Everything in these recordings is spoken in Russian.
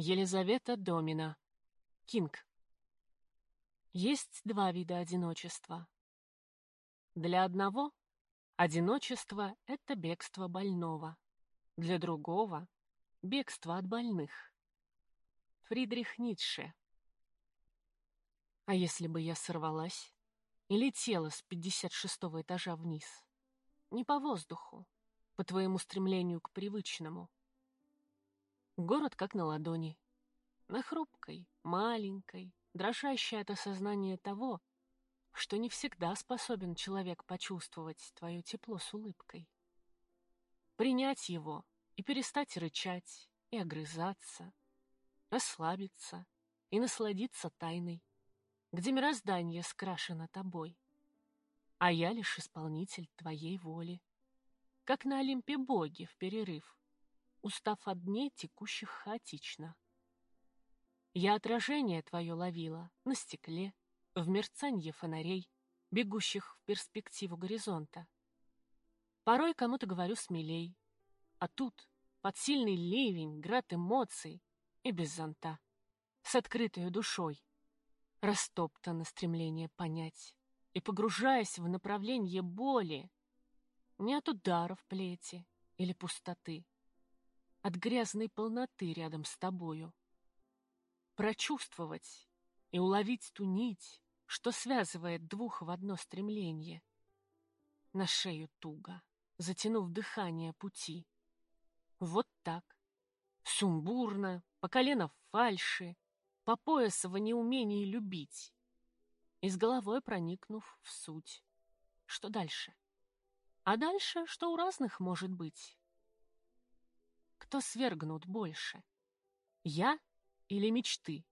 Елизавета Домина. Кинг. Есть два вида одиночества. Для одного одиночество — это бегство больного, для другого — бегство от больных. Фридрих Ницше. А если бы я сорвалась и летела с 56-го этажа вниз? Не по воздуху, по твоему стремлению к привычному — Город как на ладони. На хрупкой, маленькой, дрожащей от осознания того, что не всегда способен человек почувствовать твое тепло с улыбкой. Принять его и перестать рычать и огрызаться, расслабиться и насладиться тайной, где мироздание скрашено тобой, а я лишь исполнитель твоей воли, как на Олимпе боги в перерыв устав от дней текущих хаотично. Я отражение твое ловила на стекле, в мерцанье фонарей, бегущих в перспективу горизонта. Порой кому-то говорю смелей, а тут под сильный ливень, град эмоций и без зонта, с открытой душой, растоптано стремление понять и погружаясь в направление боли, не от ударов плети или пустоты, от грязной полноты рядом с тобою. Прочувствовать и уловить ту нить, что связывает двух в одно стремление. На шею туго, затянув дыхание пути. Вот так, сумбурно, по колено фальши, по пояс в неумении любить, и с головой проникнув в суть. Что дальше? А дальше, что у разных может быть? Кто свергнут больше? Я или мечты?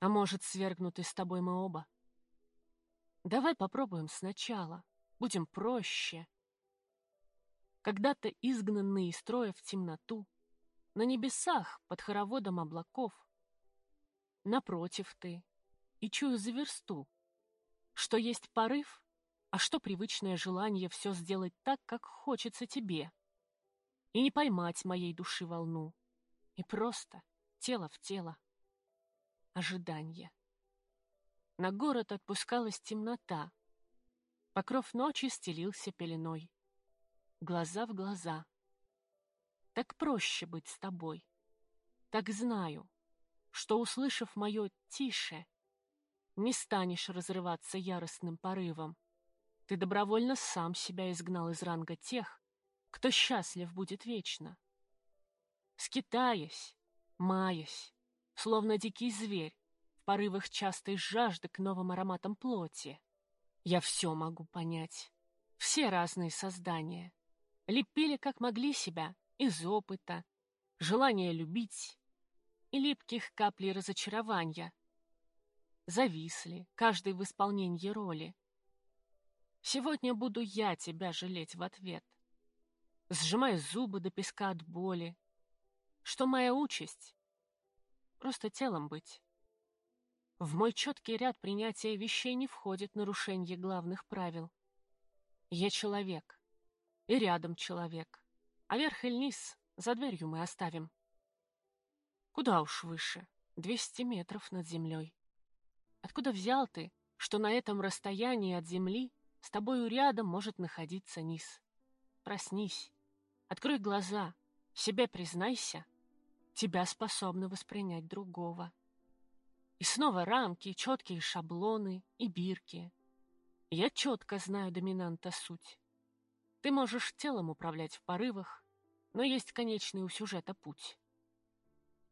А может, свергнуты с тобой мы оба? Давай попробуем сначала, будем проще. Когда-то изгнанные из строя в темноту, на небесах под хороводом облаков, напротив ты, и чую за версту, что есть порыв, а что привычное желание все сделать так, как хочется тебе и не поймать моей души волну. И просто тело в тело. Ожидание. На город отпускалась темнота. Покров ночи стелился пеленой. Глаза в глаза. Так проще быть с тобой. Так знаю, что, услышав мое «тише», не станешь разрываться яростным порывом. Ты добровольно сам себя изгнал из ранга тех, кто счастлив будет вечно. Скитаясь, маясь, словно дикий зверь, в порывах частой жажды к новым ароматам плоти, я все могу понять. Все разные создания лепили, как могли себя, из опыта, желания любить и липких каплей разочарования. Зависли, каждый в исполнении роли. Сегодня буду я тебя жалеть в ответ — сжимая зубы до песка от боли, что моя участь — просто телом быть. В мой четкий ряд принятия вещей не входит нарушение главных правил. Я человек, и рядом человек, а верх или низ за дверью мы оставим. Куда уж выше, двести метров над землей. Откуда взял ты, что на этом расстоянии от земли с тобою рядом может находиться низ? Проснись. Открой глаза, себе признайся, тебя способны воспринять другого. И снова рамки, четкие шаблоны и бирки. Я четко знаю доминанта суть. Ты можешь телом управлять в порывах, но есть конечный у сюжета путь.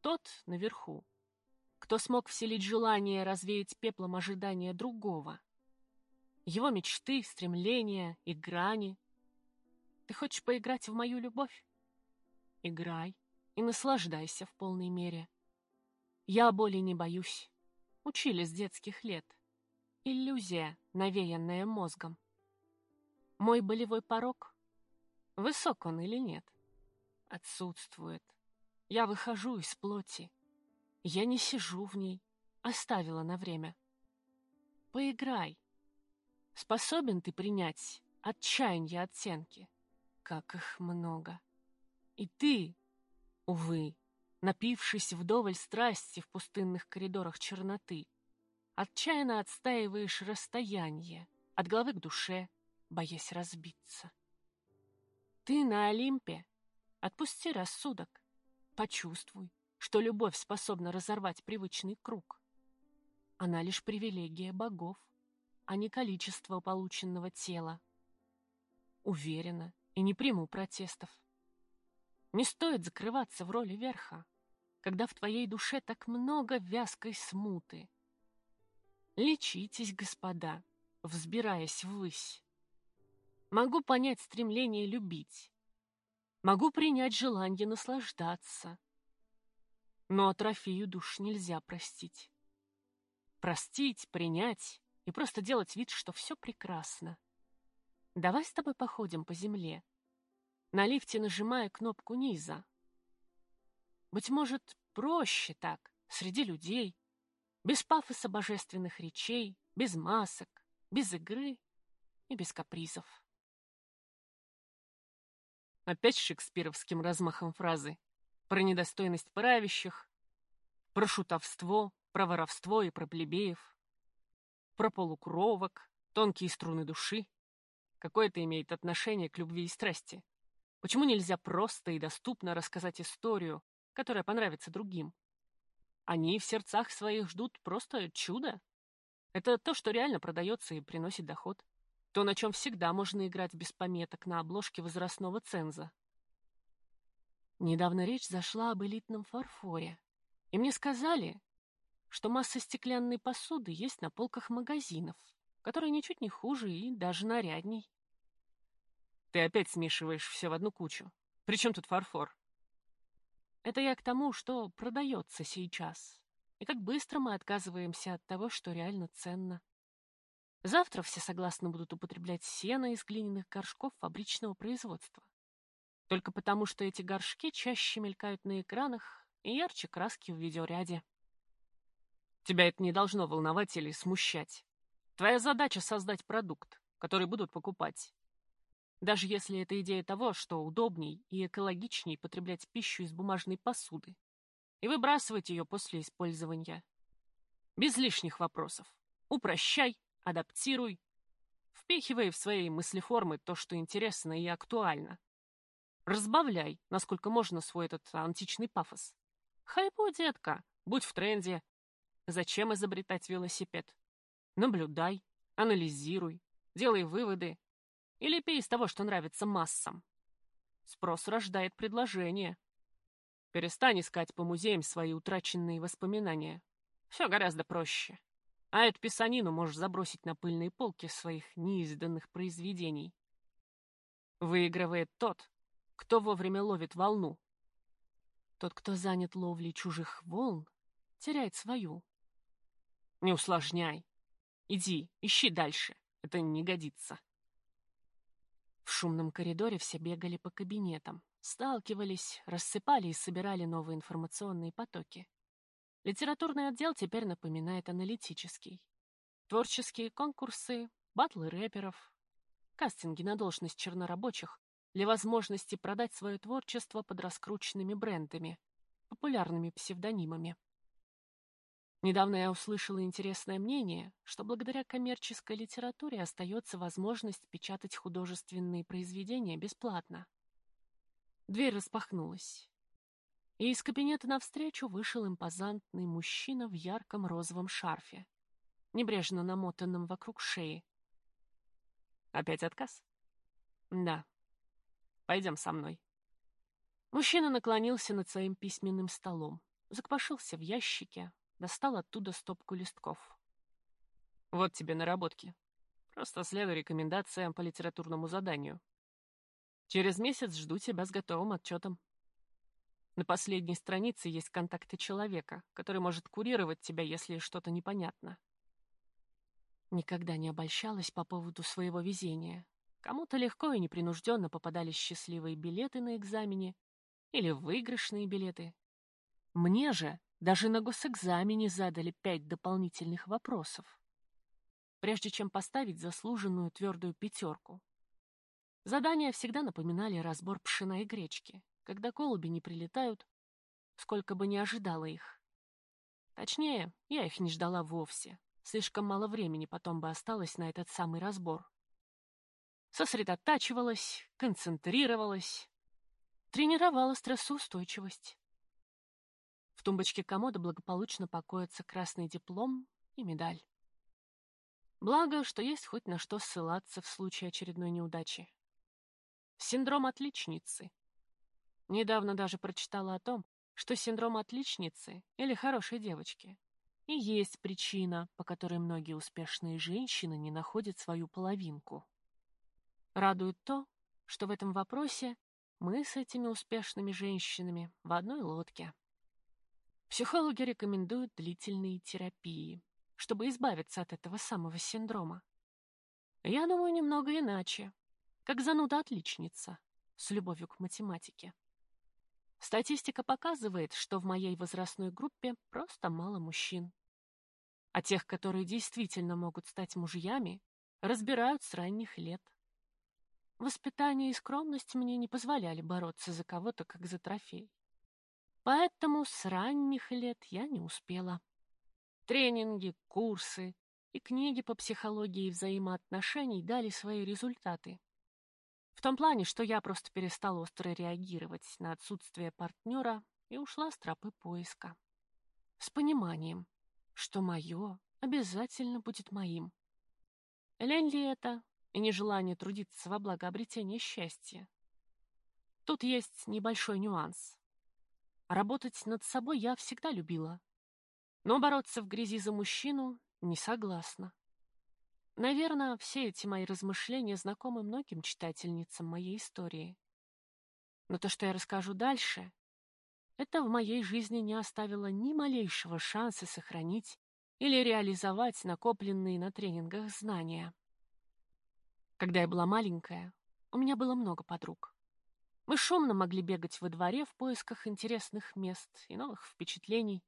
Тот наверху, кто смог вселить желание развеять пеплом ожидания другого. Его мечты, стремления и грани — ты хочешь поиграть в мою любовь? Играй и наслаждайся в полной мере. Я боли не боюсь. Учили с детских лет. Иллюзия, навеянная мозгом. Мой болевой порог? Высок он или нет? Отсутствует. Я выхожу из плоти. Я не сижу в ней. Оставила на время. Поиграй. Способен ты принять отчаяние оттенки? Как их много. И ты, увы, напившись вдоволь страсти в пустынных коридорах черноты, отчаянно отстаиваешь расстояние от головы к душе, боясь разбиться. Ты на Олимпе. Отпусти рассудок. Почувствуй, что любовь способна разорвать привычный круг. Она лишь привилегия богов, а не количество полученного тела. Уверена и не приму протестов. Не стоит закрываться в роли верха, когда в твоей душе так много вязкой смуты. Лечитесь, господа, взбираясь ввысь. Могу понять стремление любить. Могу принять желание наслаждаться. Но атрофию душ нельзя простить. Простить, принять и просто делать вид, что все прекрасно. Давай с тобой походим по земле, на лифте нажимая кнопку низа. Быть может, проще так, среди людей, без пафоса божественных речей, без масок, без игры и без капризов. Опять шекспировским размахом фразы про недостойность правящих, про шутовство, про воровство и про плебеев, про полукровок, тонкие струны души. Какое это имеет отношение к любви и страсти? Почему нельзя просто и доступно рассказать историю, которая понравится другим? Они в сердцах своих ждут просто чудо. Это то, что реально продается и приносит доход. То, на чем всегда можно играть без пометок на обложке возрастного ценза. Недавно речь зашла об элитном фарфоре. И мне сказали, что масса стеклянной посуды есть на полках магазинов, которые ничуть не хуже и даже нарядней. Ты опять смешиваешь все в одну кучу. Причем тут фарфор? Это я к тому, что продается сейчас. И как быстро мы отказываемся от того, что реально ценно. Завтра все согласны будут употреблять сено из глиняных горшков фабричного производства. Только потому, что эти горшки чаще мелькают на экранах и ярче краски в видеоряде. Тебя это не должно волновать или смущать. Твоя задача — создать продукт, который будут покупать. Даже если это идея того, что удобней и экологичней потреблять пищу из бумажной посуды и выбрасывать ее после использования. Без лишних вопросов. Упрощай, адаптируй, впихивай в свои мыслеформы то, что интересно и актуально. Разбавляй, насколько можно, свой этот античный пафос. Хайпу, детка, будь в тренде. Зачем изобретать велосипед? Наблюдай, анализируй, делай выводы или пей из того, что нравится массам. Спрос рождает предложение. Перестань искать по музеям свои утраченные воспоминания. Все гораздо проще. А эту писанину можешь забросить на пыльные полки своих неизданных произведений. Выигрывает тот, кто вовремя ловит волну. Тот, кто занят ловлей чужих волн, теряет свою. Не усложняй. Иди, ищи дальше. Это не годится. В шумном коридоре все бегали по кабинетам, сталкивались, рассыпали и собирали новые информационные потоки. Литературный отдел теперь напоминает аналитический. Творческие конкурсы, батлы рэперов, кастинги на должность чернорабочих для возможности продать свое творчество под раскрученными брендами, популярными псевдонимами. Недавно я услышала интересное мнение, что благодаря коммерческой литературе остается возможность печатать художественные произведения бесплатно. Дверь распахнулась и из кабинета навстречу вышел импозантный мужчина в ярком розовом шарфе, небрежно намотанном вокруг шеи. Опять отказ? Да. Пойдем со мной. Мужчина наклонился над своим письменным столом, закопошился в ящике, достал оттуда стопку листков. Вот тебе наработки. Просто следуй рекомендациям по литературному заданию. Через месяц жду тебя с готовым отчетом. На последней странице есть контакты человека, который может курировать тебя, если что-то непонятно. Никогда не обольщалась по поводу своего везения. Кому-то легко и непринужденно попадались счастливые билеты на экзамене или выигрышные билеты. Мне же даже на госэкзамене задали пять дополнительных вопросов, прежде чем поставить заслуженную твердую пятерку. Задания всегда напоминали разбор пшена и гречки, когда голуби не прилетают, сколько бы не ожидала их. Точнее, я их не ждала вовсе. Слишком мало времени потом бы осталось на этот самый разбор. Сосредотачивалась, концентрировалась, тренировала стрессоустойчивость. Тумбочке комода благополучно покоятся красный диплом и медаль. Благо, что есть хоть на что ссылаться в случае очередной неудачи. Синдром отличницы. Недавно даже прочитала о том, что синдром отличницы или хорошей девочки и есть причина, по которой многие успешные женщины не находят свою половинку. Радует то, что в этом вопросе мы с этими успешными женщинами в одной лодке. Психологи рекомендуют длительные терапии, чтобы избавиться от этого самого синдрома. Я думаю немного иначе, как зануда-отличница с любовью к математике. Статистика показывает, что в моей возрастной группе просто мало мужчин. А тех, которые действительно могут стать мужьями, разбирают с ранних лет. Воспитание и скромность мне не позволяли бороться за кого-то, как за трофей. Поэтому с ранних лет я не успела. Тренинги, курсы и книги по психологии взаимоотношений дали свои результаты. В том плане, что я просто перестала остро реагировать на отсутствие партнера и ушла с тропы поиска. С пониманием, что мое обязательно будет моим. Лень ли это и нежелание трудиться во благо обретения счастья? Тут есть небольшой нюанс. Работать над собой я всегда любила. Но бороться в грязи за мужчину не согласна. Наверное, все эти мои размышления знакомы многим читательницам моей истории. Но то, что я расскажу дальше, это в моей жизни не оставило ни малейшего шанса сохранить или реализовать накопленные на тренингах знания. Когда я была маленькая, у меня было много подруг. Мы шумно могли бегать во дворе в поисках интересных мест и новых впечатлений.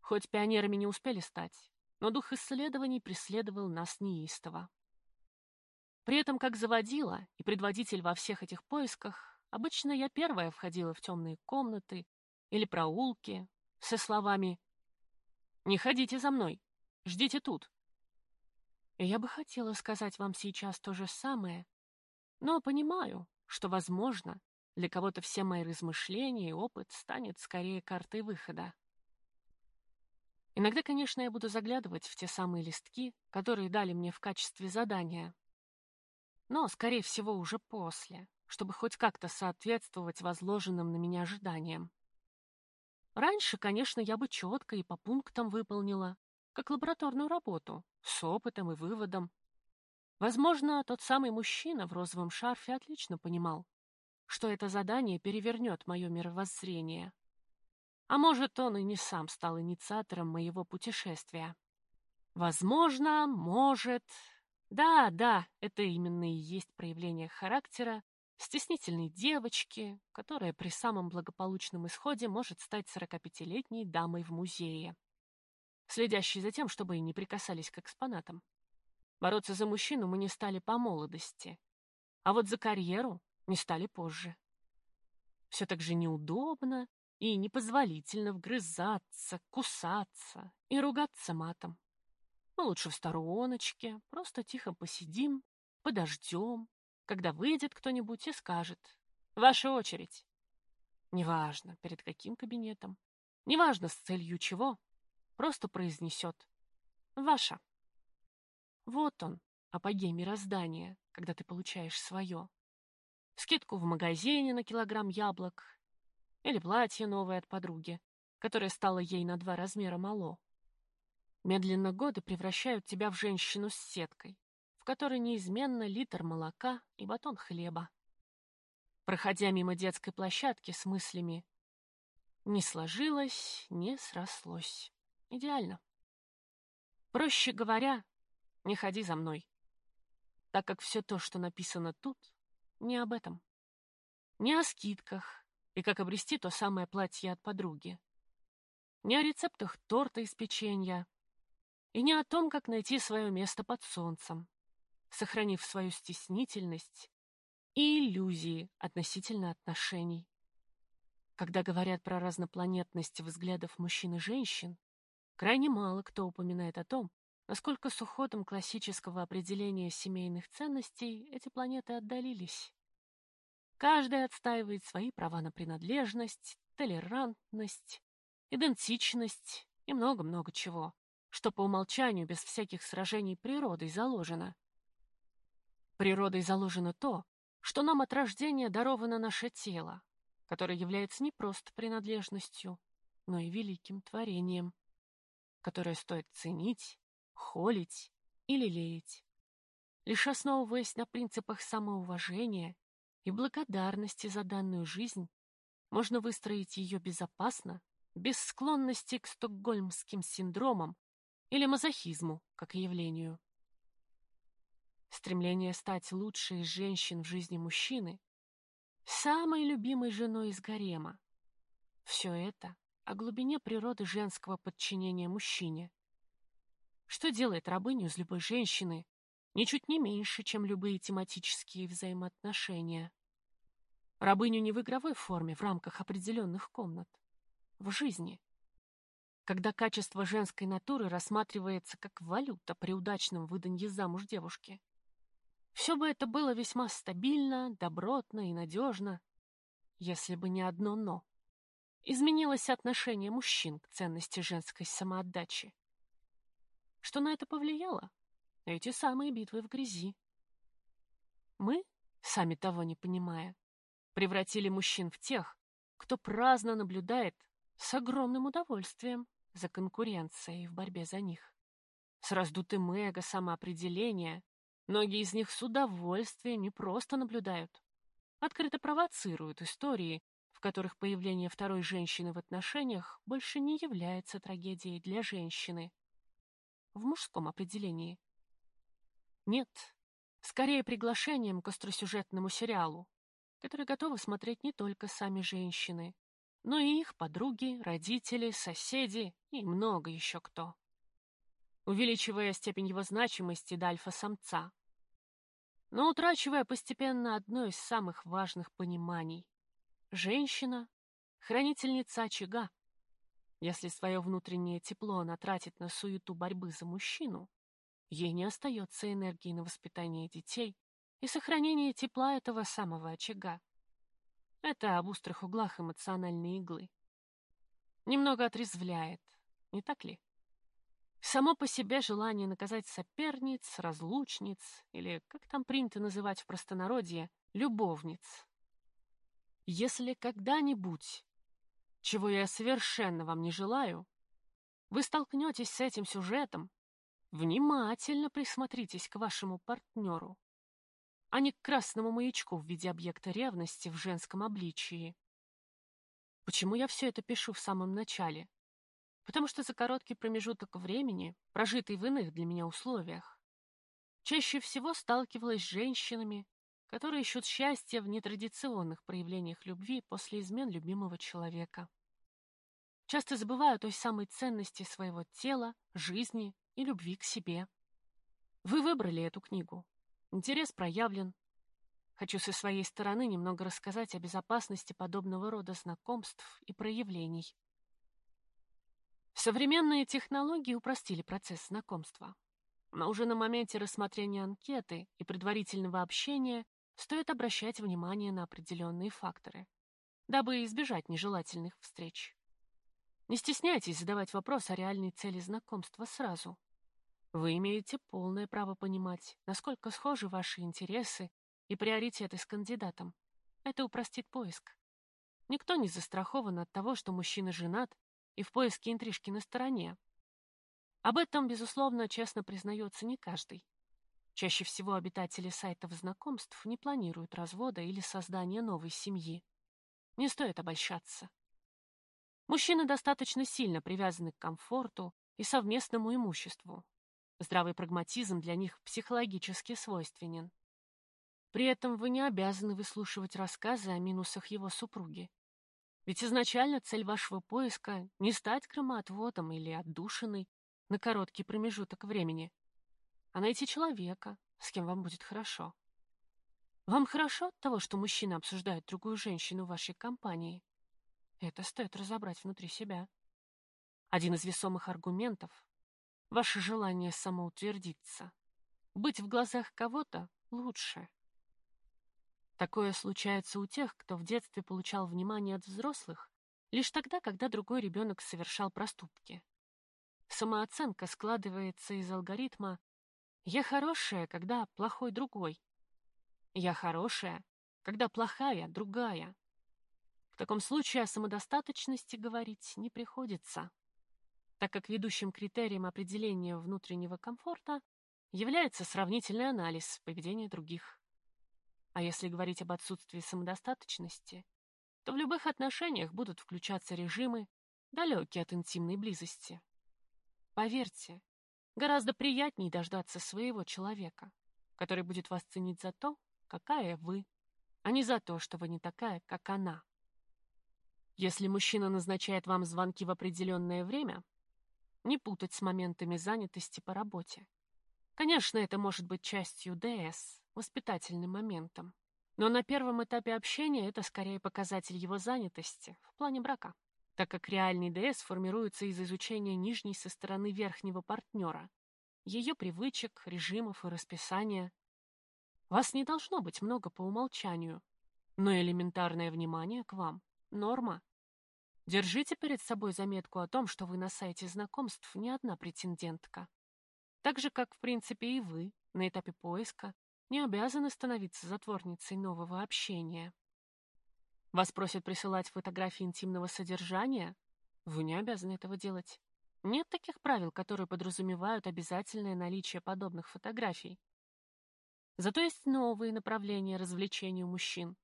Хоть пионерами не успели стать, но дух исследований преследовал нас неистово. При этом, как заводила и предводитель во всех этих поисках, обычно я первая входила в темные комнаты или проулки со словами «Не ходите за мной, ждите тут». И я бы хотела сказать вам сейчас то же самое, но понимаю, что, возможно, для кого-то все мои размышления и опыт станет скорее картой выхода. Иногда, конечно, я буду заглядывать в те самые листки, которые дали мне в качестве задания. Но, скорее всего, уже после, чтобы хоть как-то соответствовать возложенным на меня ожиданиям. Раньше, конечно, я бы четко и по пунктам выполнила, как лабораторную работу, с опытом и выводом. Возможно, тот самый мужчина в розовом шарфе отлично понимал, что это задание перевернет мое мировоззрение. А может, он и не сам стал инициатором моего путешествия. Возможно, может... Да, да, это именно и есть проявление характера стеснительной девочки, которая при самом благополучном исходе может стать 45-летней дамой в музее, следящей за тем, чтобы не прикасались к экспонатам. Бороться за мужчину мы не стали по молодости, а вот за карьеру не стали позже. Все так же неудобно и непозволительно вгрызаться, кусаться и ругаться матом. Мы лучше в стороночке, просто тихо посидим, подождем, когда выйдет кто-нибудь и скажет «Ваша очередь». Неважно, перед каким кабинетом, неважно, с целью чего, просто произнесет «Ваша». Вот он, апогей мироздания, когда ты получаешь свое. Скидку в магазине на килограмм яблок или платье новое от подруги, которое стало ей на два размера мало. Медленно годы превращают тебя в женщину с сеткой, в которой неизменно литр молока и батон хлеба. Проходя мимо детской площадки с мыслями «не сложилось, не срослось». Идеально. Проще говоря, не ходи за мной, так как все то, что написано тут, не об этом. Не о скидках, и как обрести то самое платье от подруги. Не о рецептах торта из печенья, и не о том, как найти свое место под солнцем, сохранив свою стеснительность и иллюзии относительно отношений. Когда говорят про разнопланетность взглядов мужчин и женщин, крайне мало кто упоминает о том, насколько с уходом классического определения семейных ценностей эти планеты отдалились. Каждый отстаивает свои права на принадлежность, толерантность, идентичность и много-много чего, что по умолчанию без всяких сражений природой заложено. Природой заложено то, что нам от рождения даровано наше тело, которое является не просто принадлежностью, но и великим творением, которое стоит ценить, холить и лелеять. Лишь основываясь на принципах самоуважения и благодарности за данную жизнь, можно выстроить ее безопасно, без склонности к стокгольмским синдромам или мазохизму как явлению. Стремление стать лучшей из женщин в жизни мужчины самой любимой женой из гарема. Все это о глубине природы женского подчинения мужчине. Что делает рабыню из любой женщины ничуть не меньше, чем любые тематические взаимоотношения. Рабыню не в игровой форме, в рамках определенных комнат, в жизни. Когда качество женской натуры рассматривается как валюта при удачном выданье замуж девушки. Все бы это было весьма стабильно, добротно и надежно, если бы не одно «но». Изменилось отношение мужчин к ценности женской самоотдачи. Что на это повлияло? Эти самые битвы в грязи. Мы, сами того не понимая, превратили мужчин в тех, кто праздно наблюдает с огромным удовольствием за конкуренцией в борьбе за них. С раздутым эго самоопределения Многие из них с удовольствием не просто наблюдают, открыто провоцируют истории, в которых появление второй женщины в отношениях больше не является трагедией для женщины. В мужском определении. Нет, скорее приглашением к остросюжетному сериалу, который готовы смотреть не только сами женщины, но и их подруги, родители, соседи и много еще кто. Увеличивая степень его значимости до альфа-самца, но утрачивая постепенно одно из самых важных пониманий. Женщина — хранительница очага. Если свое внутреннее тепло она тратит на суету борьбы за мужчину, ей не остается энергии на воспитание детей и сохранение тепла этого самого очага. Это об острых углах эмоциональной иглы. Немного отрезвляет, не так ли? Само по себе желание наказать соперниц, разлучниц, или, как там принято называть в простонародье, любовниц. Если когда-нибудь, чего я совершенно вам не желаю, вы столкнетесь с этим сюжетом, внимательно присмотритесь к вашему партнеру, а не к красному маячку в виде объекта ревности в женском обличии. Почему я все это пишу в самом начале? потому что за короткий промежуток времени, прожитый в иных для меня условиях, чаще всего сталкивалась с женщинами, которые ищут счастье в нетрадиционных проявлениях любви после измен любимого человека. Часто забываю о той самой ценности своего тела, жизни и любви к себе. Вы выбрали эту книгу. Интерес проявлен. Хочу со своей стороны немного рассказать о безопасности подобного рода знакомств и проявлений. Современные технологии упростили процесс знакомства. Но уже на моменте рассмотрения анкеты и предварительного общения стоит обращать внимание на определенные факторы, дабы избежать нежелательных встреч. Не стесняйтесь задавать вопрос о реальной цели знакомства сразу. Вы имеете полное право понимать, насколько схожи ваши интересы и приоритеты с кандидатом. Это упростит поиск. Никто не застрахован от того, что мужчина женат и в поиске интрижки на стороне. Об этом, безусловно, честно признается не каждый. Чаще всего обитатели сайтов знакомств не планируют развода или создания новой семьи. Не стоит обольщаться. Мужчины достаточно сильно привязаны к комфорту и совместному имуществу. Здравый прагматизм для них психологически свойственен. При этом вы не обязаны выслушивать рассказы о минусах его супруги. Ведь изначально цель вашего поиска — не стать громоотводом или отдушиной на короткий промежуток времени, а найти человека, с кем вам будет хорошо. Вам хорошо от того, что мужчина обсуждает другую женщину в вашей компании? Это стоит разобрать внутри себя. Один из весомых аргументов — ваше желание самоутвердиться. Быть в глазах кого-то лучше. Такое случается у тех, кто в детстве получал внимание от взрослых лишь тогда, когда другой ребенок совершал проступки. Самооценка складывается из алгоритма «я хорошая, когда плохой другой», «я хорошая, когда плохая другая». В таком случае о самодостаточности говорить не приходится, так как ведущим критерием определения внутреннего комфорта является сравнительный анализ поведения других. А если говорить об отсутствии самодостаточности, то в любых отношениях будут включаться режимы, далекие от интимной близости. Поверьте, гораздо приятнее дождаться своего человека, который будет вас ценить за то, какая вы, а не за то, что вы не такая, как она. Если мужчина назначает вам звонки в определенное время, не путать с моментами занятости по работе. Конечно, это может быть частью ДС, воспитательным моментом. Но на первом этапе общения это скорее показатель его занятости в плане брака так как реальный ДС формируется из изучения нижней со стороны верхнего партнера, ее привычек, режимов и расписания. Вас не должно быть много по умолчанию, но элементарное внимание к вам — норма. Держите перед собой заметку о том, что вы на сайте знакомств не одна претендентка. Так же, как, в принципе, и вы на этапе поиска не обязаны становиться затворницей нового общения. Вас просят присылать фотографии интимного содержания? Вы не обязаны этого делать. Нет таких правил, которые подразумевают обязательное наличие подобных фотографий. Зато есть новые направления развлечений у мужчин.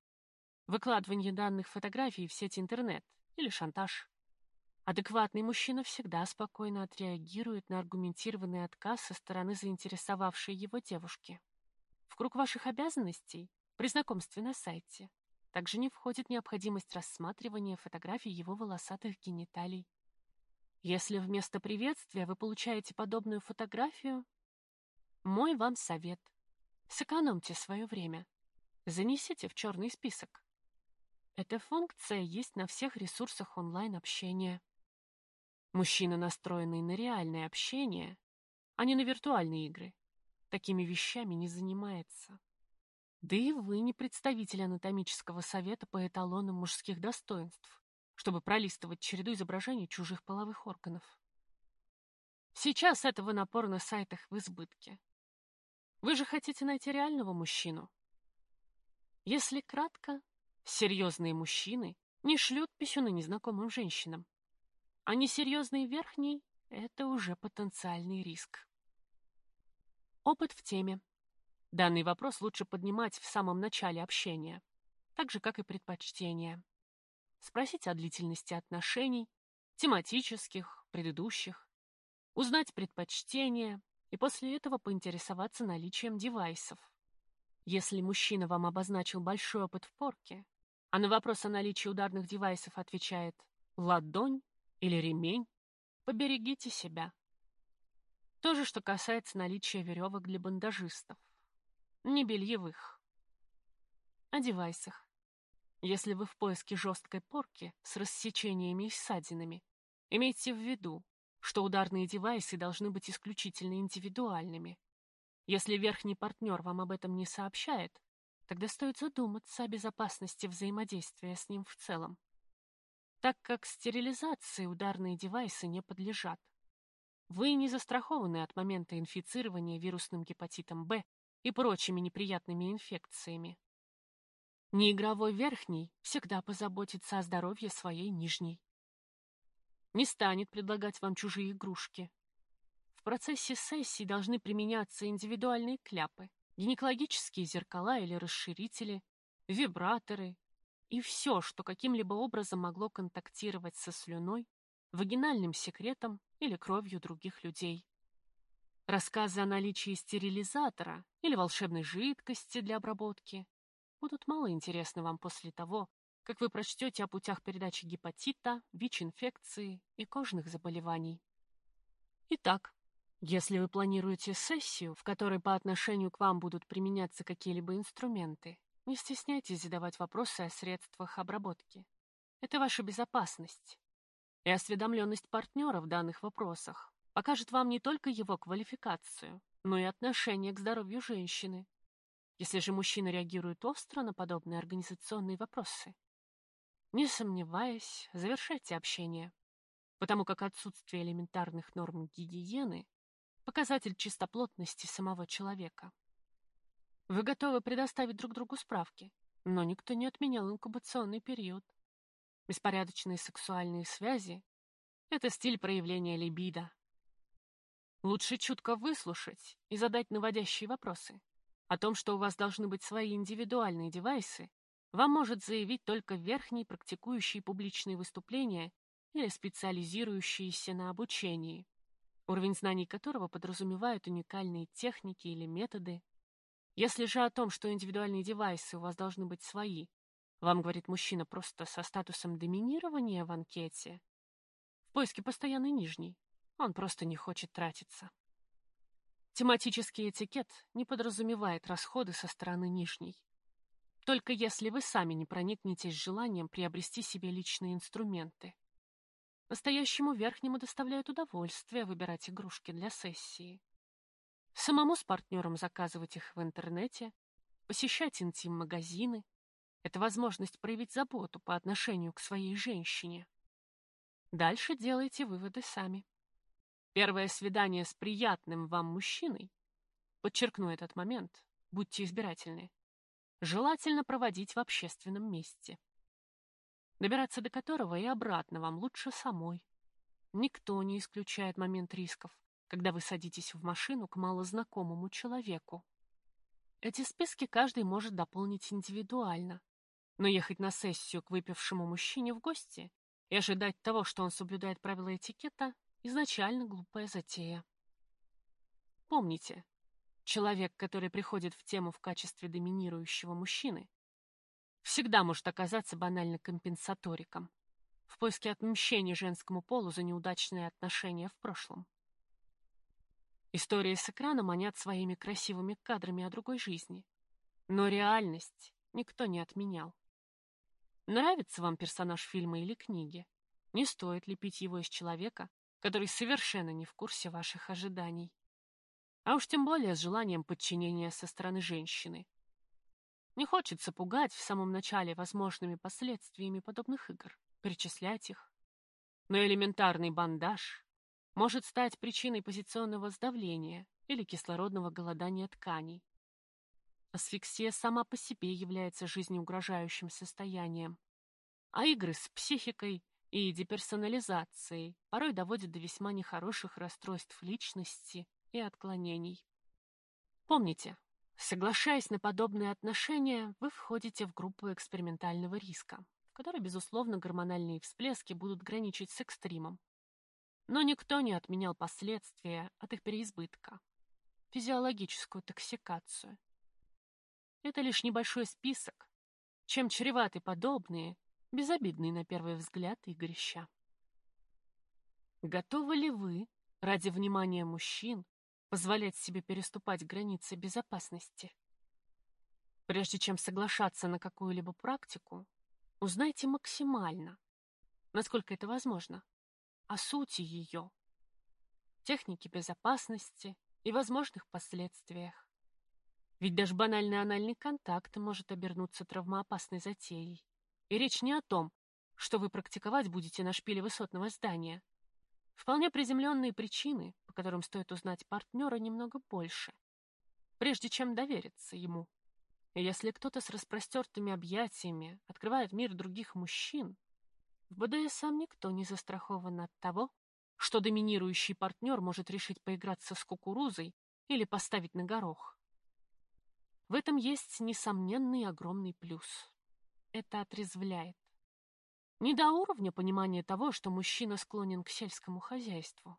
Выкладывание данных фотографий в сеть интернет или шантаж. Адекватный мужчина всегда спокойно отреагирует на аргументированный отказ со стороны заинтересовавшей его девушки. В круг ваших обязанностей при знакомстве на сайте также не входит необходимость рассматривания фотографий его волосатых гениталий. Если вместо приветствия вы получаете подобную фотографию, мой вам совет. Сэкономьте свое время. Занесите в черный список. Эта функция есть на всех ресурсах онлайн-общения. Мужчина, настроенный на реальное общение, а не на виртуальные игры, такими вещами не занимается. Да и вы не представитель анатомического совета по эталонам мужских достоинств, чтобы пролистывать череду изображений чужих половых органов. Сейчас этого напора на сайтах в избытке. Вы же хотите найти реального мужчину? Если кратко, серьезные мужчины не шлют писюны незнакомым женщинам, а несерьезный верхний — это уже потенциальный риск. Опыт в теме. Данный вопрос лучше поднимать в самом начале общения, так же, как и предпочтения. Спросить о длительности отношений, тематических, предыдущих, узнать предпочтения и после этого поинтересоваться наличием девайсов. Если мужчина вам обозначил большой опыт в порке, а на вопрос о наличии ударных девайсов отвечает «ладонь» или «ремень», поберегите себя. То же, что касается наличия веревок для бандажистов не бельевых. О девайсах. Если вы в поиске жесткой порки с рассечениями и ссадинами, имейте в виду, что ударные девайсы должны быть исключительно индивидуальными. Если верхний партнер вам об этом не сообщает, тогда стоит задуматься о безопасности взаимодействия с ним в целом, так как стерилизации ударные девайсы не подлежат. Вы не застрахованы от момента инфицирования вирусным гепатитом Б и прочими неприятными инфекциями. Неигровой верхний всегда позаботится о здоровье своей нижней. Не станет предлагать вам чужие игрушки. В процессе сессии должны применяться индивидуальные кляпы, гинекологические зеркала или расширители, вибраторы и все, что каким-либо образом могло контактировать со слюной, вагинальным секретом или кровью других людей. Рассказы о наличии стерилизатора или волшебной жидкости для обработки будут мало интересны вам после того, как вы прочтете о путях передачи гепатита, ВИЧ-инфекции и кожных заболеваний. Итак, если вы планируете сессию, в которой по отношению к вам будут применяться какие-либо инструменты, не стесняйтесь задавать вопросы о средствах обработки. это ваша безопасность. И осведомленность партнера в данных вопросах покажет вам не только его квалификацию, но и отношение к здоровью женщины. Если же мужчина реагирует остро на подобные организационные вопросы, не сомневаясь, завершайте общение, потому как отсутствие элементарных норм гигиены – показатель чистоплотности самого человека. Вы готовы предоставить друг другу справки, но никто не отменял инкубационный период. Беспорядочные сексуальные связи – это стиль проявления либидо. Лучше чутко выслушать и задать наводящие вопросы. О том, что у вас должны быть свои индивидуальные девайсы, вам может заявить только верхний практикующий публичные выступления или специализирующиеся на обучении, уровень знаний которого подразумевает уникальные техники или методы, если же о том, что индивидуальные девайсы у вас должны быть свои, вам говорит мужчина просто со статусом доминирования в анкете, в поиске постоянной нижней, он просто не хочет тратиться. Тематический этикет не подразумевает расходы со стороны нижней. Только если вы сами не проникнетесь желанием приобрести себе личные инструменты. Настоящему верхнему доставляет удовольствие выбирать игрушки для сессии. Самому с партнером заказывать их в интернете, посещать интим-магазины – это возможность проявить заботу по отношению к своей женщине. Дальше делайте выводы сами. Первое свидание с приятным вам мужчиной, подчеркну этот момент, будьте избирательны, желательно проводить в общественном месте. Добираться до которого и обратно вам лучше самой. Никто не исключает момент рисков, когда вы садитесь в машину к малознакомому человеку. Эти списки каждый может дополнить индивидуально, но ехать на сессию к выпившему мужчине в гости и ожидать того, что он соблюдает правила этикета, изначально глупая затея. Помните, человек, который приходит в тему в качестве доминирующего мужчины, всегда может оказаться банально компенсаториком в поиске отмщения женскому полу за неудачные отношения в прошлом. Истории с экрана манят своими красивыми кадрами о другой жизни. Но реальность никто не отменял. Нравится вам персонаж фильма или книги? Не стоит лепить его из человека, который совершенно не в курсе ваших ожиданий. А уж тем более с желанием подчинения со стороны женщины. Не хочется пугать в самом начале возможными последствиями подобных игр, перечислять их. Но элементарный бандаж может стать причиной позиционного сдавления или кислородного голодания тканей. Асфиксия сама по себе является жизнеугрожающим состоянием, а игры с психикой и деперсонализацией порой доводят до весьма нехороших расстройств личности и отклонений. Помните, соглашаясь на подобные отношения, вы входите в группу экспериментального риска, в которой, безусловно, гормональные всплески будут граничить с экстримом, но никто не отменял последствия от их переизбытка, физиологическую токсикацию. Это лишь небольшой список, чем чреваты подобные, безобидные на первый взгляд игрища. Готовы ли вы, ради внимания мужчин, позволять себе переступать границы безопасности? Прежде чем соглашаться на какую-либо практику, узнайте максимально, насколько это возможно, о сути ее, технике безопасности и возможных последствиях. Ведь даже банальный анальный контакт может обернуться травмоопасной затеей. И речь не о том, что вы практиковать будете на шпиле высотного здания. Вполне приземленные причины, по которым стоит узнать партнера немного больше, прежде чем довериться ему. И если кто-то с распростертыми объятиями открывает мир других мужчин, в БДСМ никто не застрахован от того, что доминирующий партнер может решить поиграться с кукурузой или поставить на горох. В этом есть несомненный огромный плюс. Это отрезвляет. Не до уровня понимания того, что мужчина склонен к сельскому хозяйству.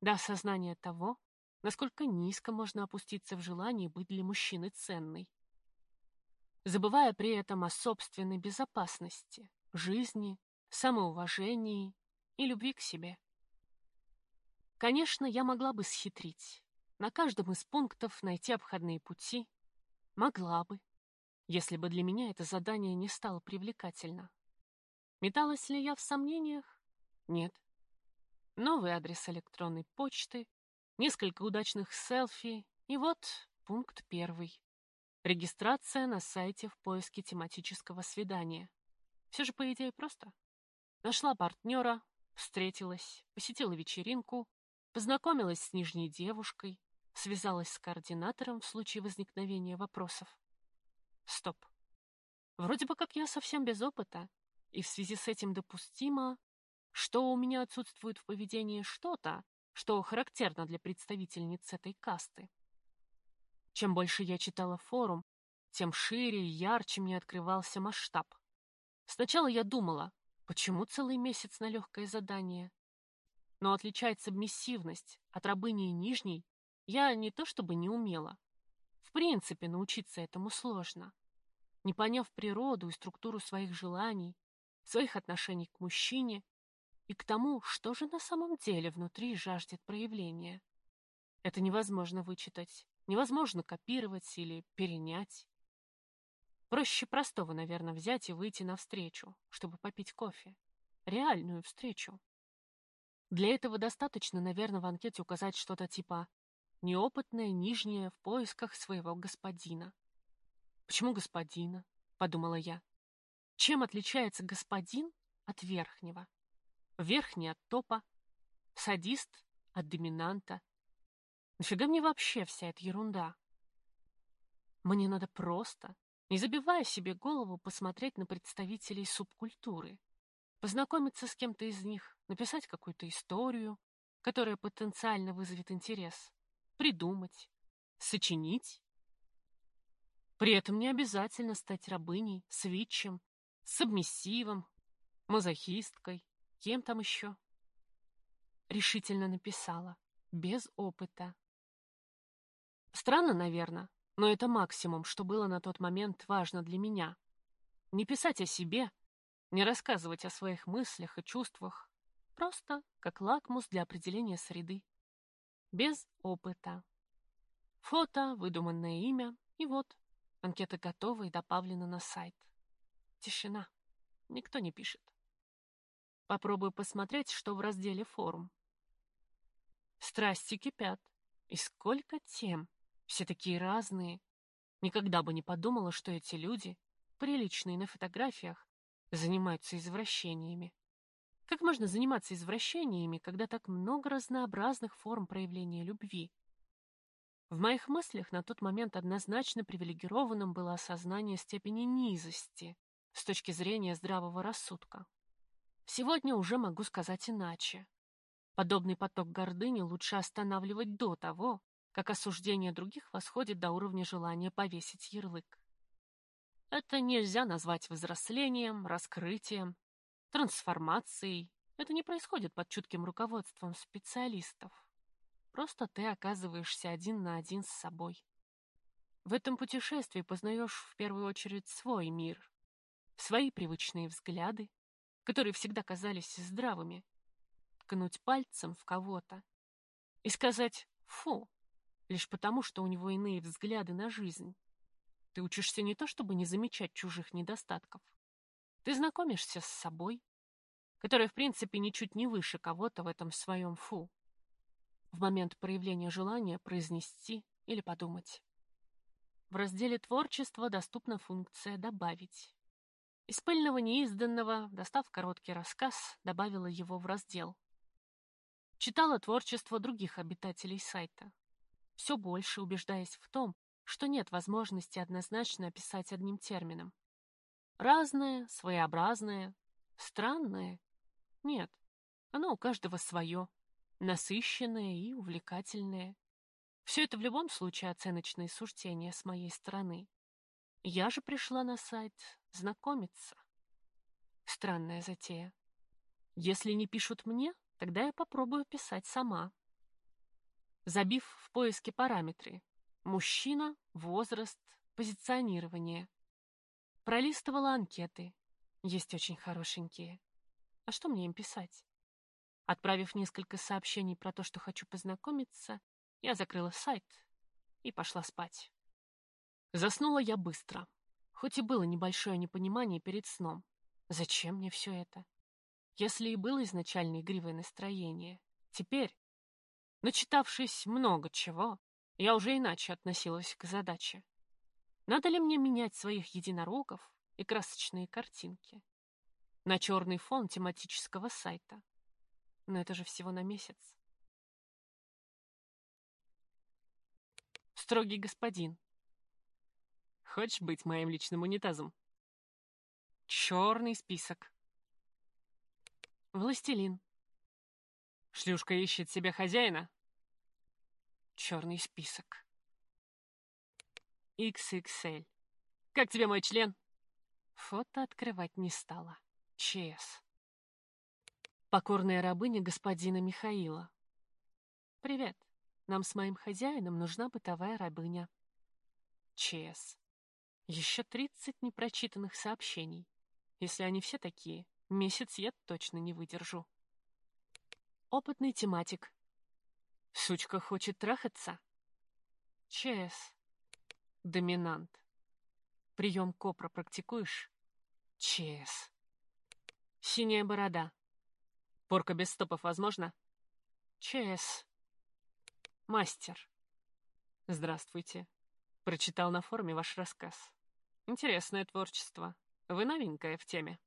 До осознания того, насколько низко можно опуститься в желании быть для мужчины ценной. Забывая при этом о собственной безопасности, жизни самоуважении и любви к себе. Конечно, я могла бы схитрить, на каждом из пунктов найти обходные пути. Могла бы, если бы для меня это задание не стало привлекательно. Металась ли я в сомнениях? Нет. Новый адрес электронной почты, несколько удачных селфи, и вот пункт первый. Регистрация на сайте в поиске тематического свидания. Все же, по идее, просто. Нашла партнера, встретилась, посетила вечеринку, познакомилась с нижней девушкой, связалась с координатором в случае возникновения вопросов. Стоп. Вроде бы как я совсем без опыта, и в связи с этим допустимо, что у меня отсутствует в поведении что-то, что характерно для представительниц этой касты. Чем больше я читала форум, тем шире и ярче мне открывался масштаб. Сначала я думала, почему целый месяц на легкое задание? Но отличать сабмиссивность от рабыни и нижней я не то чтобы не умела. В принципе, научиться этому сложно. Не поняв природу и структуру своих желаний, своих отношений к мужчине и к тому, что же на самом деле внутри жаждет проявления. Это невозможно вычитать, невозможно копировать или перенять. Проще простого, наверное, взять и выйти навстречу, чтобы попить кофе. Реальную встречу. Для этого достаточно, наверное, в анкете указать что-то типа «неопытная нижняя в поисках своего господина». «Почему господина?» — подумала я. Чем отличается господин от верхнего? Верхний от топа, садист от доминанта. Нафига мне вообще вся эта ерунда? Мне надо просто не забивая себе голову, посмотреть на представителей субкультуры, познакомиться с кем-то из них, написать какую-то историю, которая потенциально вызовет интерес, придумать, сочинить. При этом не обязательно стать рабыней, свитчем, сабмиссивом, мазохисткой, кем там еще. Решительно написала, без опыта. Странно, наверное, но это максимум, что было на тот момент важно для меня. Не писать о себе, не рассказывать о своих мыслях и чувствах. Просто как лакмус для определения среды. Без опыта. Фото, выдуманное имя, и вот, анкета готова и добавлена на сайт. Тишина. Никто не пишет. Попробую посмотреть, что в разделе форум. Страсти кипят. И сколько тем. Все такие разные. Никогда бы не подумала, что эти люди, приличные на фотографиях, занимаются извращениями. Как можно заниматься извращениями, когда так много разнообразных форм проявления любви? В моих мыслях на тот момент однозначно привилегированным было осознание степени низости с точки зрения здравого рассудка. Сегодня уже могу сказать иначе. Подобный поток гордыни лучше останавливать до того, как осуждение других восходит до уровня желания повесить ярлык. Это нельзя назвать взрослением, раскрытием, трансформацией. Это не происходит под чутким руководством специалистов. Просто ты оказываешься один на один с собой. В этом путешествии познаешь в первую очередь свой мир, свои привычные взгляды, которые всегда казались здравыми, ткнуть пальцем в кого-то и сказать «фу», лишь потому, что у него иные взгляды на жизнь. Ты учишься не то, чтобы не замечать чужих недостатков. Ты знакомишься с собой, которая, в принципе, ничуть не выше кого-то в этом своем фу. В момент проявления желания произнести или подумать. В разделе «Творчество» доступна функция «Добавить». Из пыльного неизданного, достав короткий рассказ, добавила его в раздел. Читала творчество других обитателей сайта все больше убеждаясь в том, что нет возможности однозначно описать одним термином. Разное, своеобразное, странное. Нет, оно у каждого свое, насыщенное и увлекательное. Все это в любом случае оценочные суждения с моей стороны. Я же пришла на сайт знакомиться. Странная затея. Если не пишут мне, тогда я попробую писать сама забив в поиске параметры «Мужчина», «Возраст», «Позиционирование». Пролистывала анкеты. Есть очень хорошенькие. А что мне им писать? Отправив несколько сообщений про то, что хочу познакомиться, я закрыла сайт и пошла спать. Заснула я быстро, хоть и было небольшое непонимание перед сном. Зачем мне все это? Если и было изначально игривое настроение, теперь, начитавшись много чего, я уже иначе относилась к задаче. Надо ли мне менять своих единорогов и красочные картинки на черный фон тематического сайта? Но это же всего на месяц. Строгий господин. Хочешь быть моим личным унитазом? Черный список. Властелин. Шлюшка ищет себе хозяина? Черный список. XXL. Как тебе мой член? Фото открывать не стала. ЧС. Покорная рабыня господина Михаила. Привет. Нам с моим хозяином нужна бытовая рабыня. ЧС. Еще тридцать непрочитанных сообщений. Если они все такие, Месяц я точно не выдержу. Опытный тематик. Сучка хочет трахаться? ЧС. Доминант. Прием копра практикуешь? ЧС. Синяя борода. Порка без стопов возможно? ЧС. Мастер. Здравствуйте. Прочитал на форуме ваш рассказ. Интересное творчество. Вы новенькая в теме.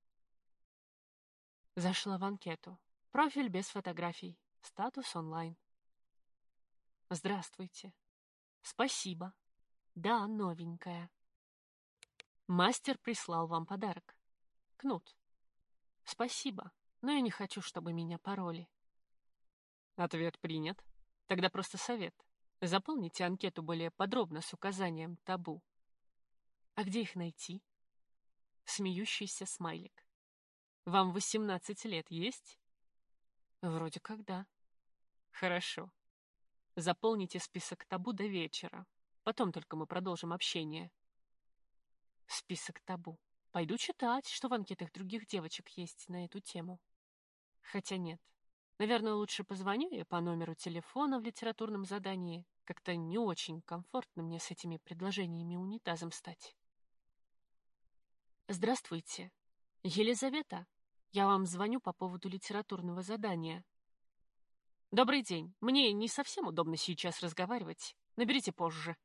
Зашла в анкету. Профиль без фотографий. Статус онлайн. Здравствуйте. Спасибо. Да, новенькая. Мастер прислал вам подарок. Кнут. Спасибо, но я не хочу, чтобы меня пороли. Ответ принят. Тогда просто совет. Заполните анкету более подробно с указанием табу. А где их найти? Смеющийся смайлик. Вам 18 лет есть? Вроде как да. Хорошо. Заполните список табу до вечера. Потом только мы продолжим общение. Список табу. Пойду читать, что в анкетах других девочек есть на эту тему. Хотя нет. Наверное, лучше позвоню я по номеру телефона в литературном задании. Как-то не очень комфортно мне с этими предложениями унитазом стать. Здравствуйте. Елизавета, я вам звоню по поводу литературного задания. Добрый день. Мне не совсем удобно сейчас разговаривать. Наберите позже.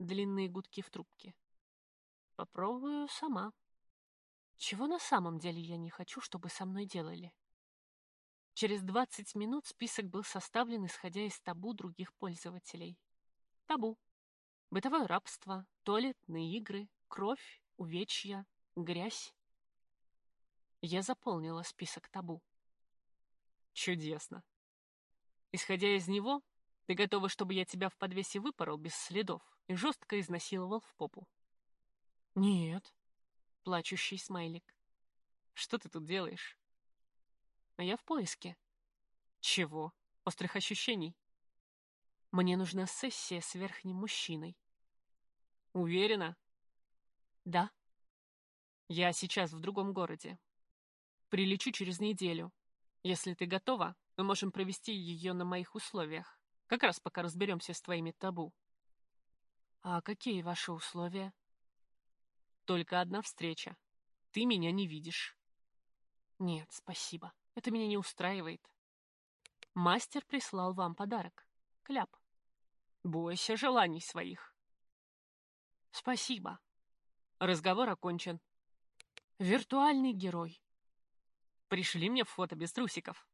Длинные гудки в трубке. Попробую сама. Чего на самом деле я не хочу, чтобы со мной делали? Через 20 минут список был составлен, исходя из табу других пользователей. Табу. Бытовое рабство, туалетные игры, кровь, увечья, грязь. Я заполнила список табу. Чудесно. Исходя из него, ты готова, чтобы я тебя в подвесе выпорол без следов и жестко изнасиловал в попу? Нет. Плачущий смайлик. Что ты тут делаешь? А я в поиске. Чего? Острых ощущений? Мне нужна сессия с верхним мужчиной. Уверена? Да. Я сейчас в другом городе. Прилечу через неделю. Если ты готова, мы можем провести ее на моих условиях. Как раз пока разберемся с твоими табу. А какие ваши условия? Только одна встреча. Ты меня не видишь. Нет, спасибо. Это меня не устраивает. Мастер прислал вам подарок. Кляп. Бойся желаний своих. Спасибо. Разговор окончен. Виртуальный герой. Пришли мне фото без трусиков.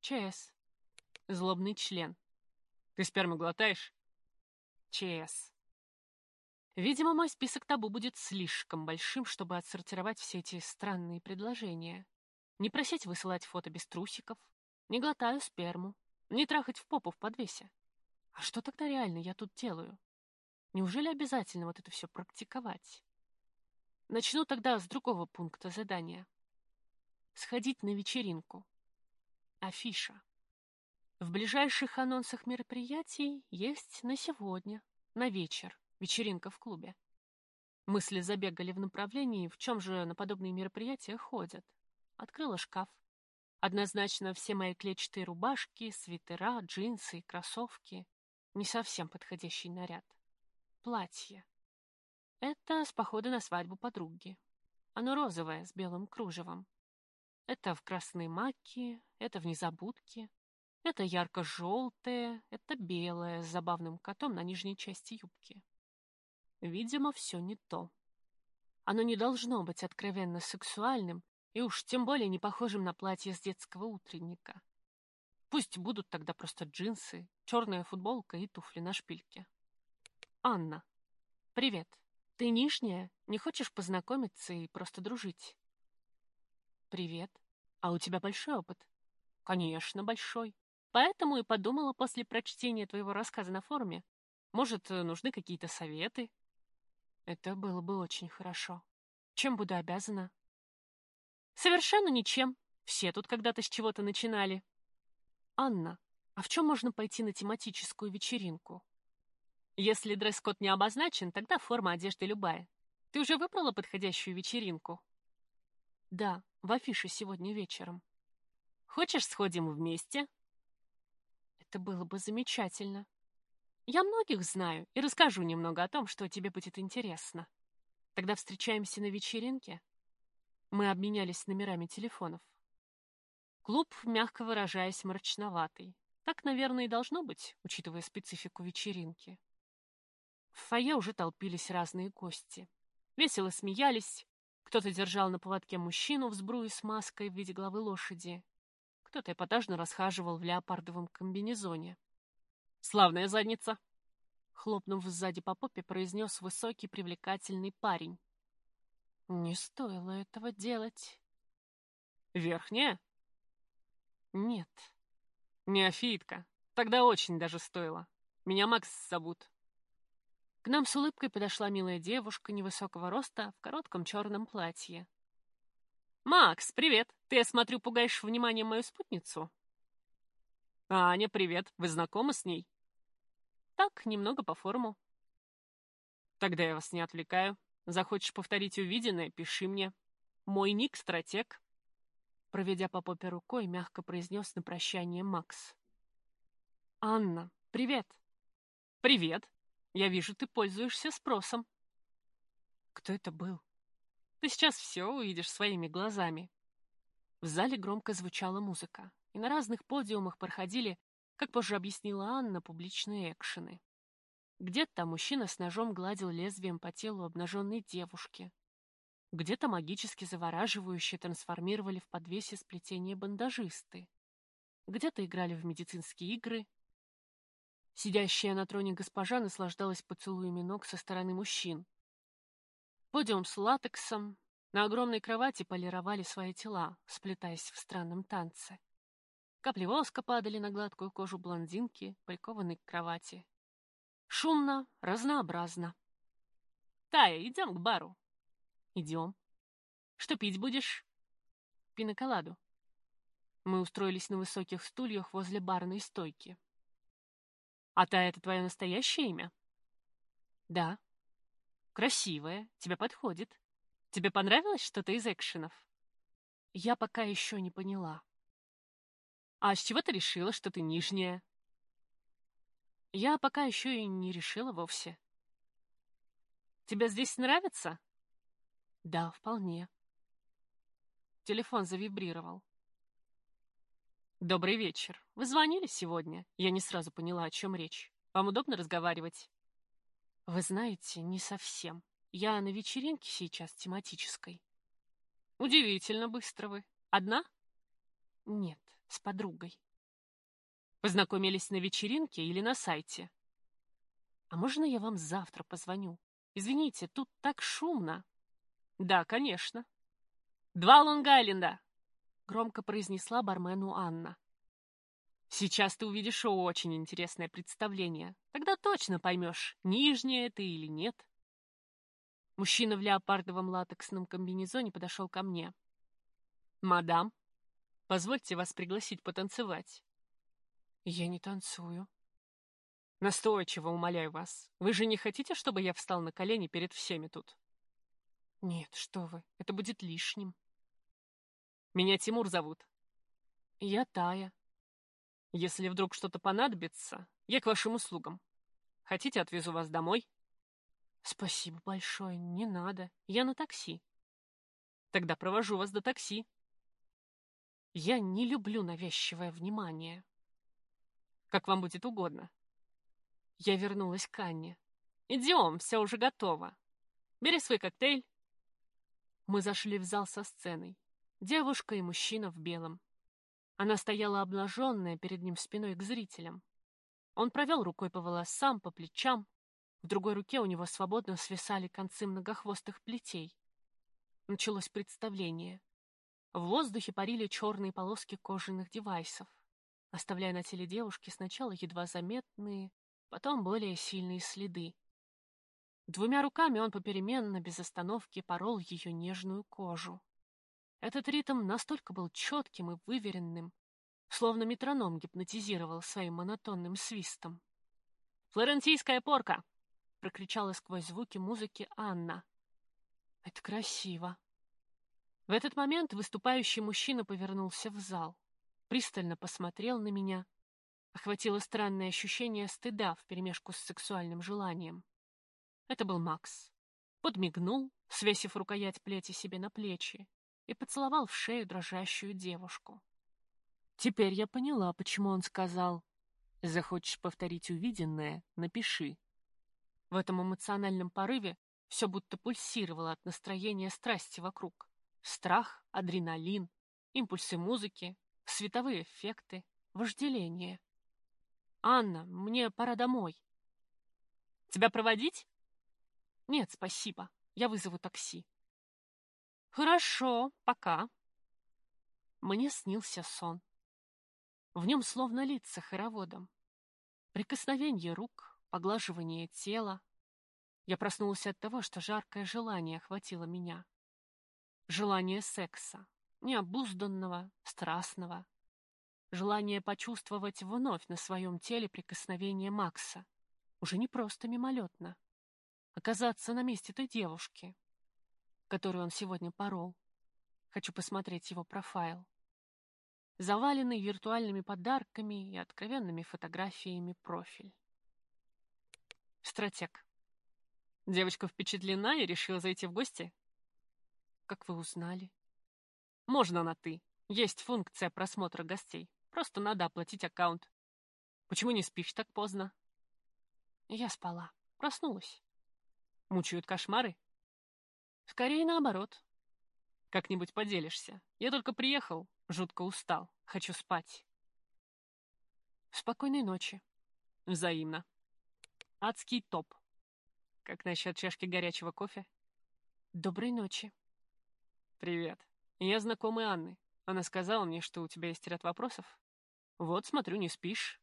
ЧС. Злобный член. Ты сперму глотаешь? ЧС. Видимо, мой список табу будет слишком большим, чтобы отсортировать все эти странные предложения. Не просить высылать фото без трусиков, не глотаю сперму, не трахать в попу в подвесе. А что тогда реально я тут делаю? Неужели обязательно вот это все практиковать? Начну тогда с другого пункта задания сходить на вечеринку. Афиша. В ближайших анонсах мероприятий есть на сегодня, на вечер, вечеринка в клубе. Мысли забегали в направлении, в чем же на подобные мероприятия ходят. Открыла шкаф. Однозначно все мои клетчатые рубашки, свитера, джинсы и кроссовки. Не совсем подходящий наряд. Платье. Это с похода на свадьбу подруги. Оно розовое, с белым кружевом. Это в красной маке, это в незабудке, это ярко-желтое, это белое, с забавным котом на нижней части юбки. Видимо, все не то. Оно не должно быть откровенно сексуальным и уж тем более не похожим на платье с детского утренника. Пусть будут тогда просто джинсы, черная футболка и туфли на шпильке. Анна. Привет. Ты нижняя? Не хочешь познакомиться и просто дружить? Привет. А у тебя большой опыт? Конечно, большой. Поэтому и подумала после прочтения твоего рассказа на форуме. Может, нужны какие-то советы? Это было бы очень хорошо. Чем буду обязана? Совершенно ничем. Все тут когда-то с чего-то начинали. Анна, а в чем можно пойти на тематическую вечеринку? Если дресс-код не обозначен, тогда форма одежды любая. Ты уже выбрала подходящую вечеринку? Да, в афише сегодня вечером. Хочешь, сходим вместе? Это было бы замечательно. Я многих знаю и расскажу немного о том, что тебе будет интересно. Тогда встречаемся на вечеринке. Мы обменялись номерами телефонов. Клуб, мягко выражаясь, мрачноватый. Так, наверное, и должно быть, учитывая специфику вечеринки. В фойе уже толпились разные гости. Весело смеялись. Кто-то держал на поводке мужчину в сбруе с маской в виде головы лошади. Кто-то эпатажно расхаживал в леопардовом комбинезоне. «Славная задница!» Хлопнув сзади по попе, произнес высокий привлекательный парень. «Не стоило этого делать». «Верхняя?» Нет. Неофитка. Тогда очень даже стоило. Меня Макс зовут. К нам с улыбкой подошла милая девушка невысокого роста в коротком черном платье. «Макс, привет! Ты, я смотрю, пугаешь вниманием мою спутницу?» «Аня, привет! Вы знакомы с ней?» «Так, немного по форуму». «Тогда я вас не отвлекаю. Захочешь повторить увиденное, пиши мне. Мой ник — стратег. Проведя по попе рукой, мягко произнес на прощание Макс. «Анна, привет!» «Привет! Я вижу, ты пользуешься спросом». «Кто это был?» «Ты сейчас все увидишь своими глазами». В зале громко звучала музыка, и на разных подиумах проходили, как позже объяснила Анна, публичные экшены. Где-то мужчина с ножом гладил лезвием по телу обнаженной девушки, где-то магически завораживающе трансформировали в подвесе сплетение бандажисты. Где-то играли в медицинские игры. Сидящая на троне госпожа наслаждалась поцелуями ног со стороны мужчин. Подиум с латексом. На огромной кровати полировали свои тела, сплетаясь в странном танце. Капли воска падали на гладкую кожу блондинки, прикованной к кровати. Шумно, разнообразно. «Тая, идем к бару», Идем. Что пить будешь? Пиноколаду. Мы устроились на высоких стульях возле барной стойки. А та это твое настоящее имя? Да. Красивое, тебе подходит. Тебе понравилось что-то из экшенов? Я пока еще не поняла. А с чего ты решила, что ты нижняя? Я пока еще и не решила вовсе. Тебе здесь нравится? Да, вполне. Телефон завибрировал. Добрый вечер. Вы звонили сегодня? Я не сразу поняла, о чем речь. Вам удобно разговаривать? Вы знаете, не совсем. Я на вечеринке сейчас тематической. Удивительно быстро вы. Одна? Нет, с подругой. Познакомились на вечеринке или на сайте? А можно я вам завтра позвоню? Извините, тут так шумно. Да, конечно. Два Лонг-Айленда, громко произнесла бармену Анна. Сейчас ты увидишь очень интересное представление. Тогда точно поймешь, нижнее ты или нет. Мужчина в леопардовом латексном комбинезоне подошел ко мне. «Мадам, позвольте вас пригласить потанцевать». «Я не танцую». «Настойчиво умоляю вас. Вы же не хотите, чтобы я встал на колени перед всеми тут?» Нет, что вы, это будет лишним. Меня Тимур зовут. Я Тая. Если вдруг что-то понадобится, я к вашим услугам. Хотите, отвезу вас домой? Спасибо большое, не надо. Я на такси. Тогда провожу вас до такси. Я не люблю навязчивое внимание. Как вам будет угодно. Я вернулась к Анне. Идем, все уже готово. Бери свой коктейль. Мы зашли в зал со сценой. Девушка и мужчина в белом. Она стояла обнаженная перед ним спиной к зрителям. Он провел рукой по волосам, по плечам. В другой руке у него свободно свисали концы многохвостых плетей. Началось представление. В воздухе парили черные полоски кожаных девайсов, оставляя на теле девушки сначала едва заметные, потом более сильные следы. Двумя руками он попеременно, без остановки, порол ее нежную кожу. Этот ритм настолько был четким и выверенным, словно метроном гипнотизировал своим монотонным свистом. «Флорентийская порка!» — прокричала сквозь звуки музыки Анна. «Это красиво!» В этот момент выступающий мужчина повернулся в зал, пристально посмотрел на меня. Охватило странное ощущение стыда вперемешку с сексуальным желанием. Это был Макс. Подмигнул, свесив рукоять плети себе на плечи, и поцеловал в шею дрожащую девушку. Теперь я поняла, почему он сказал «Захочешь повторить увиденное? Напиши». В этом эмоциональном порыве все будто пульсировало от настроения страсти вокруг. Страх, адреналин, импульсы музыки, световые эффекты, вожделение. «Анна, мне пора домой». «Тебя проводить?» «Нет, спасибо. Я вызову такси». «Хорошо, пока». Мне снился сон. В нем словно лица хороводом. Прикосновение рук, поглаживание тела. Я проснулась от того, что жаркое желание охватило меня. Желание секса, необузданного, страстного. Желание почувствовать вновь на своем теле прикосновение Макса. Уже не просто мимолетно. Оказаться на месте той девушки, которую он сегодня порол. Хочу посмотреть его профайл. Заваленный виртуальными подарками и откровенными фотографиями профиль. Стратег. Девочка впечатлена и решила зайти в гости? Как вы узнали? Можно на «ты». Есть функция просмотра гостей. Просто надо оплатить аккаунт. Почему не спишь так поздно? Я спала. Проснулась. Мучают кошмары? Скорее наоборот. Как-нибудь поделишься. Я только приехал, жутко устал. Хочу спать. Спокойной ночи. Взаимно. Адский топ. Как насчет чашки горячего кофе? Доброй ночи. «Привет. Я знакомый Анны. Она сказала мне, что у тебя есть ряд вопросов. Вот, смотрю, не спишь».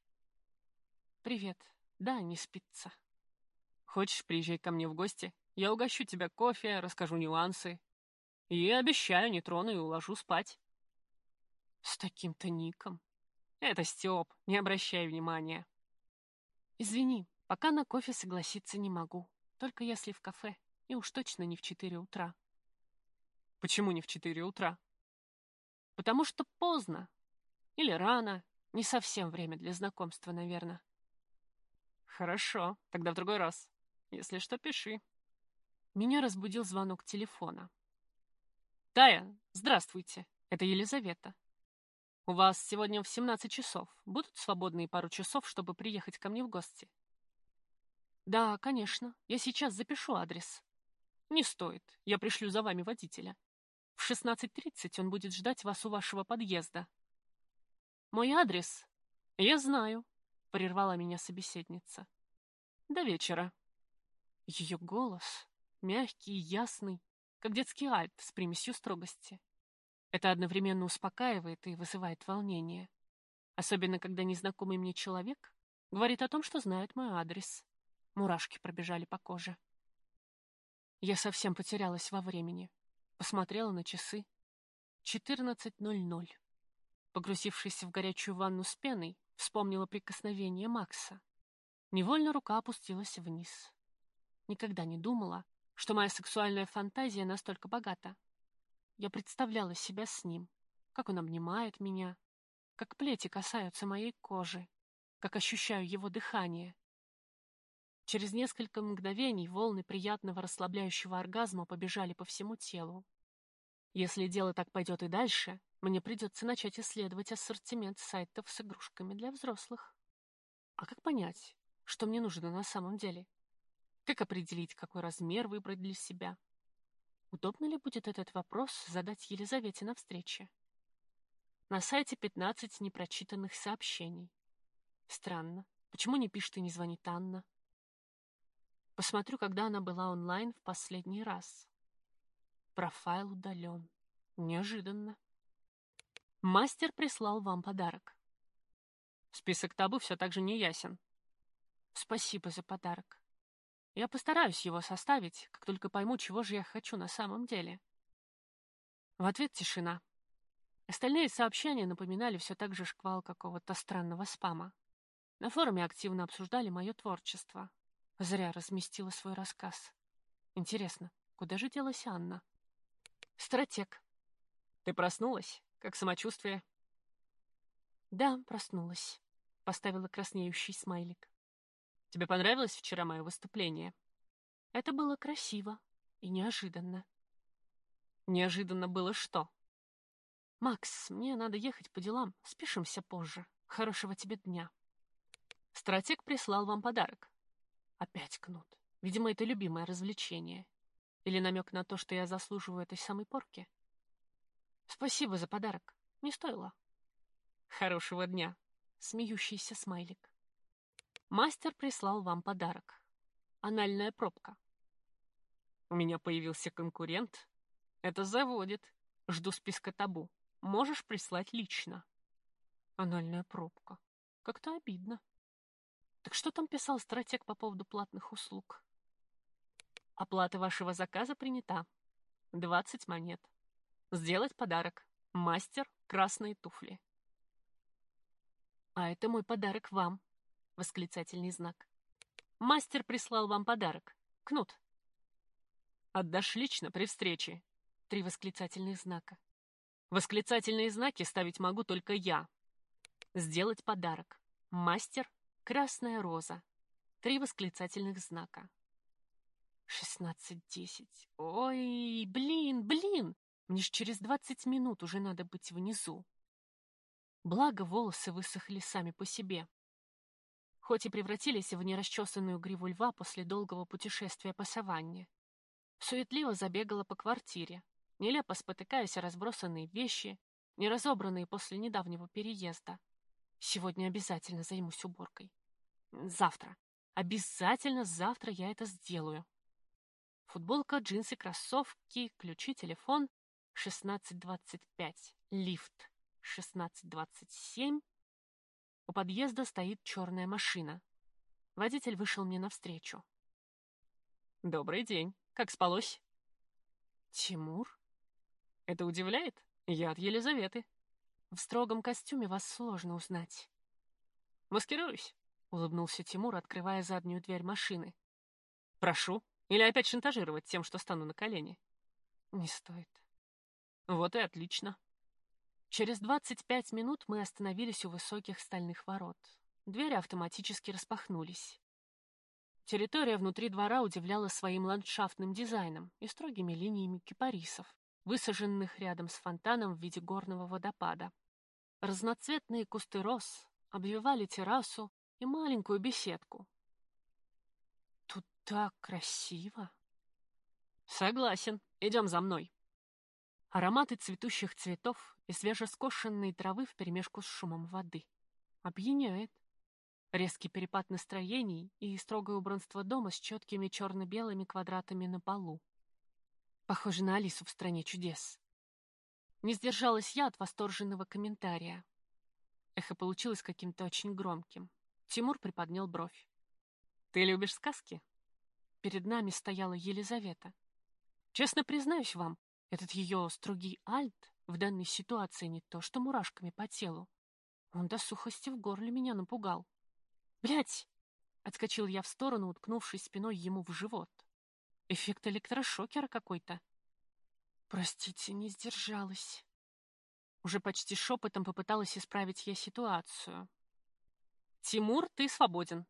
«Привет. Да, не спится». «Хочешь, приезжай ко мне в гости? Я угощу тебя кофе, расскажу нюансы. И обещаю, не трону и уложу спать». «С таким-то ником?» «Это Степ, не обращай внимания». «Извини, пока на кофе согласиться не могу. Только если в кафе. И уж точно не в четыре утра». Почему не в четыре утра? Потому что поздно. Или рано. Не совсем время для знакомства, наверное. Хорошо, тогда в другой раз. Если что, пиши. Меня разбудил звонок телефона. Тая, здравствуйте. Это Елизавета. У вас сегодня в 17 часов. Будут свободные пару часов, чтобы приехать ко мне в гости? Да, конечно. Я сейчас запишу адрес. Не стоит. Я пришлю за вами водителя. В 16.30 он будет ждать вас у вашего подъезда. Мой адрес? Я знаю, прервала меня собеседница. До вечера. Ее голос, мягкий и ясный, как детский альт с примесью строгости. Это одновременно успокаивает и вызывает волнение. Особенно, когда незнакомый мне человек говорит о том, что знает мой адрес. Мурашки пробежали по коже. Я совсем потерялась во времени. Посмотрела на часы. 14.00. Погрузившись в горячую ванну с пеной, вспомнила прикосновение Макса. Невольно рука опустилась вниз. Никогда не думала, что моя сексуальная фантазия настолько богата. Я представляла себя с ним, как он обнимает меня, как плети касаются моей кожи, как ощущаю его дыхание, Через несколько мгновений волны приятного расслабляющего оргазма побежали по всему телу. Если дело так пойдет и дальше, мне придется начать исследовать ассортимент сайтов с игрушками для взрослых. А как понять, что мне нужно на самом деле? Как определить, какой размер выбрать для себя? Удобно ли будет этот вопрос задать Елизавете на встрече? На сайте 15 непрочитанных сообщений. Странно. Почему не пишет и не звонит Анна? Посмотрю, когда она была онлайн в последний раз. Профайл удален. Неожиданно. Мастер прислал вам подарок. Список табу все так же не ясен. Спасибо за подарок. Я постараюсь его составить, как только пойму, чего же я хочу на самом деле. В ответ тишина. Остальные сообщения напоминали все так же шквал какого-то странного спама. На форуме активно обсуждали мое творчество. Зря разместила свой рассказ. Интересно, куда же делась Анна? Стратег. Ты проснулась? Как самочувствие? Да, проснулась. Поставила краснеющий смайлик. Тебе понравилось вчера мое выступление? Это было красиво и неожиданно. Неожиданно было что? Макс, мне надо ехать по делам. Спишемся позже. Хорошего тебе дня. Стратег прислал вам подарок. Опять кнут. Видимо, это любимое развлечение. Или намек на то, что я заслуживаю этой самой порки? Спасибо за подарок. Не стоило. Хорошего дня. Смеющийся смайлик. Мастер прислал вам подарок. Анальная пробка. У меня появился конкурент. Это заводит. Жду списка табу. Можешь прислать лично. Анальная пробка. Как-то обидно. Так что там писал стратег по поводу платных услуг? Оплата вашего заказа принята. 20 монет. Сделать подарок. Мастер красные туфли. А это мой подарок вам. Восклицательный знак. Мастер прислал вам подарок. Кнут. Отдашь лично при встрече. Три восклицательных знака. Восклицательные знаки ставить могу только я. Сделать подарок. Мастер Красная роза. Три восклицательных знака. Шестнадцать десять. Ой, блин, блин! Мне ж через двадцать минут уже надо быть внизу. Благо, волосы высохли сами по себе. Хоть и превратились в нерасчесанную гриву льва после долгого путешествия по саванне. Суетливо забегала по квартире, нелепо спотыкаясь о разбросанные вещи, не разобранные после недавнего переезда. Сегодня обязательно займусь уборкой. Завтра. Обязательно завтра я это сделаю. Футболка, джинсы, кроссовки, ключи, телефон. 16.25. Лифт. 16.27. У подъезда стоит черная машина. Водитель вышел мне навстречу. «Добрый день. Как спалось?» «Тимур?» «Это удивляет? Я от Елизаветы». В строгом костюме вас сложно узнать. Маскируюсь, улыбнулся Тимур, открывая заднюю дверь машины. Прошу. Или опять шантажировать тем, что стану на колени? Не стоит. Вот и отлично. Через двадцать пять минут мы остановились у высоких стальных ворот. Двери автоматически распахнулись. Территория внутри двора удивляла своим ландшафтным дизайном и строгими линиями кипарисов, высаженных рядом с фонтаном в виде горного водопада. Разноцветные кусты роз обвивали террасу и маленькую беседку. Тут так красиво. Согласен, идем за мной. Ароматы цветущих цветов и свежескошенной травы вперемешку с шумом воды. Опьяняет. Резкий перепад настроений и строгое убранство дома с четкими черно-белыми квадратами на полу. Похоже на Алису в «Стране чудес». Не сдержалась я от восторженного комментария. Эхо получилось каким-то очень громким. Тимур приподнял бровь. «Ты любишь сказки?» Перед нами стояла Елизавета. Честно признаюсь вам, этот ее строгий альт в данной ситуации не то что мурашками по телу. Он до сухости в горле меня напугал. «Блядь!» — отскочил я в сторону, уткнувшись спиной ему в живот. Эффект электрошокера какой-то. Простите, не сдержалась. Уже почти шепотом попыталась исправить я ситуацию. Тимур, ты свободен.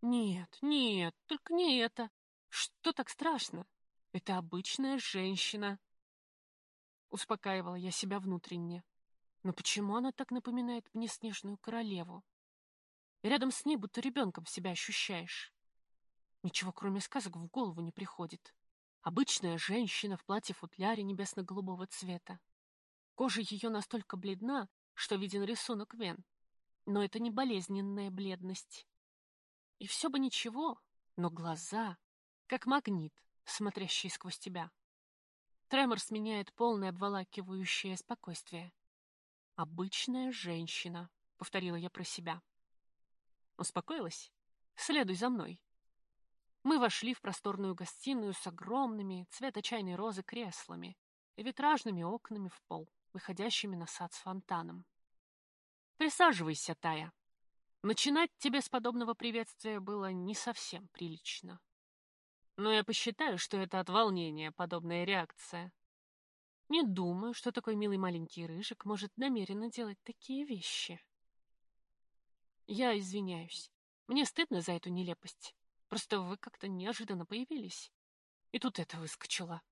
Нет, нет, только не это. Что так страшно? Это обычная женщина. Успокаивала я себя внутренне. Но почему она так напоминает мне снежную королеву? рядом с ней будто ребенком себя ощущаешь. Ничего, кроме сказок, в голову не приходит. Обычная женщина в платье-футляре небесно-голубого цвета. Кожа ее настолько бледна, что виден рисунок вен. Но это не болезненная бледность. И все бы ничего, но глаза, как магнит, смотрящий сквозь тебя. Тремор сменяет полное обволакивающее спокойствие. «Обычная женщина», — повторила я про себя. Успокоилась? Следуй за мной. Мы вошли в просторную гостиную с огромными цвета чайной розы креслами и витражными окнами в пол, выходящими на сад с фонтаном. Присаживайся, Тая. Начинать тебе с подобного приветствия было не совсем прилично. Но я посчитаю, что это от волнения подобная реакция. Не думаю, что такой милый маленький рыжик может намеренно делать такие вещи. Я извиняюсь. Мне стыдно за эту нелепость. Просто вы как-то неожиданно появились. И тут это выскочило.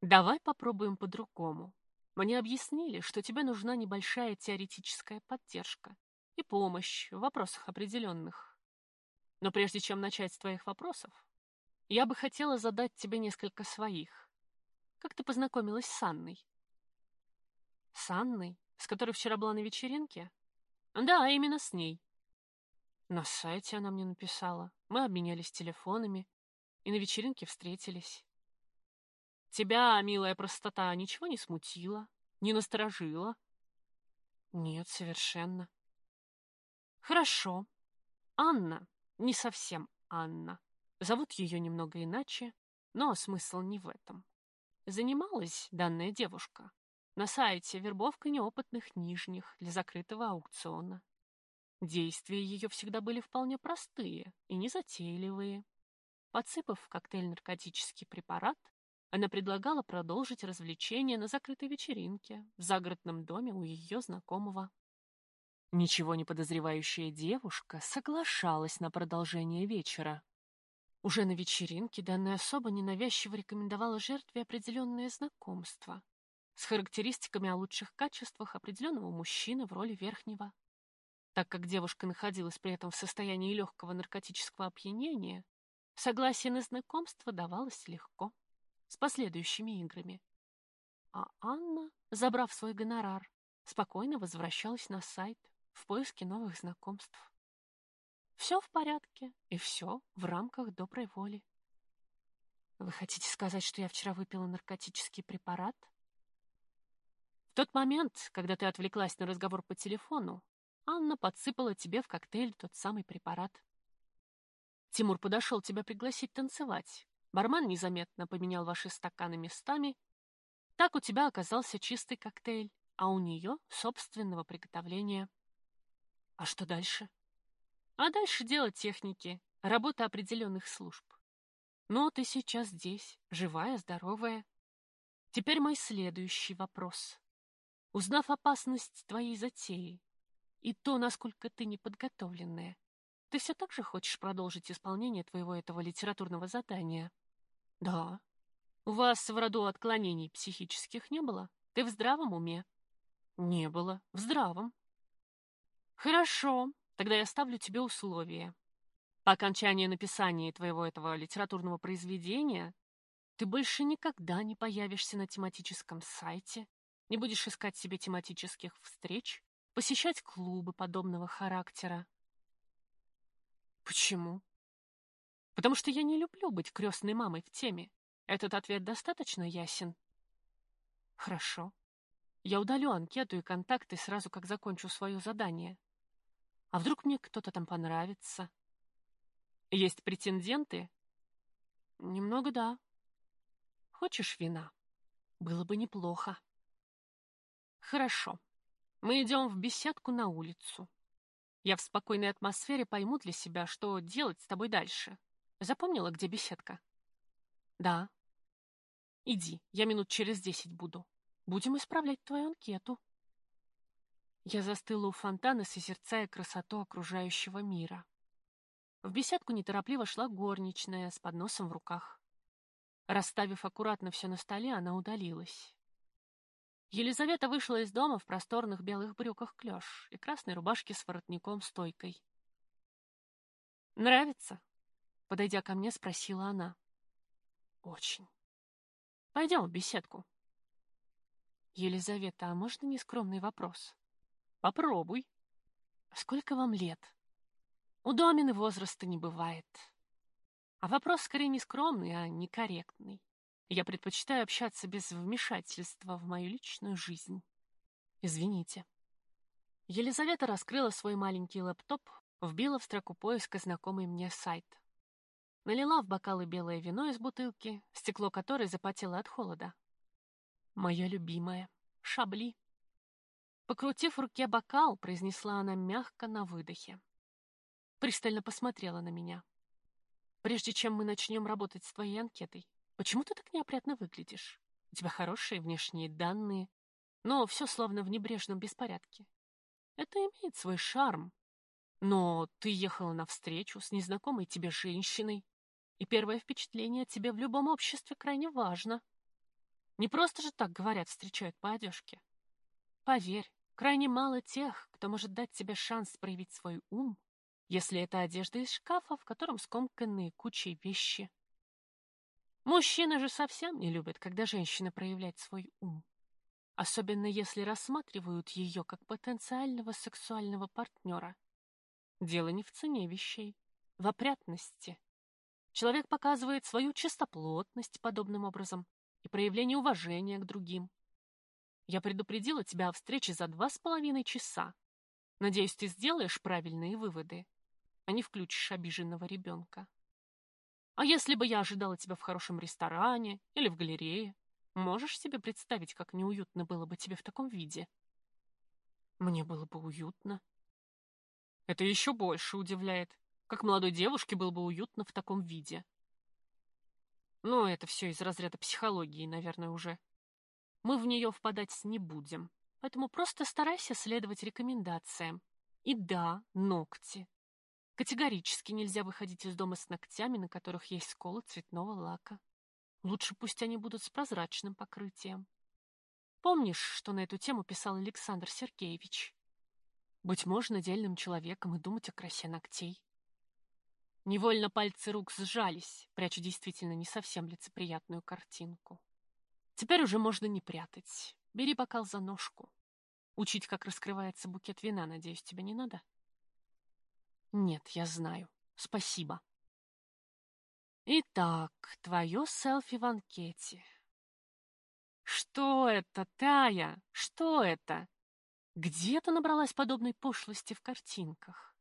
Давай попробуем по-другому. Мне объяснили, что тебе нужна небольшая теоретическая поддержка и помощь в вопросах определенных. Но прежде чем начать с твоих вопросов, я бы хотела задать тебе несколько своих. Как ты познакомилась с Анной? С Анной, с которой вчера была на вечеринке? Да, именно с ней. На сайте она мне написала. Мы обменялись телефонами и на вечеринке встретились. Тебя, милая простота, ничего не смутила, не насторожила? Нет, совершенно. Хорошо. Анна, не совсем Анна. Зовут ее немного иначе, но смысл не в этом. Занималась данная девушка на сайте вербовка неопытных нижних для закрытого аукциона. Действия ее всегда были вполне простые и незатейливые. Подсыпав в коктейль наркотический препарат, она предлагала продолжить развлечение на закрытой вечеринке в загородном доме у ее знакомого. Ничего не подозревающая девушка соглашалась на продолжение вечера. Уже на вечеринке данная особа ненавязчиво рекомендовала жертве определенное знакомство, с характеристиками о лучших качествах определенного мужчины в роли верхнего. Так как девушка находилась при этом в состоянии легкого наркотического опьянения, согласие на знакомство давалось легко, с последующими играми. А Анна, забрав свой гонорар, спокойно возвращалась на сайт в поиске новых знакомств. Все в порядке, и все в рамках доброй воли. Вы хотите сказать, что я вчера выпила наркотический препарат? В тот момент, когда ты отвлеклась на разговор по телефону, Анна подсыпала тебе в коктейль тот самый препарат. Тимур подошел тебя пригласить танцевать. Бармен незаметно поменял ваши стаканы местами. Так у тебя оказался чистый коктейль, а у нее собственного приготовления. А что дальше? А дальше дело техники, работа определенных служб. Но ты сейчас здесь, живая, здоровая. Теперь мой следующий вопрос. Узнав опасность твоей затеи и то, насколько ты неподготовленная, ты все так же хочешь продолжить исполнение твоего этого литературного задания? Да. У вас в роду отклонений психических не было? Ты в здравом уме? Не было. В здравом. Хорошо. Тогда я ставлю тебе условия. По окончании написания твоего этого литературного произведения ты больше никогда не появишься на тематическом сайте не будешь искать себе тематических встреч, посещать клубы подобного характера. Почему? Потому что я не люблю быть крестной мамой в теме. Этот ответ достаточно ясен? Хорошо. Я удалю анкету и контакты сразу, как закончу свое задание. А вдруг мне кто-то там понравится? Есть претенденты? Немного да. Хочешь вина? Было бы неплохо. Хорошо. Мы идем в беседку на улицу. Я в спокойной атмосфере пойму для себя, что делать с тобой дальше. Запомнила, где беседка? Да. Иди, я минут через десять буду. Будем исправлять твою анкету. Я застыла у фонтана, созерцая красоту окружающего мира. В беседку неторопливо шла горничная с подносом в руках. Расставив аккуратно все на столе, она удалилась. Елизавета вышла из дома в просторных белых брюках клеш и красной рубашке с воротником-стойкой. «Нравится?» — подойдя ко мне, спросила она. «Очень. Пойдем в беседку». «Елизавета, а можно нескромный вопрос?» «Попробуй». «Сколько вам лет?» «У Домины возраста не бывает». А вопрос скорее не скромный, а некорректный. Я предпочитаю общаться без вмешательства в мою личную жизнь. Извините. Елизавета раскрыла свой маленький лэптоп, вбила в строку поиска знакомый мне сайт. Налила в бокалы белое вино из бутылки, стекло которой запотело от холода. Моя любимая. Шабли. Покрутив в руке бокал, произнесла она мягко на выдохе. Пристально посмотрела на меня. Прежде чем мы начнем работать с твоей анкетой, Почему ты так неопрятно выглядишь? У тебя хорошие внешние данные, но все словно в небрежном беспорядке. Это имеет свой шарм. Но ты ехала навстречу с незнакомой тебе женщиной, и первое впечатление о тебе в любом обществе крайне важно. Не просто же так, говорят, встречают по одежке. Поверь, крайне мало тех, кто может дать тебе шанс проявить свой ум, если это одежда из шкафа, в котором скомканные кучей вещи. Мужчины же совсем не любят, когда женщина проявляет свой ум. Особенно если рассматривают ее как потенциального сексуального партнера. Дело не в цене вещей, в опрятности. Человек показывает свою чистоплотность подобным образом и проявление уважения к другим. Я предупредила тебя о встрече за два с половиной часа. Надеюсь, ты сделаешь правильные выводы, а не включишь обиженного ребенка. А если бы я ожидала тебя в хорошем ресторане или в галерее? Можешь себе представить, как неуютно было бы тебе в таком виде? Мне было бы уютно. Это еще больше удивляет. Как молодой девушке было бы уютно в таком виде. Но это все из разряда психологии, наверное, уже. Мы в нее впадать не будем. Поэтому просто старайся следовать рекомендациям. И да, ногти. Категорически нельзя выходить из дома с ногтями, на которых есть сколы цветного лака. Лучше пусть они будут с прозрачным покрытием. Помнишь, что на эту тему писал Александр Сергеевич? Быть можно дельным человеком и думать о красе ногтей. Невольно пальцы рук сжались, пряча действительно не совсем лицеприятную картинку. Теперь уже можно не прятать. Бери бокал за ножку. Учить, как раскрывается букет вина, надеюсь, тебе не надо? Нет, я знаю. Спасибо. Итак, твое селфи в анкете. Что это, Тая? Что это? Где ты набралась подобной пошлости в картинках?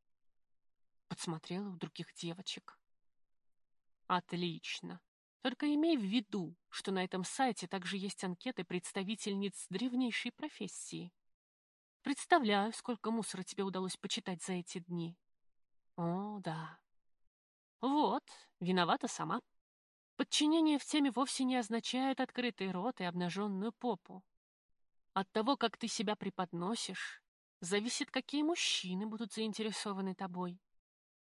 Подсмотрела у других девочек. Отлично. Только имей в виду, что на этом сайте также есть анкеты представительниц древнейшей профессии. Представляю, сколько мусора тебе удалось почитать за эти дни. О, да. Вот, виновата сама. Подчинение в теме вовсе не означает открытый рот и обнаженную попу. От того, как ты себя преподносишь, зависит, какие мужчины будут заинтересованы тобой.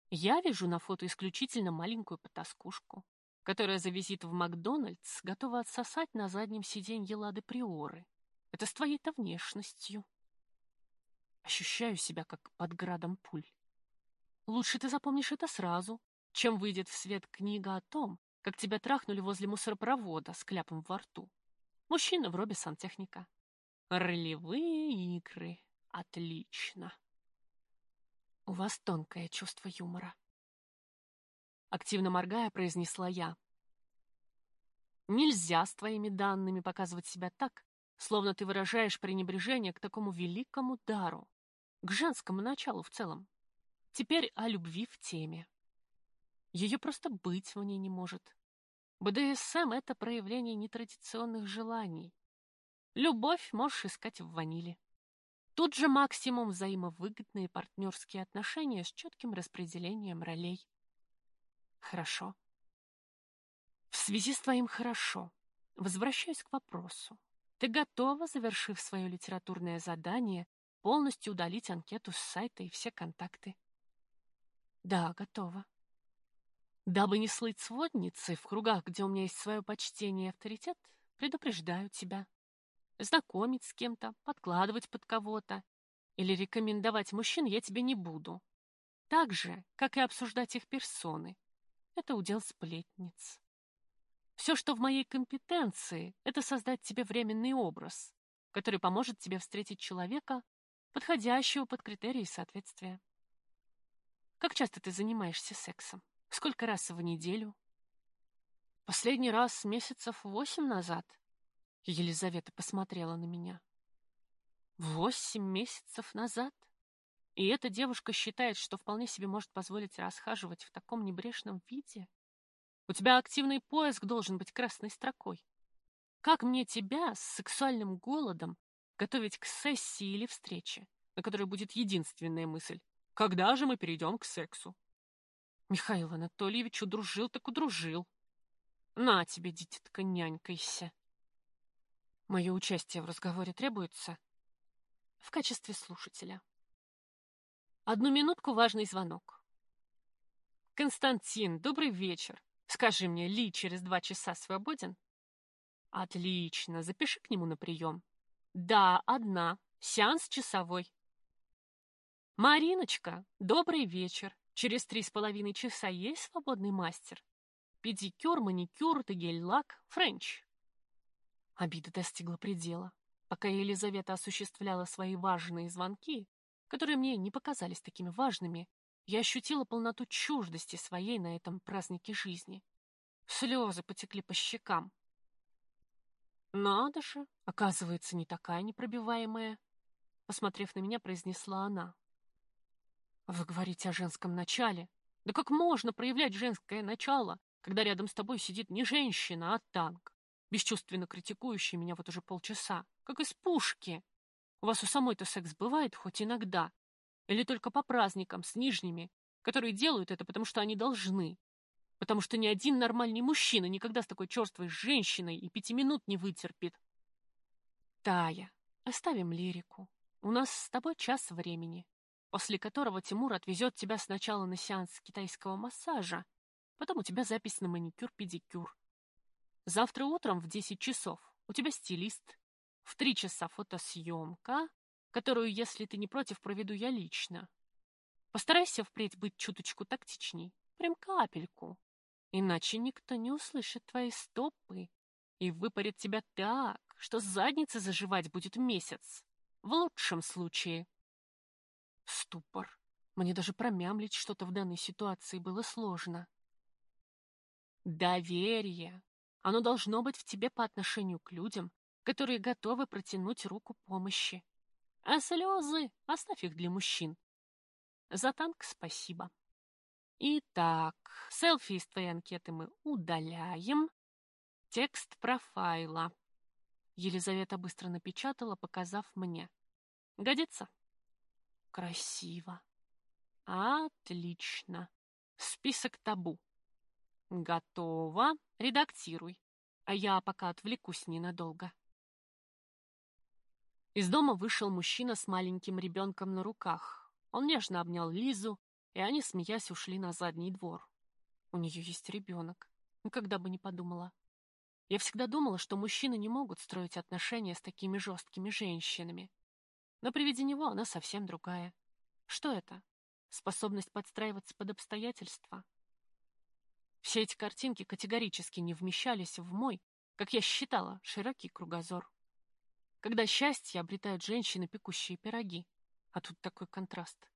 Я вижу на фото исключительно маленькую потаскушку, которая за визит в Макдональдс готова отсосать на заднем сиденье Лады Приоры. Это с твоей-то внешностью. Ощущаю себя как под градом пуль. Лучше ты запомнишь это сразу, чем выйдет в свет книга о том, как тебя трахнули возле мусоропровода с кляпом во рту. Мужчина в робе сантехника. Ролевые игры. Отлично. У вас тонкое чувство юмора. Активно моргая, произнесла я. Нельзя с твоими данными показывать себя так, словно ты выражаешь пренебрежение к такому великому дару, к женскому началу в целом. Теперь о любви в теме. Ее просто быть в ней не может. БДСМ — это проявление нетрадиционных желаний. Любовь можешь искать в ваниле. Тут же максимум взаимовыгодные партнерские отношения с четким распределением ролей. Хорошо. В связи с твоим «хорошо» возвращаюсь к вопросу. Ты готова, завершив свое литературное задание, полностью удалить анкету с сайта и все контакты? Да, готова. Дабы не слыть сводницей в кругах, где у меня есть свое почтение и авторитет, предупреждаю тебя. знакомить с кем-то, подкладывать под кого-то или рекомендовать мужчин я тебе не буду. Так же, как и обсуждать их персоны. Это удел сплетниц. Все, что в моей компетенции, это создать тебе временный образ, который поможет тебе встретить человека, подходящего под критерии соответствия. Как часто ты занимаешься сексом? Сколько раз в неделю? Последний раз месяцев восемь назад. Елизавета посмотрела на меня. Восемь месяцев назад? И эта девушка считает, что вполне себе может позволить расхаживать в таком небрежном виде? У тебя активный поиск должен быть красной строкой. Как мне тебя с сексуальным голодом готовить к сессии или встрече, на которой будет единственная мысль «Когда же мы перейдем к сексу?» Михаил Анатольевич удружил так удружил. На тебе, дитятка, нянькайся. Мое участие в разговоре требуется в качестве слушателя. Одну минутку важный звонок. Константин, добрый вечер. Скажи мне, Ли через два часа свободен? Отлично, запиши к нему на прием. Да, одна. Сеанс часовой. Мариночка, добрый вечер. Через три с половиной часа есть свободный мастер? Педикюр, маникюр, гель-лак, френч. Обида достигла предела. Пока Елизавета осуществляла свои важные звонки, которые мне не показались такими важными, я ощутила полноту чуждости своей на этом празднике жизни. Слезы потекли по щекам. «Надо же, оказывается, не такая непробиваемая», — посмотрев на меня, произнесла она. «Вы говорите о женском начале. Да как можно проявлять женское начало, когда рядом с тобой сидит не женщина, а танк, бесчувственно критикующий меня вот уже полчаса, как из пушки? У вас у самой-то секс бывает хоть иногда, или только по праздникам с нижними, которые делают это, потому что они должны. Потому что ни один нормальный мужчина никогда с такой черствой женщиной и пяти минут не вытерпит. Тая, оставим лирику. У нас с тобой час времени, после которого Тимур отвезет тебя сначала на сеанс китайского массажа, потом у тебя запись на маникюр-педикюр. Завтра утром в 10 часов у тебя стилист, в 3 часа фотосъемка, которую, если ты не против, проведу я лично. Постарайся впредь быть чуточку тактичней, прям капельку. Иначе никто не услышит твои стопы и выпарит тебя так, что задница заживать будет месяц. В лучшем случае. Ступор. Мне даже промямлить что-то в данной ситуации было сложно. Доверие. Оно должно быть в тебе по отношению к людям, которые готовы протянуть руку помощи. А слезы оставь их для мужчин. За танк спасибо. Итак, селфи из твоей анкеты мы удаляем. Текст профайла. Елизавета быстро напечатала, показав мне. Годится? Красиво. Отлично. Список табу. Готово. Редактируй. А я пока отвлекусь ненадолго. Из дома вышел мужчина с маленьким ребенком на руках. Он нежно обнял Лизу, и они, смеясь, ушли на задний двор. У нее есть ребенок. Никогда бы не подумала. Я всегда думала, что мужчины не могут строить отношения с такими жесткими женщинами. Но при виде него она совсем другая. Что это? Способность подстраиваться под обстоятельства? Все эти картинки категорически не вмещались в мой, как я считала, широкий кругозор когда счастье обретают женщины, пекущие пироги. А тут такой контраст.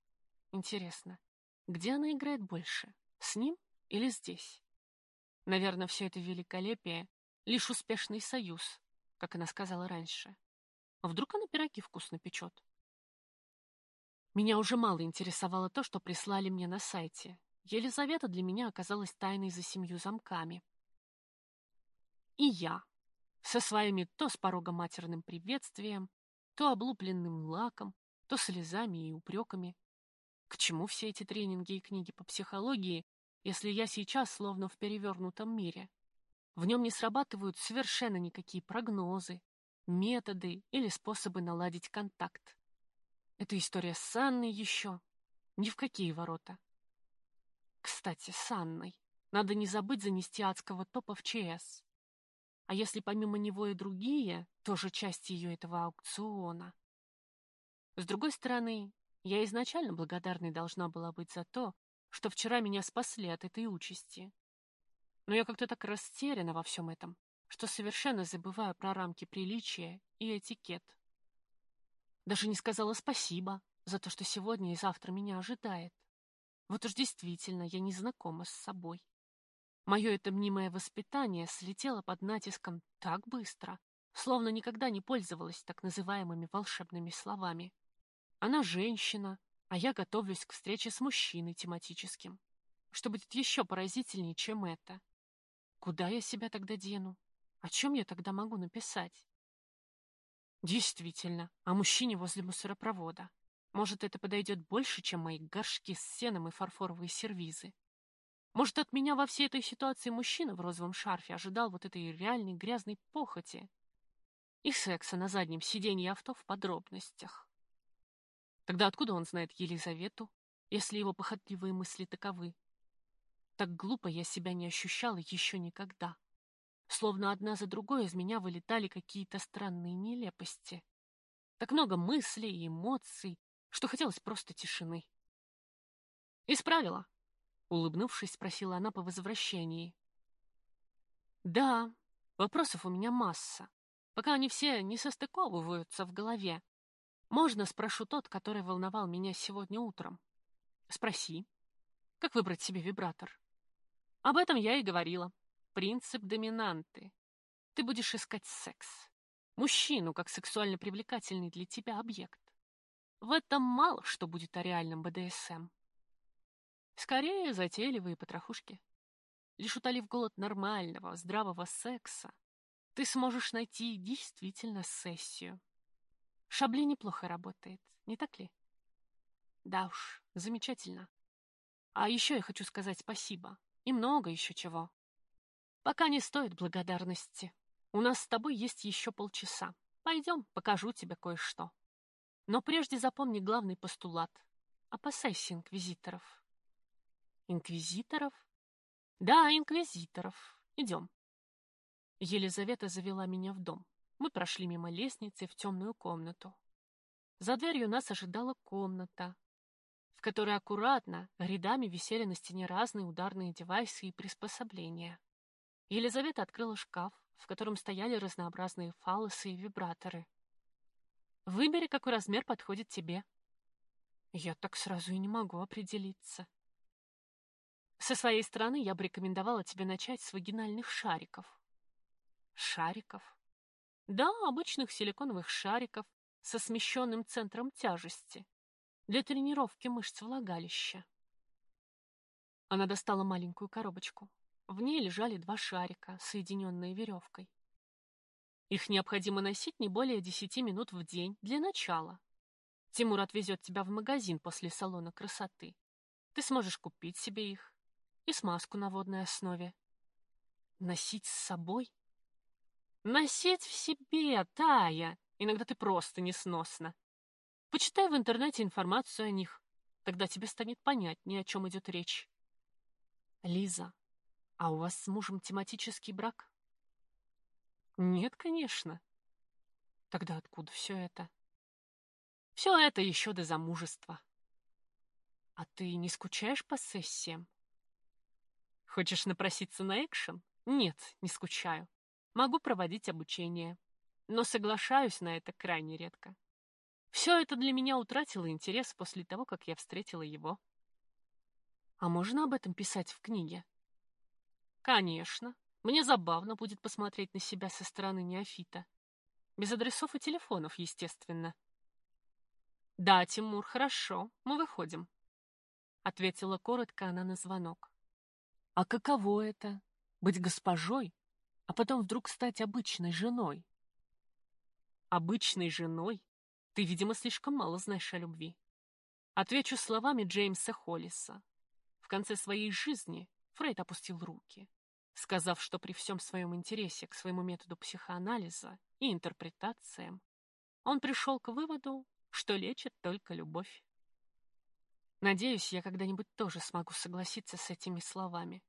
Интересно, где она играет больше? С ним или здесь? Наверное, все это великолепие — лишь успешный союз, как она сказала раньше. А вдруг она пироги вкусно печет? Меня уже мало интересовало то, что прислали мне на сайте. Елизавета для меня оказалась тайной за семью замками. И я, со своими то с порога матерным приветствием, то облупленным лаком, то слезами и упреками. К чему все эти тренинги и книги по психологии, если я сейчас словно в перевернутом мире? В нем не срабатывают совершенно никакие прогнозы, методы или способы наладить контакт. Эта история с Анной еще. Ни в какие ворота. Кстати, с Анной. Надо не забыть занести адского топа в ЧС. А если помимо него и другие, тоже часть ее этого аукциона? С другой стороны, я изначально благодарной должна была быть за то, что вчера меня спасли от этой участи. Но я как-то так растеряна во всем этом, что совершенно забываю про рамки приличия и этикет. Даже не сказала спасибо за то, что сегодня и завтра меня ожидает. Вот уж действительно, я не знакома с собой. Мое это мнимое воспитание слетело под натиском так быстро, словно никогда не пользовалась так называемыми волшебными словами. Она женщина, а я готовлюсь к встрече с мужчиной тематическим. Что будет еще поразительнее, чем это? Куда я себя тогда дену? О чем я тогда могу написать? Действительно, о мужчине возле мусоропровода. Может, это подойдет больше, чем мои горшки с сеном и фарфоровые сервизы. Может, от меня во всей этой ситуации мужчина в розовом шарфе ожидал вот этой реальной грязной похоти и секса на заднем сиденье авто в подробностях. Тогда откуда он знает Елизавету, если его похотливые мысли таковы? Так глупо я себя не ощущала еще никогда. Словно одна за другой из меня вылетали какие-то странные нелепости. Так много мыслей и эмоций, что хотелось просто тишины. «Исправила?» — улыбнувшись, спросила она по возвращении. «Да, вопросов у меня масса. Пока они все не состыковываются в голове. Можно спрошу тот, который волновал меня сегодня утром?» «Спроси. Как выбрать себе вибратор?» «Об этом я и говорила. Принцип доминанты. Ты будешь искать секс. Мужчину, как сексуально привлекательный для тебя объект. В этом мало что будет о реальном БДСМ. Скорее, затейливые потрохушки. Лишь утолив голод нормального, здравого секса, ты сможешь найти действительно сессию. Шабли неплохо работает, не так ли? Да уж, замечательно. А еще я хочу сказать спасибо. И много еще чего. Пока не стоит благодарности. У нас с тобой есть еще полчаса. Пойдем, покажу тебе кое-что. Но прежде запомни главный постулат. Опасайся инквизиторов. Инквизиторов? Да, инквизиторов. Идем. Елизавета завела меня в дом. Мы прошли мимо лестницы в темную комнату. За дверью нас ожидала комната, в которой аккуратно рядами висели на стене разные ударные девайсы и приспособления. Елизавета открыла шкаф, в котором стояли разнообразные фалосы и вибраторы. Выбери, какой размер подходит тебе. Я так сразу и не могу определиться. Со своей стороны я бы рекомендовала тебе начать с вагинальных шариков. Шариков? Да, обычных силиконовых шариков со смещенным центром тяжести для тренировки мышц влагалища. Она достала маленькую коробочку. В ней лежали два шарика, соединенные веревкой. Их необходимо носить не более десяти минут в день для начала. Тимур отвезет тебя в магазин после салона красоты. Ты сможешь купить себе их и смазку на водной основе. Носить с собой? Носить в себе, Тая! Иногда ты просто несносна. Почитай в интернете информацию о них. Тогда тебе станет понятнее, о чем идет речь. Лиза, а у вас с мужем тематический брак? Нет, конечно. Тогда откуда все это? Все это еще до замужества. А ты не скучаешь по сессиям? Хочешь напроситься на экшен? Нет, не скучаю. Могу проводить обучение. Но соглашаюсь на это крайне редко. Все это для меня утратило интерес после того, как я встретила его. А можно об этом писать в книге? Конечно. Мне забавно будет посмотреть на себя со стороны неофита. Без адресов и телефонов, естественно. «Да, Тимур, хорошо, мы выходим», — ответила коротко она на звонок. «А каково это — быть госпожой, а потом вдруг стать обычной женой?» «Обычной женой? Ты, видимо, слишком мало знаешь о любви». Отвечу словами Джеймса Холлиса. В конце своей жизни Фрейд опустил руки сказав, что при всем своем интересе к своему методу психоанализа и интерпретациям он пришел к выводу, что лечит только любовь. Надеюсь, я когда-нибудь тоже смогу согласиться с этими словами.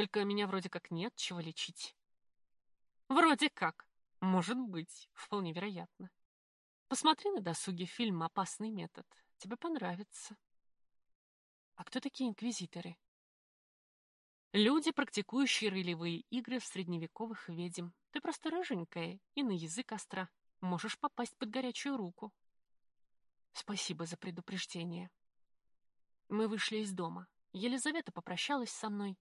Только меня вроде как нет чего лечить. Вроде как. Может быть, вполне вероятно. Посмотри на досуге фильм «Опасный метод». Тебе понравится. А кто такие инквизиторы? Люди, практикующие ролевые игры в средневековых ведьм. Ты просто рыженькая и на язык остра. Можешь попасть под горячую руку. Спасибо за предупреждение. Мы вышли из дома. Елизавета попрощалась со мной.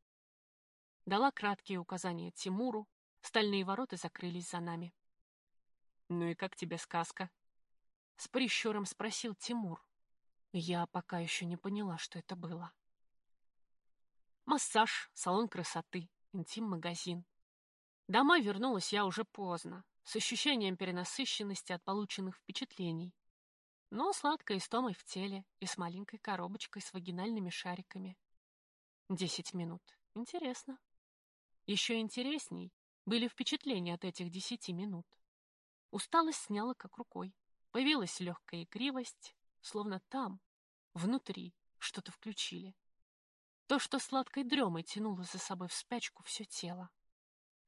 Дала краткие указания Тимуру. Стальные ворота закрылись за нами. «Ну и как тебе сказка?» С прищуром спросил Тимур. Я пока еще не поняла, что это было. Массаж, салон красоты, интим-магазин. Домой вернулась я уже поздно, с ощущением перенасыщенности от полученных впечатлений. Но сладкой истомой в теле и с маленькой коробочкой с вагинальными шариками. Десять минут. Интересно. Еще интересней были впечатления от этих десяти минут. Усталость сняла как рукой. Появилась легкая игривость, словно там, внутри, что-то включили. То, что сладкой дремой тянуло за собой в спячку все тело.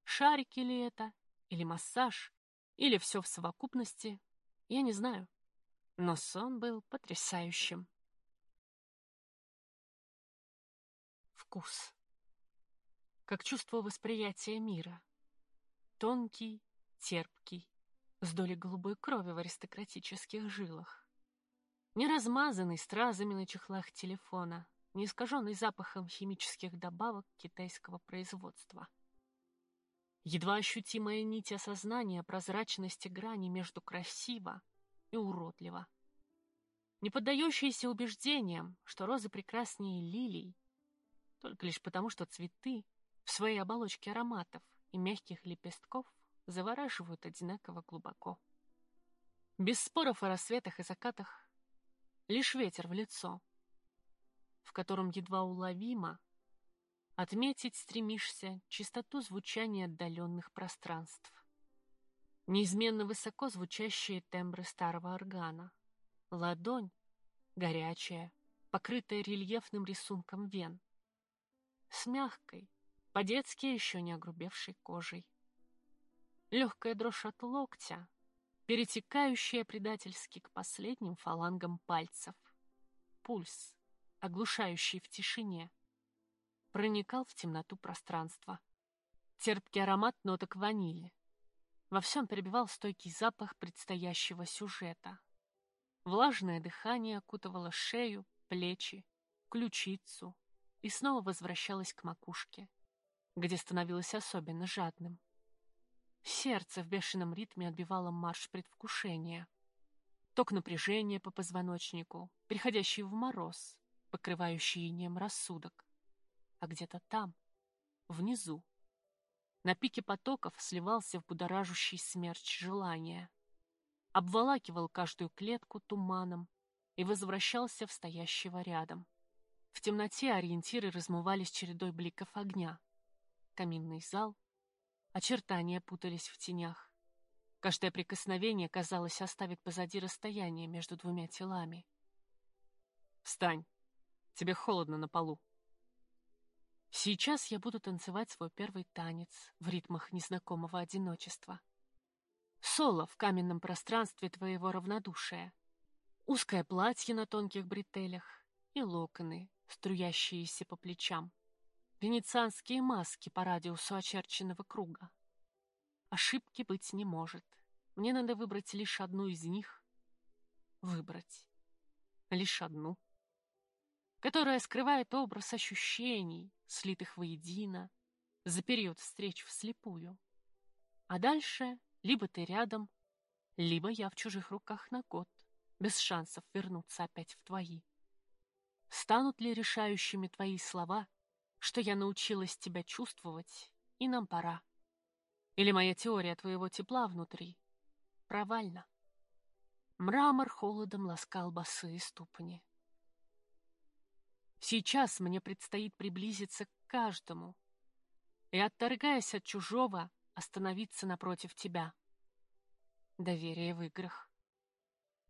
Шарики ли это, или массаж, или все в совокупности, я не знаю. Но сон был потрясающим. Вкус. Как чувство восприятия мира. Тонкий, терпкий, с долей голубой крови в аристократических жилах. Не размазанный стразами на чехлах телефона, не искаженный запахом химических добавок китайского производства. Едва ощутимая нить осознания прозрачности грани между красиво и уродливо. Не поддающиеся убеждениям, что розы прекраснее лилий, только лишь потому, что цветы в своей оболочке ароматов и мягких лепестков завораживают одинаково глубоко. Без споров о рассветах и закатах, лишь ветер в лицо, в котором едва уловимо отметить стремишься чистоту звучания отдаленных пространств. Неизменно высоко звучащие тембры старого органа. Ладонь горячая, покрытая рельефным рисунком вен. С мягкой, по-детски еще не огрубевшей кожей. Легкая дрожь от локтя, перетекающая предательски к последним фалангам пальцев. Пульс, оглушающий в тишине, проникал в темноту пространства. Терпкий аромат ноток ванили. Во всем перебивал стойкий запах предстоящего сюжета. Влажное дыхание окутывало шею, плечи, ключицу и снова возвращалось к макушке, где становилось особенно жадным. Сердце в бешеном ритме отбивало марш предвкушения. Ток напряжения по позвоночнику, переходящий в мороз, покрывающий инеем рассудок. А где-то там, внизу, на пике потоков сливался в будоражущий смерч желания. Обволакивал каждую клетку туманом и возвращался в стоящего рядом. В темноте ориентиры размывались чередой бликов огня. Каминный зал, очертания путались в тенях. Каждое прикосновение, казалось, оставит позади расстояние между двумя телами. «Встань!» Тебе холодно на полу. Сейчас я буду танцевать свой первый танец в ритмах незнакомого одиночества. Соло в каменном пространстве твоего равнодушия. Узкое платье на тонких бретелях и локоны, струящиеся по плечам. Венецианские маски по радиусу очерченного круга. Ошибки быть не может. Мне надо выбрать лишь одну из них. Выбрать. Лишь одну которая скрывает образ ощущений, слитых воедино, за период встреч вслепую. А дальше либо ты рядом, либо я в чужих руках на год, без шансов вернуться опять в твои. Станут ли решающими твои слова, что я научилась тебя чувствовать, и нам пора? Или моя теория твоего тепла внутри провальна? Мрамор холодом ласкал босые ступни. Сейчас мне предстоит приблизиться к каждому и, отторгаясь от чужого, остановиться напротив тебя. Доверие в играх.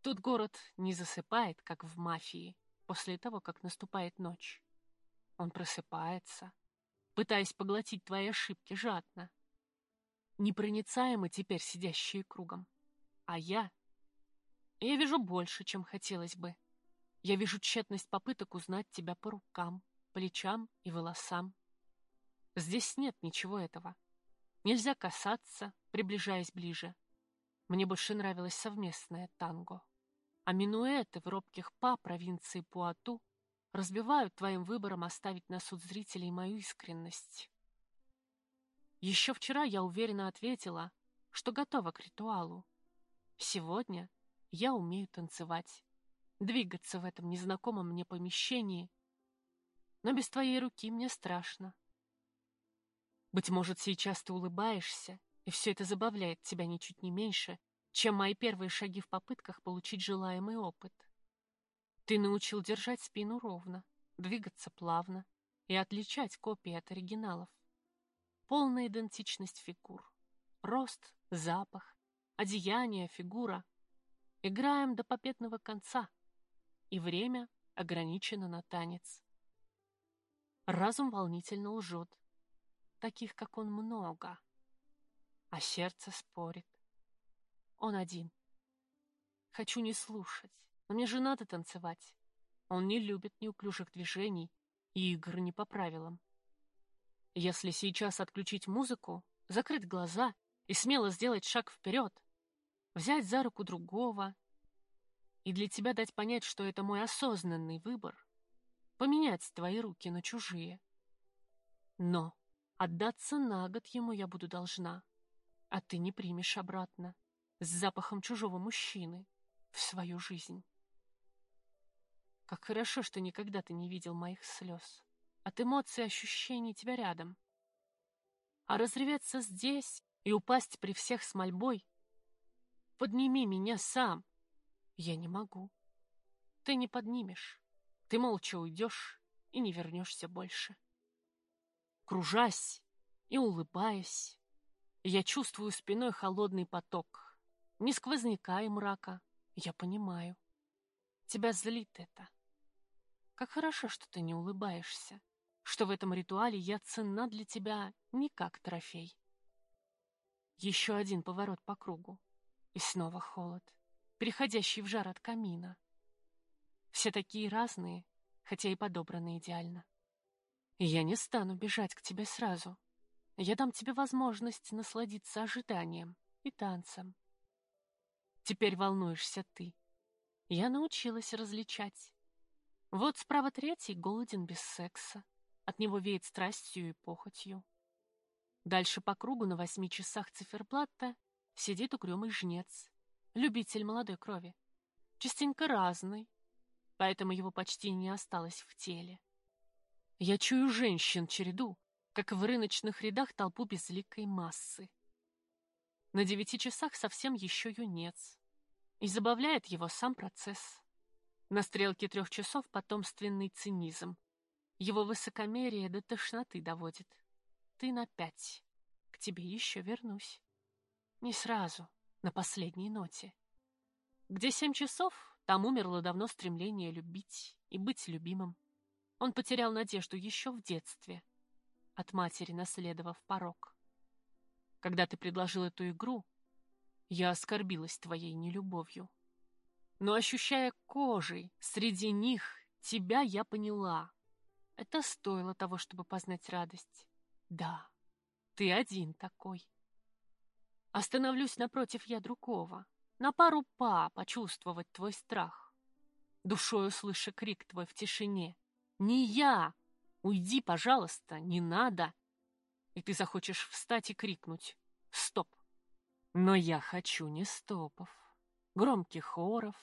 Тут город не засыпает, как в мафии, после того, как наступает ночь. Он просыпается, пытаясь поглотить твои ошибки жадно. непроницаемы теперь сидящие кругом. А я... Я вижу больше, чем хотелось бы. Я вижу тщетность попыток узнать тебя по рукам, плечам и волосам. Здесь нет ничего этого. Нельзя касаться, приближаясь ближе. Мне больше нравилось совместное танго. А минуэты в робких па провинции Пуату разбивают твоим выбором оставить на суд зрителей мою искренность. Еще вчера я уверенно ответила, что готова к ритуалу. Сегодня я умею танцевать, двигаться в этом незнакомом мне помещении, но без твоей руки мне страшно. Быть может, сейчас ты улыбаешься, и все это забавляет тебя ничуть не меньше, чем мои первые шаги в попытках получить желаемый опыт. Ты научил держать спину ровно, двигаться плавно и отличать копии от оригиналов. Полная идентичность фигур. Рост, запах, одеяние, фигура. Играем до победного конца, и время ограничено на танец. Разум волнительно лжет, таких, как он, много. А сердце спорит. Он один. Хочу не слушать, но мне же надо танцевать. Он не любит неуклюжих движений и игр не по правилам. Если сейчас отключить музыку, закрыть глаза и смело сделать шаг вперед, взять за руку другого и для тебя дать понять, что это мой осознанный выбор, поменять твои руки на чужие. Но Отдаться на год ему я буду должна, а ты не примешь обратно, с запахом чужого мужчины, в свою жизнь. Как хорошо, что никогда ты не видел моих слез. От эмоций и ощущений тебя рядом. А разреветься здесь и упасть при всех с мольбой «Подними меня сам!» Я не могу. Ты не поднимешь. Ты молча уйдешь и не вернешься больше кружась и улыбаясь. Я чувствую спиной холодный поток. Не сквозняка и мрака. Я понимаю. Тебя злит это. Как хорошо, что ты не улыбаешься, что в этом ритуале я ценна для тебя не как трофей. Еще один поворот по кругу. И снова холод, переходящий в жар от камина. Все такие разные, хотя и подобраны идеально. Я не стану бежать к тебе сразу. Я дам тебе возможность насладиться ожиданием и танцем. Теперь волнуешься ты. Я научилась различать. Вот справа третий голоден без секса. От него веет страстью и похотью. Дальше по кругу на восьми часах циферблата сидит угрюмый жнец, любитель молодой крови. Частенько разный, поэтому его почти не осталось в теле. Я чую женщин череду, как в рыночных рядах толпу безликой массы. На девяти часах совсем еще юнец. И забавляет его сам процесс. На стрелке трех часов потомственный цинизм. Его высокомерие до тошноты доводит. Ты на пять. К тебе еще вернусь. Не сразу, на последней ноте. Где семь часов, там умерло давно стремление любить и быть любимым. Он потерял надежду еще в детстве, от матери наследовав порог. Когда ты предложил эту игру, я оскорбилась твоей нелюбовью. Но, ощущая кожей среди них, тебя я поняла. Это стоило того, чтобы познать радость. Да, ты один такой. Остановлюсь напротив я другого, на пару па почувствовать твой страх. Душою слыша крик твой в тишине, не я! Уйди, пожалуйста, не надо!» И ты захочешь встать и крикнуть «Стоп!» Но я хочу не стопов, громких хоров.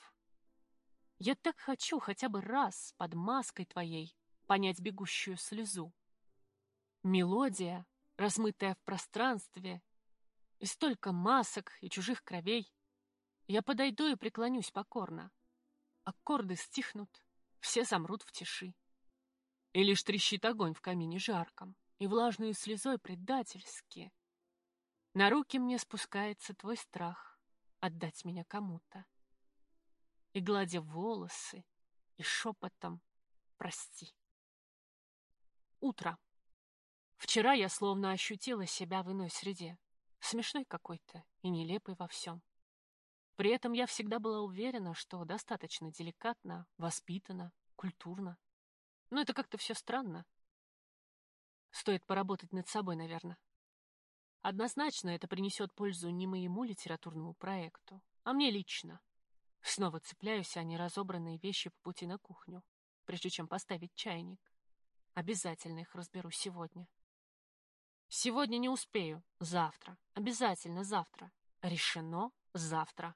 Я так хочу хотя бы раз под маской твоей понять бегущую слезу. Мелодия, размытая в пространстве, и столько масок и чужих кровей. Я подойду и преклонюсь покорно. Аккорды стихнут, все замрут в тиши. И лишь трещит огонь в камине жарком, и влажную слезой предательски. На руки мне спускается твой страх отдать меня кому-то. И гладя волосы, и шепотом «Прости». Утро. Вчера я словно ощутила себя в иной среде. Смешной какой-то и нелепый во всем. При этом я всегда была уверена, что достаточно деликатно, воспитана, культурно. Но это как-то все странно. Стоит поработать над собой, наверное. Однозначно это принесет пользу не моему литературному проекту, а мне лично. Снова цепляюсь о неразобранные вещи по пути на кухню, прежде чем поставить чайник. Обязательно их разберу сегодня. Сегодня не успею. Завтра. Обязательно завтра. Решено завтра.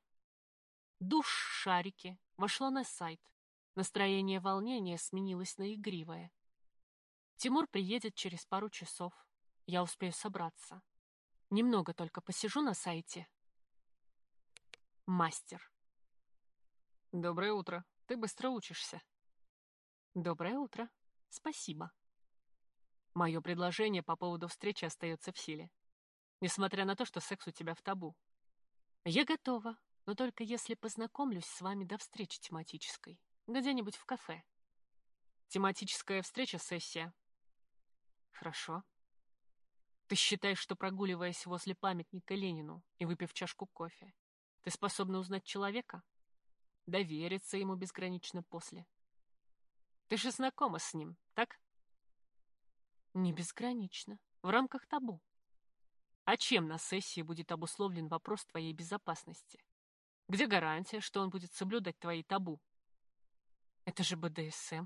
Душ шарики. Вошла на сайт. Настроение волнения сменилось на игривое. Тимур приедет через пару часов. Я успею собраться. Немного только посижу на сайте. Мастер. Доброе утро. Ты быстро учишься. Доброе утро. Спасибо. Мое предложение по поводу встречи остается в силе. Несмотря на то, что секс у тебя в табу. Я готова, но только если познакомлюсь с вами до встречи тематической. Где-нибудь в кафе. Тематическая встреча-сессия. Хорошо. Ты считаешь, что прогуливаясь возле памятника Ленину и выпив чашку кофе, ты способна узнать человека? Довериться ему безгранично после? Ты же знакома с ним, так? Не безгранично. В рамках табу. А чем на сессии будет обусловлен вопрос твоей безопасности? Где гарантия, что он будет соблюдать твои табу? Это же БДСМ.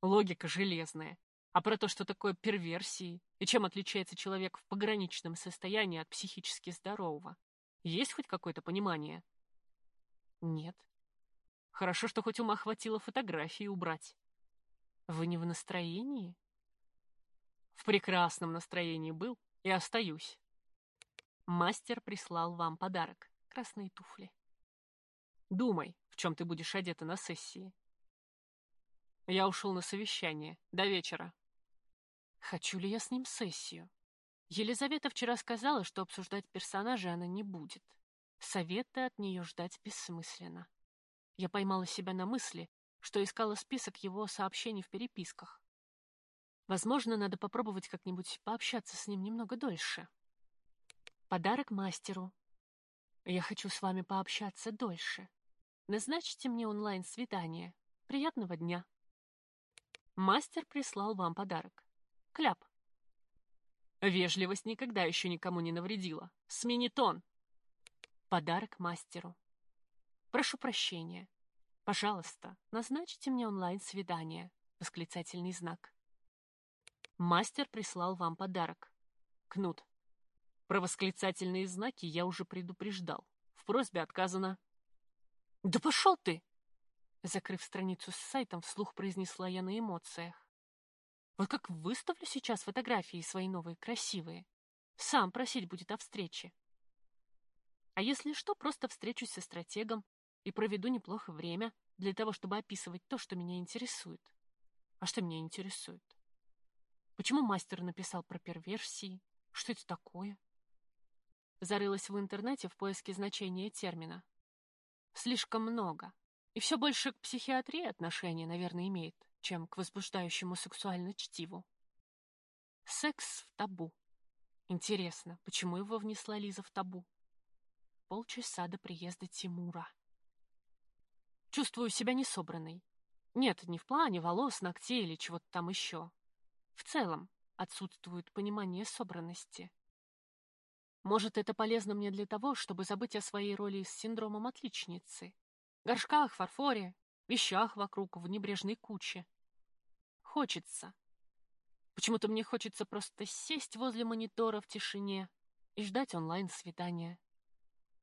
Логика железная. А про то, что такое перверсии, и чем отличается человек в пограничном состоянии от психически здорового, есть хоть какое-то понимание? Нет. Хорошо, что хоть ума хватило фотографии убрать. Вы не в настроении? В прекрасном настроении был и остаюсь. Мастер прислал вам подарок. Красные туфли. Думай, в чем ты будешь одета на сессии. Я ушел на совещание. До вечера. Хочу ли я с ним сессию? Елизавета вчера сказала, что обсуждать персонажа она не будет. Советы от нее ждать бессмысленно. Я поймала себя на мысли, что искала список его сообщений в переписках. Возможно, надо попробовать как-нибудь пообщаться с ним немного дольше. Подарок мастеру. Я хочу с вами пообщаться дольше. Назначьте мне онлайн-свидание. Приятного дня. Мастер прислал вам подарок. Кляп. Вежливость никогда еще никому не навредила. Смени тон. Подарок мастеру. Прошу прощения. Пожалуйста, назначьте мне онлайн-свидание. Восклицательный знак. Мастер прислал вам подарок. Кнут. Про восклицательные знаки я уже предупреждал. В просьбе отказано. Да пошел ты! Закрыв страницу с сайтом, вслух произнесла я на эмоциях. Вот как выставлю сейчас фотографии свои новые красивые. Сам просить будет о встрече. А если что, просто встречусь со стратегом и проведу неплохо время для того, чтобы описывать то, что меня интересует. А что меня интересует? Почему мастер написал про перверсии? Что это такое? Зарылась в интернете в поиске значения термина. Слишком много. И все больше к психиатрии отношения, наверное, имеет, чем к возбуждающему сексуально чтиву. Секс в табу. Интересно, почему его внесла Лиза в табу? Полчаса до приезда Тимура. Чувствую себя несобранной. Нет, не в плане волос, ногтей или чего-то там еще. В целом отсутствует понимание собранности. Может, это полезно мне для того, чтобы забыть о своей роли с синдромом отличницы. Горшках, фарфоре, вещах вокруг в небрежной куче. Хочется. Почему-то мне хочется просто сесть возле монитора в тишине и ждать онлайн-свидания.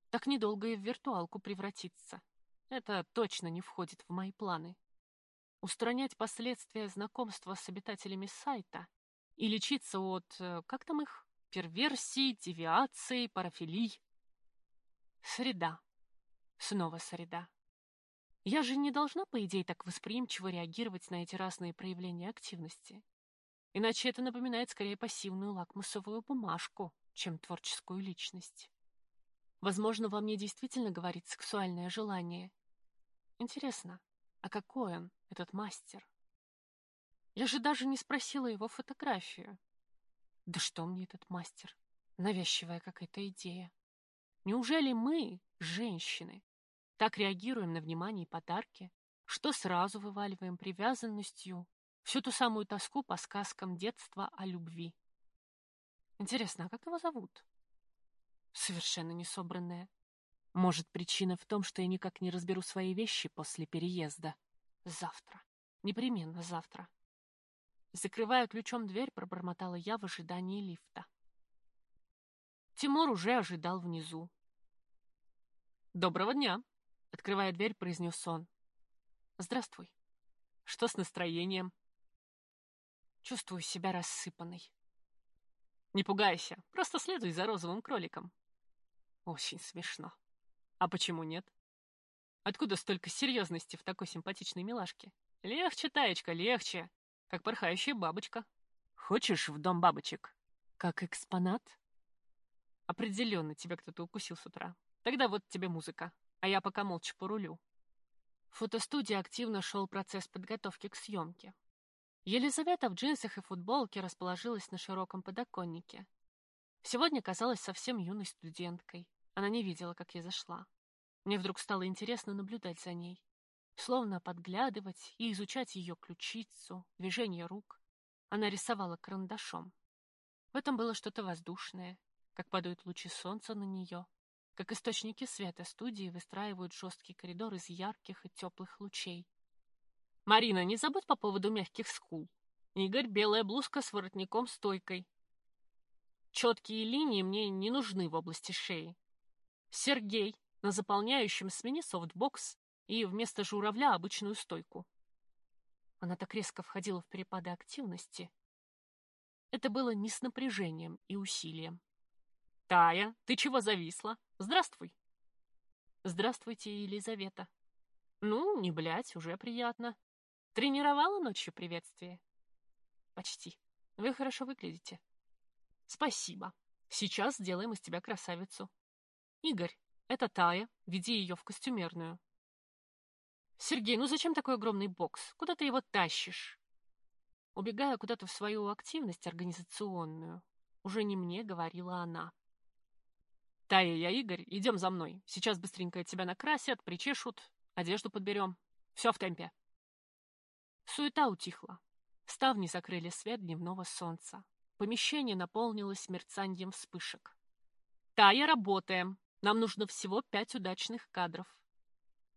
Так недолго и в виртуалку превратиться. Это точно не входит в мои планы устранять последствия знакомства с обитателями сайта и лечиться от, э, как там их, перверсий, девиаций, парафилий. Среда. Снова среда. Я же не должна, по идее, так восприимчиво реагировать на эти разные проявления активности. Иначе это напоминает скорее пассивную лакмусовую бумажку, чем творческую личность. Возможно, во мне действительно говорит сексуальное желание. Интересно, а какой он, этот мастер? Я же даже не спросила его фотографию. Да что мне этот мастер? Навязчивая какая-то идея. Неужели мы, женщины, так реагируем на внимание и подарки, что сразу вываливаем привязанностью всю ту самую тоску по сказкам детства о любви? Интересно, а как его зовут? Совершенно несобранная. Может, причина в том, что я никак не разберу свои вещи после переезда. Завтра. Непременно завтра. Закрывая ключом дверь, пробормотала я в ожидании лифта. Тимур уже ожидал внизу. «Доброго дня!» — открывая дверь, произнес он. «Здравствуй. Что с настроением?» Чувствую себя рассыпанной. Не пугайся, просто следуй за розовым кроликом. Очень смешно. А почему нет? Откуда столько серьезности в такой симпатичной милашке? Легче, Таечка, легче, как порхающая бабочка. Хочешь в дом бабочек? Как экспонат? Определенно тебя кто-то укусил с утра. Тогда вот тебе музыка, а я пока молча порулю. В фотостудии активно шел процесс подготовки к съемке. Елизавета в джинсах и футболке расположилась на широком подоконнике. Сегодня казалась совсем юной студенткой. Она не видела, как я зашла. Мне вдруг стало интересно наблюдать за ней. Словно подглядывать и изучать ее ключицу, движение рук. Она рисовала карандашом. В этом было что-то воздушное, как падают лучи солнца на нее, как источники света студии выстраивают жесткий коридор из ярких и теплых лучей. Марина, не забудь по поводу мягких скул. Игорь, белая блузка с воротником-стойкой. Четкие линии мне не нужны в области шеи. Сергей, на заполняющем смени софтбокс и вместо журавля обычную стойку. Она так резко входила в перепады активности. Это было не с напряжением и усилием. «Тая, ты чего зависла? Здравствуй!» «Здравствуйте, Елизавета!» «Ну, не блять, уже приятно. Тренировала ночью приветствие? Почти. Вы хорошо выглядите. Спасибо. Сейчас сделаем из тебя красавицу. Игорь, это Тая, веди ее в костюмерную. Сергей, ну зачем такой огромный бокс? Куда ты его тащишь? Убегая куда-то в свою активность организационную, уже не мне говорила она. Тая, я Игорь, идем за мной. Сейчас быстренько тебя накрасят, причешут, одежду подберем. Все в темпе. Суета утихла. Ставни закрыли свет дневного солнца. Помещение наполнилось мерцанием вспышек. «Тая, работаем! Нам нужно всего пять удачных кадров».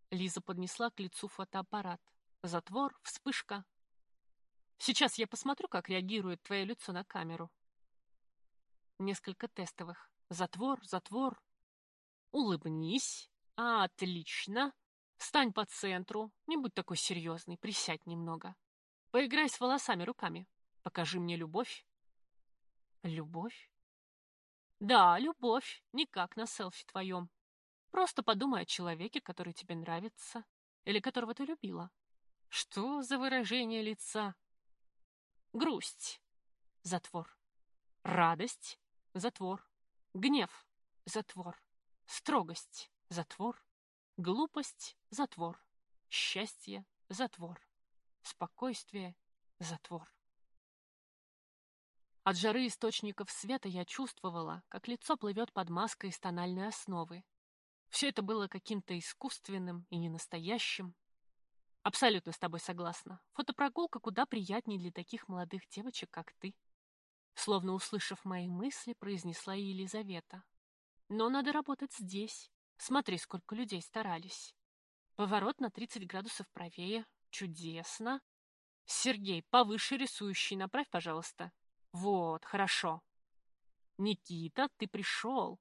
Лиза поднесла к лицу фотоаппарат. Затвор, вспышка. «Сейчас я посмотрю, как реагирует твое лицо на камеру». Несколько тестовых. Затвор, затвор. «Улыбнись. Отлично. Встань по центру, не будь такой серьезный, присядь немного. Поиграй с волосами руками. Покажи мне любовь. Любовь? Да, любовь, не как на селфи твоем. Просто подумай о человеке, который тебе нравится, или которого ты любила. Что за выражение лица? Грусть. Затвор. Радость. Затвор. Гнев. Затвор. Строгость. Затвор. Глупость — затвор. Счастье — затвор. Спокойствие — затвор. От жары источников света я чувствовала, как лицо плывет под маской из тональной основы. Все это было каким-то искусственным и ненастоящим. Абсолютно с тобой согласна. Фотопрогулка куда приятнее для таких молодых девочек, как ты. Словно услышав мои мысли, произнесла Елизавета. Но надо работать здесь, Смотри, сколько людей старались. Поворот на 30 градусов правее. Чудесно. Сергей, повыше рисующий, направь, пожалуйста. Вот, хорошо. Никита, ты пришел.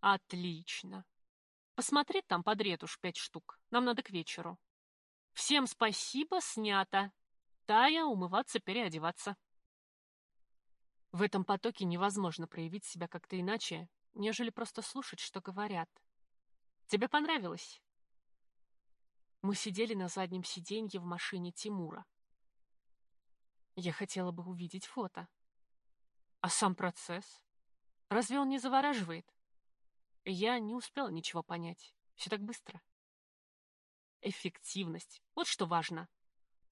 Отлично. Посмотри там под ретушь пять штук. Нам надо к вечеру. Всем спасибо, снято. Тая, умываться, переодеваться. В этом потоке невозможно проявить себя как-то иначе, нежели просто слушать, что говорят. Тебе понравилось?» Мы сидели на заднем сиденье в машине Тимура. Я хотела бы увидеть фото. А сам процесс? Разве он не завораживает? Я не успела ничего понять. Все так быстро. Эффективность. Вот что важно.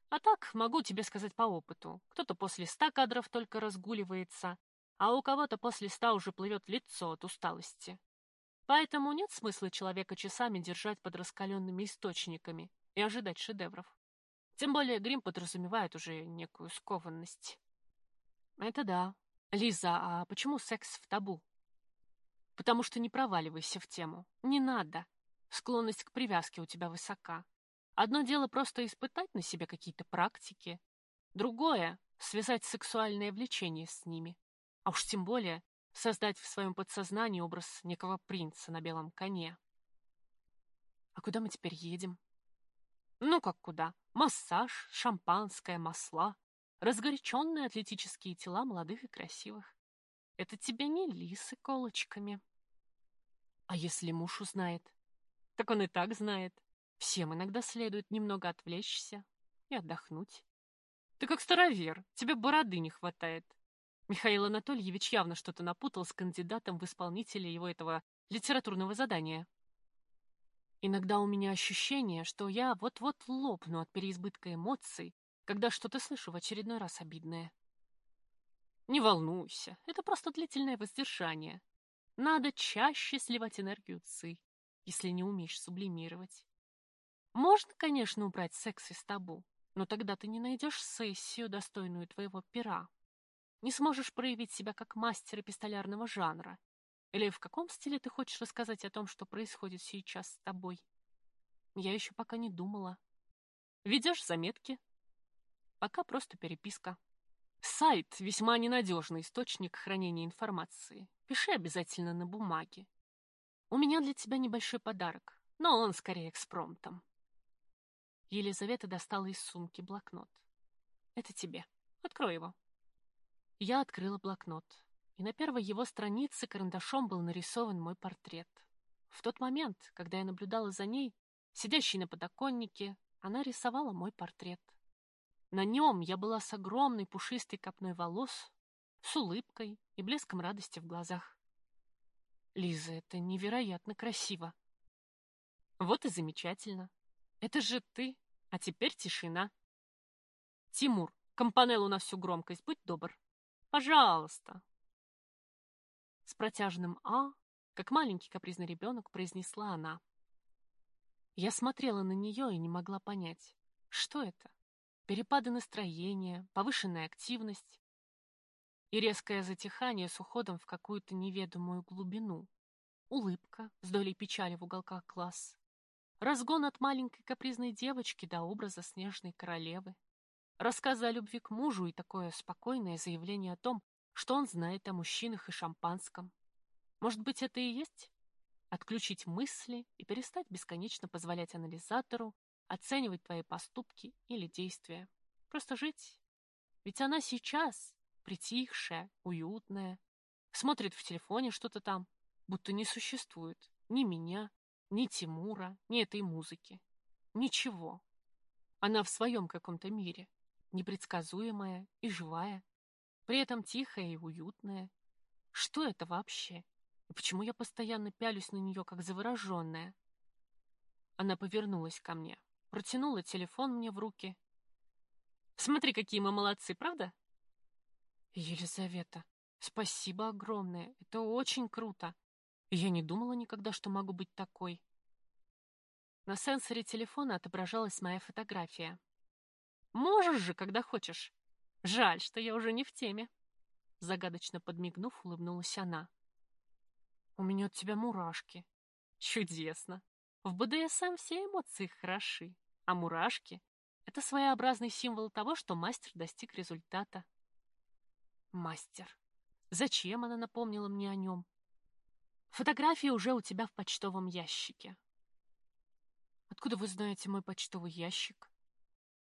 А так, могу тебе сказать по опыту. Кто-то после ста кадров только разгуливается, а у кого-то после ста уже плывет лицо от усталости. Поэтому нет смысла человека часами держать под раскаленными источниками и ожидать шедевров. Тем более грим подразумевает уже некую скованность. Это да. Лиза, а почему секс в табу? Потому что не проваливайся в тему. Не надо. Склонность к привязке у тебя высока. Одно дело просто испытать на себе какие-то практики. Другое — связать сексуальное влечение с ними. А уж тем более создать в своем подсознании образ некого принца на белом коне. А куда мы теперь едем? Ну как куда? Массаж, шампанское, масла, разгоряченные атлетические тела молодых и красивых. Это тебе не лисы колочками. А если муж узнает? Так он и так знает. Всем иногда следует немного отвлечься и отдохнуть. Ты как старовер, тебе бороды не хватает. Михаил Анатольевич явно что-то напутал с кандидатом в исполнителя его этого литературного задания. Иногда у меня ощущение, что я вот-вот лопну от переизбытка эмоций, когда что-то слышу в очередной раз обидное. Не волнуйся, это просто длительное воздержание. Надо чаще сливать энергию ЦИ, если не умеешь сублимировать. Можно, конечно, убрать секс из табу, но тогда ты не найдешь сессию, достойную твоего пера не сможешь проявить себя как мастер эпистолярного жанра? Или в каком стиле ты хочешь рассказать о том, что происходит сейчас с тобой? Я еще пока не думала. Ведешь заметки? Пока просто переписка. Сайт — весьма ненадежный источник хранения информации. Пиши обязательно на бумаге. У меня для тебя небольшой подарок, но он скорее экспромтом. Елизавета достала из сумки блокнот. Это тебе. Открой его. Я открыла блокнот, и на первой его странице карандашом был нарисован мой портрет. В тот момент, когда я наблюдала за ней, сидящей на подоконнике, она рисовала мой портрет. На нем я была с огромной пушистой копной волос, с улыбкой и блеском радости в глазах. Лиза, это невероятно красиво. Вот и замечательно. Это же ты, а теперь тишина. Тимур, компанеллу на всю громкость, будь добр. Пожалуйста!» С протяжным «а», как маленький капризный ребенок, произнесла она. Я смотрела на нее и не могла понять, что это? Перепады настроения, повышенная активность и резкое затихание с уходом в какую-то неведомую глубину. Улыбка с долей печали в уголках глаз. Разгон от маленькой капризной девочки до образа снежной королевы. Рассказы о любви к мужу и такое спокойное заявление о том, что он знает о мужчинах и шампанском. Может быть, это и есть? Отключить мысли и перестать бесконечно позволять анализатору оценивать твои поступки или действия. Просто жить. Ведь она сейчас притихшая, уютная, смотрит в телефоне что-то там, будто не существует ни меня, ни Тимура, ни этой музыки. Ничего. Она в своем каком-то мире непредсказуемая и живая, при этом тихая и уютная. Что это вообще? И почему я постоянно пялюсь на нее, как завороженная? Она повернулась ко мне, протянула телефон мне в руки. Смотри, какие мы молодцы, правда? Елизавета, спасибо огромное. Это очень круто. Я не думала никогда, что могу быть такой. На сенсоре телефона отображалась моя фотография. Можешь же, когда хочешь. Жаль, что я уже не в теме. Загадочно подмигнув, улыбнулась она. У меня от тебя мурашки. Чудесно. В БДСМ все эмоции хороши, а мурашки — это своеобразный символ того, что мастер достиг результата. Мастер. Зачем она напомнила мне о нем? Фотография уже у тебя в почтовом ящике. Откуда вы знаете мой почтовый ящик?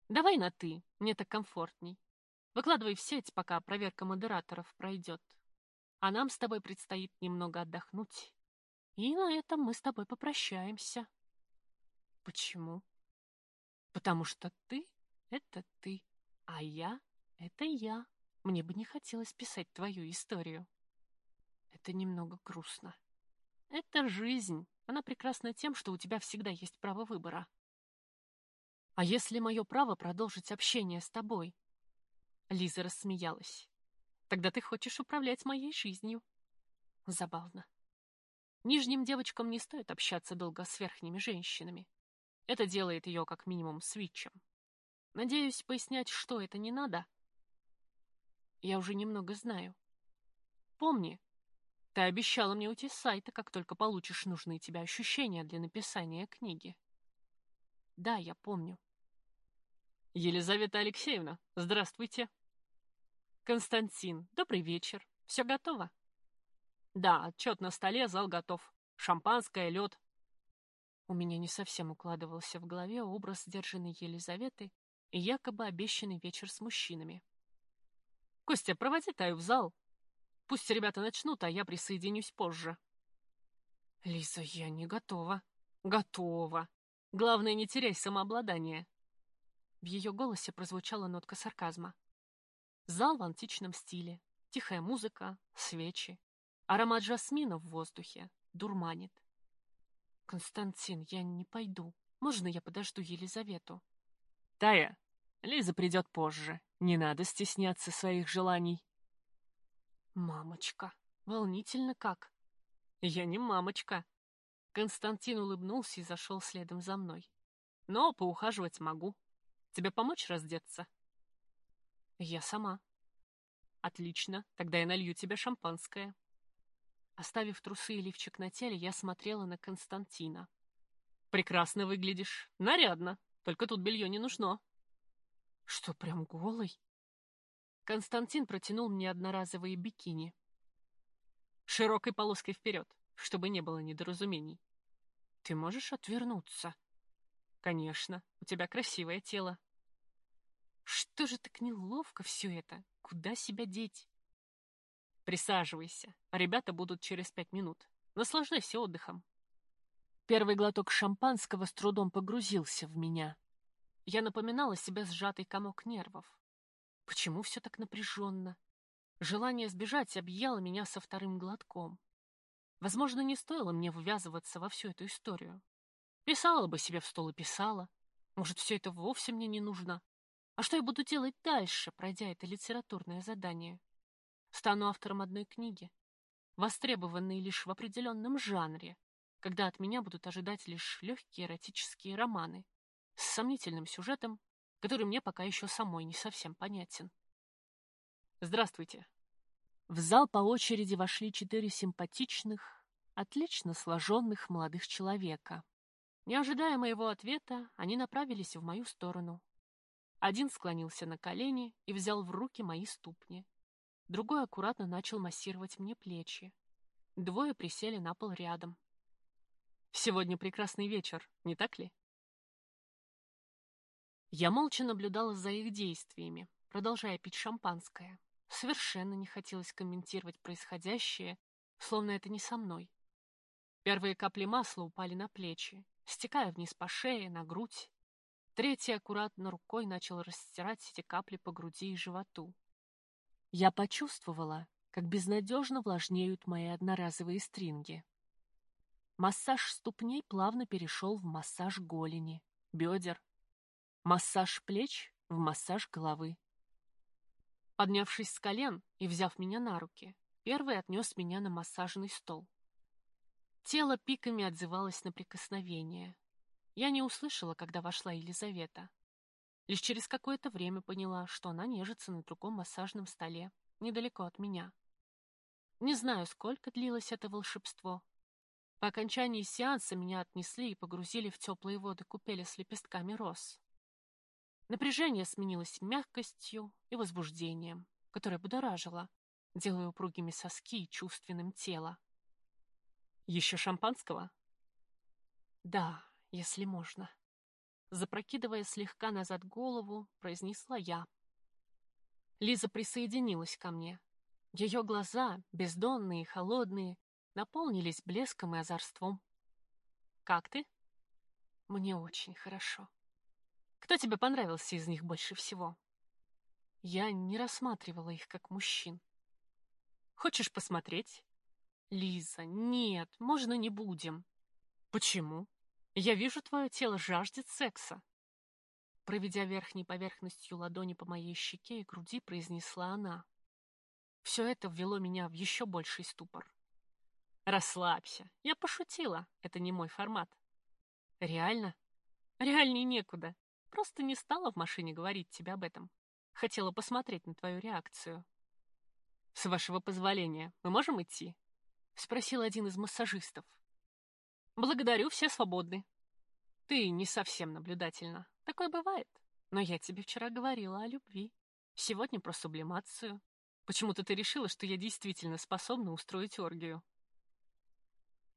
Давай на «ты», мне так комфортней. Выкладывай в сеть, пока проверка модераторов пройдет. А нам с тобой предстоит немного отдохнуть. И на этом мы с тобой попрощаемся. Почему? Потому что ты — это ты, а я — это я. Мне бы не хотелось писать твою историю. Это немного грустно. Это жизнь. Она прекрасна тем, что у тебя всегда есть право выбора. А если мое право продолжить общение с тобой? Лиза рассмеялась. Тогда ты хочешь управлять моей жизнью. Забавно. Нижним девочкам не стоит общаться долго с верхними женщинами. Это делает ее как минимум свитчем. Надеюсь, пояснять, что это не надо. Я уже немного знаю. Помни, ты обещала мне уйти с сайта, как только получишь нужные тебе ощущения для написания книги. Да, я помню. Елизавета Алексеевна, здравствуйте. Константин, добрый вечер. Все готово? Да, отчет на столе, зал готов. Шампанское, лед. У меня не совсем укладывался в голове образ сдержанной Елизаветы и якобы обещанный вечер с мужчинами. Костя, проводи Таю в зал. Пусть ребята начнут, а я присоединюсь позже. Лиза, я не готова. Готова. Главное, не теряй самообладание. В ее голосе прозвучала нотка сарказма. Зал в античном стиле, тихая музыка, свечи, аромат жасмина в воздухе, дурманит. Константин, я не пойду. Можно я подожду Елизавету? Тая, Лиза придет позже. Не надо стесняться своих желаний. Мамочка, волнительно как. Я не мамочка. Константин улыбнулся и зашел следом за мной. Но поухаживать могу. Тебе помочь раздеться? Я сама. Отлично, тогда я налью тебе шампанское. Оставив трусы и лифчик на теле, я смотрела на Константина. Прекрасно выглядишь. Нарядно. Только тут белье не нужно. Что, прям голый? Константин протянул мне одноразовые бикини. Широкой полоской вперед, чтобы не было недоразумений. Ты можешь отвернуться? Конечно, у тебя красивое тело. Что же так неловко все это? Куда себя деть? Присаживайся. Ребята будут через пять минут. Наслаждайся отдыхом. Первый глоток шампанского с трудом погрузился в меня. Я напоминала себе сжатый комок нервов. Почему все так напряженно? Желание сбежать объяло меня со вторым глотком. Возможно, не стоило мне ввязываться во всю эту историю. Писала бы себе в стол и писала. Может, все это вовсе мне не нужно. А что я буду делать дальше, пройдя это литературное задание? Стану автором одной книги, востребованной лишь в определенном жанре, когда от меня будут ожидать лишь легкие эротические романы с сомнительным сюжетом, который мне пока еще самой не совсем понятен. Здравствуйте. В зал по очереди вошли четыре симпатичных, отлично сложенных молодых человека. Не ожидая моего ответа, они направились в мою сторону. Один склонился на колени и взял в руки мои ступни. Другой аккуратно начал массировать мне плечи. Двое присели на пол рядом. Сегодня прекрасный вечер, не так ли? Я молча наблюдала за их действиями, продолжая пить шампанское. Совершенно не хотелось комментировать происходящее, словно это не со мной. Первые капли масла упали на плечи, стекая вниз по шее, на грудь. Третий аккуратно рукой начал растирать эти капли по груди и животу. Я почувствовала, как безнадежно влажнеют мои одноразовые стринги. Массаж ступней плавно перешел в массаж голени, бедер, Массаж плеч в массаж головы. Поднявшись с колен и взяв меня на руки, первый отнес меня на массажный стол. Тело пиками отзывалось на прикосновение. Я не услышала, когда вошла Елизавета. Лишь через какое-то время поняла, что она нежится на другом массажном столе, недалеко от меня. Не знаю, сколько длилось это волшебство. По окончании сеанса меня отнесли и погрузили в теплые воды купели с лепестками роз. Напряжение сменилось мягкостью и возбуждением, которое будоражило, делая упругими соски и чувственным тело. «Еще шампанского?» «Да, если можно». Запрокидывая слегка назад голову, произнесла я. Лиза присоединилась ко мне. Ее глаза, бездонные и холодные, наполнились блеском и озорством. «Как ты?» «Мне очень хорошо». Кто тебе понравился из них больше всего? Я не рассматривала их как мужчин. Хочешь посмотреть? Лиза, нет, можно не будем. Почему? Я вижу, твое тело жаждет секса. Проведя верхней поверхностью ладони по моей щеке и груди, произнесла она. Все это ввело меня в еще больший ступор. Расслабься. Я пошутила. Это не мой формат. Реально? Реальней некуда. Просто не стала в машине говорить тебе об этом. Хотела посмотреть на твою реакцию. С вашего позволения, мы можем идти? Спросил один из массажистов. Благодарю, все свободны. Ты не совсем наблюдательна. Такое бывает. Но я тебе вчера говорила о любви. Сегодня про сублимацию. Почему-то ты решила, что я действительно способна устроить оргию.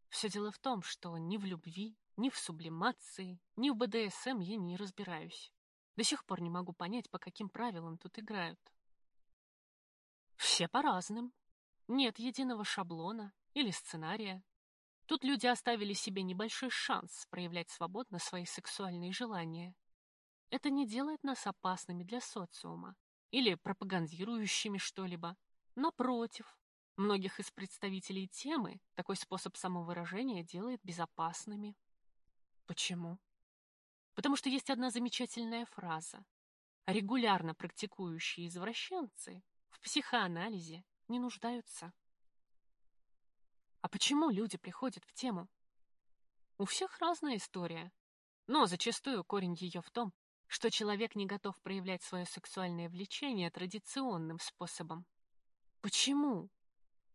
Все дело в том, что ни в любви, ни в сублимации, ни в БДСМ я не разбираюсь. До сих пор не могу понять, по каким правилам тут играют. Все по разным. Нет единого шаблона или сценария. Тут люди оставили себе небольшой шанс проявлять свободно свои сексуальные желания. Это не делает нас опасными для социума или пропагандирующими что-либо. Напротив, Многих из представителей темы такой способ самовыражения делает безопасными. Почему? Потому что есть одна замечательная фраза. Регулярно практикующие извращенцы в психоанализе не нуждаются. А почему люди приходят в тему? У всех разная история, но зачастую корень ее в том, что человек не готов проявлять свое сексуальное влечение традиционным способом. Почему?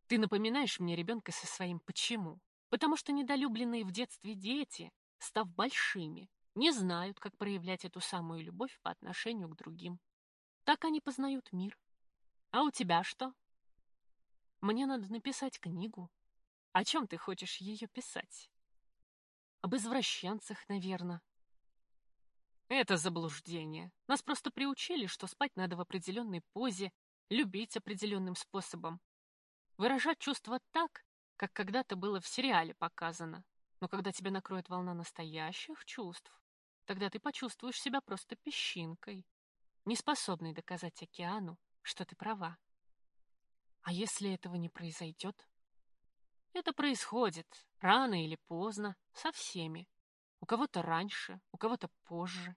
Ты напоминаешь мне ребенка со своим «почему». Потому что недолюбленные в детстве дети, став большими, не знают, как проявлять эту самую любовь по отношению к другим. Так они познают мир. А у тебя что? Мне надо написать книгу. О чем ты хочешь ее писать? Об извращенцах, наверное. Это заблуждение. Нас просто приучили, что спать надо в определенной позе, любить определенным способом, Выражать чувства так, как когда-то было в сериале показано. Но когда тебя накроет волна настоящих чувств, тогда ты почувствуешь себя просто песчинкой, неспособной доказать океану, что ты права. А если этого не произойдет? Это происходит рано или поздно, со всеми. У кого-то раньше, у кого-то позже.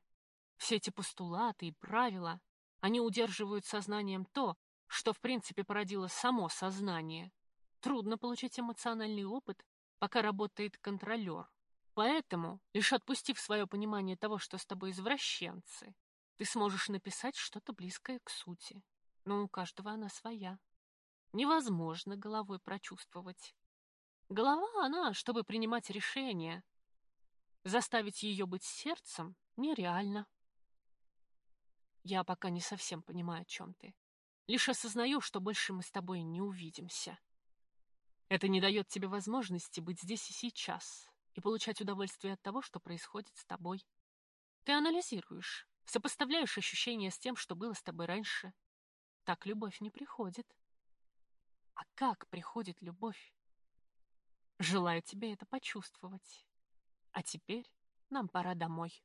Все эти постулаты и правила, они удерживают сознанием то, что в принципе породило само сознание. Трудно получить эмоциональный опыт, пока работает контролер. Поэтому, лишь отпустив свое понимание того, что с тобой извращенцы, ты сможешь написать что-то близкое к сути. Но у каждого она своя. Невозможно головой прочувствовать. Голова она, чтобы принимать решения. Заставить ее быть сердцем нереально. Я пока не совсем понимаю, о чем ты. Лишь осознаю, что больше мы с тобой не увидимся. Это не дает тебе возможности быть здесь и сейчас и получать удовольствие от того, что происходит с тобой. Ты анализируешь, сопоставляешь ощущения с тем, что было с тобой раньше. Так любовь не приходит. А как приходит любовь? Желаю тебе это почувствовать. А теперь нам пора домой.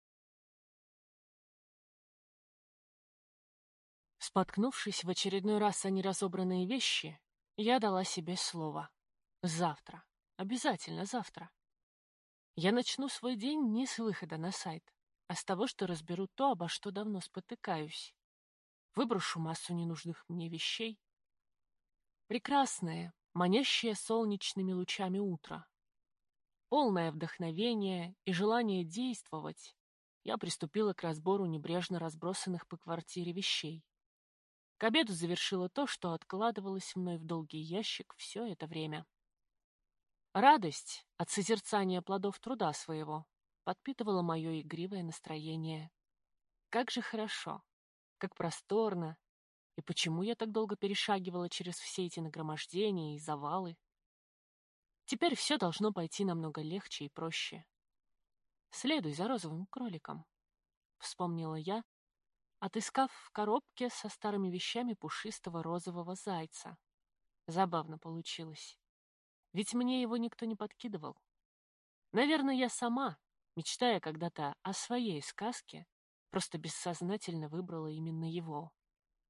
Споткнувшись в очередной раз о неразобранные вещи, я дала себе слово. Завтра. Обязательно завтра. Я начну свой день не с выхода на сайт, а с того, что разберу то, обо что давно спотыкаюсь. Выброшу массу ненужных мне вещей. Прекрасное, манящее солнечными лучами утро. Полное вдохновение и желание действовать, я приступила к разбору небрежно разбросанных по квартире вещей. К обеду завершила то, что откладывалось мной в долгий ящик все это время. Радость от созерцания плодов труда своего подпитывала мое игривое настроение. Как же хорошо, как просторно, и почему я так долго перешагивала через все эти нагромождения и завалы? Теперь все должно пойти намного легче и проще. Следуй за розовым кроликом, — вспомнила я, отыскав в коробке со старыми вещами пушистого розового зайца. Забавно получилось. Ведь мне его никто не подкидывал. Наверное, я сама, мечтая когда-то о своей сказке, просто бессознательно выбрала именно его.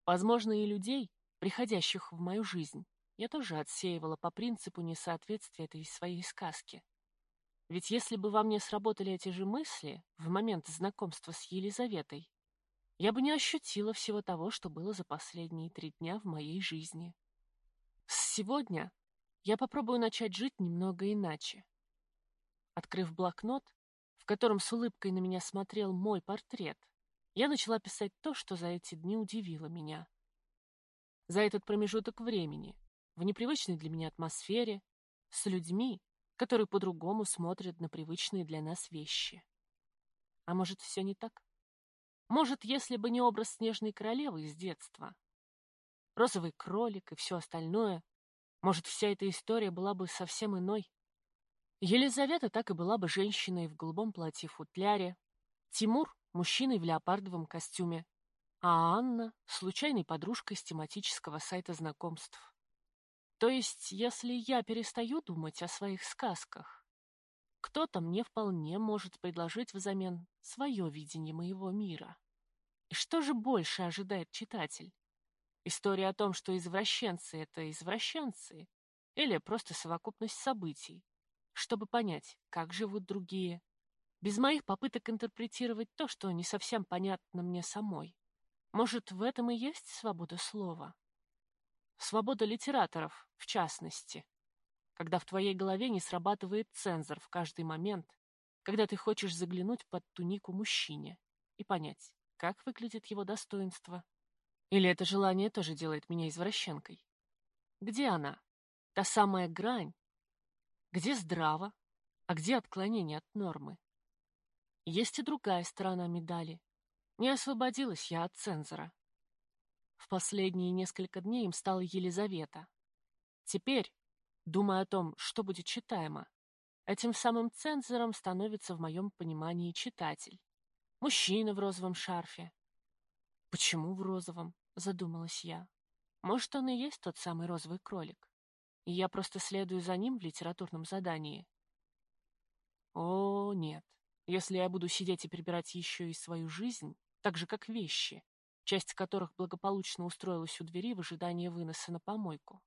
Возможно, и людей, приходящих в мою жизнь, я тоже отсеивала по принципу несоответствия этой своей сказки. Ведь если бы во мне сработали эти же мысли в момент знакомства с Елизаветой, я бы не ощутила всего того, что было за последние три дня в моей жизни. сегодня я попробую начать жить немного иначе. Открыв блокнот, в котором с улыбкой на меня смотрел мой портрет, я начала писать то, что за эти дни удивило меня. За этот промежуток времени, в непривычной для меня атмосфере, с людьми, которые по-другому смотрят на привычные для нас вещи. А может, все не так? Может, если бы не образ снежной королевы из детства, розовый кролик и все остальное, может, вся эта история была бы совсем иной. Елизавета так и была бы женщиной в голубом платье-футляре, Тимур — мужчиной в леопардовом костюме, а Анна — случайной подружкой с тематического сайта знакомств. То есть, если я перестаю думать о своих сказках, кто-то мне вполне может предложить взамен свое видение моего мира. И что же больше ожидает читатель? История о том, что извращенцы — это извращенцы, или просто совокупность событий, чтобы понять, как живут другие, без моих попыток интерпретировать то, что не совсем понятно мне самой. Может, в этом и есть свобода слова? Свобода литераторов, в частности. Когда в твоей голове не срабатывает цензор в каждый момент, когда ты хочешь заглянуть под тунику мужчине и понять, как выглядит его достоинство, или это желание тоже делает меня извращенкой? Где она? Та самая грань? Где здраво, а где отклонение от нормы? Есть и другая сторона медали. Не освободилась я от цензора. В последние несколько дней им стала Елизавета. Теперь, думая о том, что будет читаемо, этим самым цензором становится в моем понимании читатель. Мужчина в розовом шарфе, «Почему в розовом?» — задумалась я. «Может, он и есть тот самый розовый кролик, и я просто следую за ним в литературном задании?» «О, нет. Если я буду сидеть и перебирать еще и свою жизнь, так же, как вещи, часть которых благополучно устроилась у двери в ожидании выноса на помойку,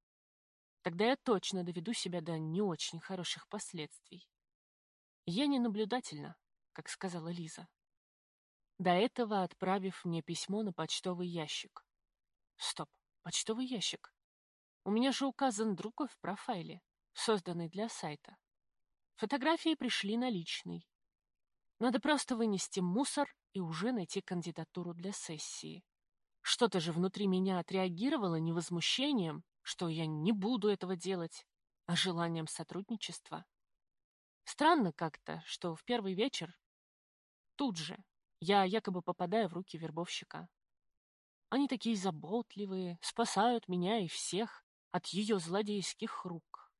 тогда я точно доведу себя до не очень хороших последствий. Я не наблюдательна, как сказала Лиза до этого отправив мне письмо на почтовый ящик. Стоп, почтовый ящик. У меня же указан другой в профайле, созданный для сайта. Фотографии пришли на личный. Надо просто вынести мусор и уже найти кандидатуру для сессии. Что-то же внутри меня отреагировало не возмущением, что я не буду этого делать, а желанием сотрудничества. Странно как-то, что в первый вечер тут же я якобы попадаю в руки вербовщика. Они такие заботливые, спасают меня и всех от ее злодейских рук.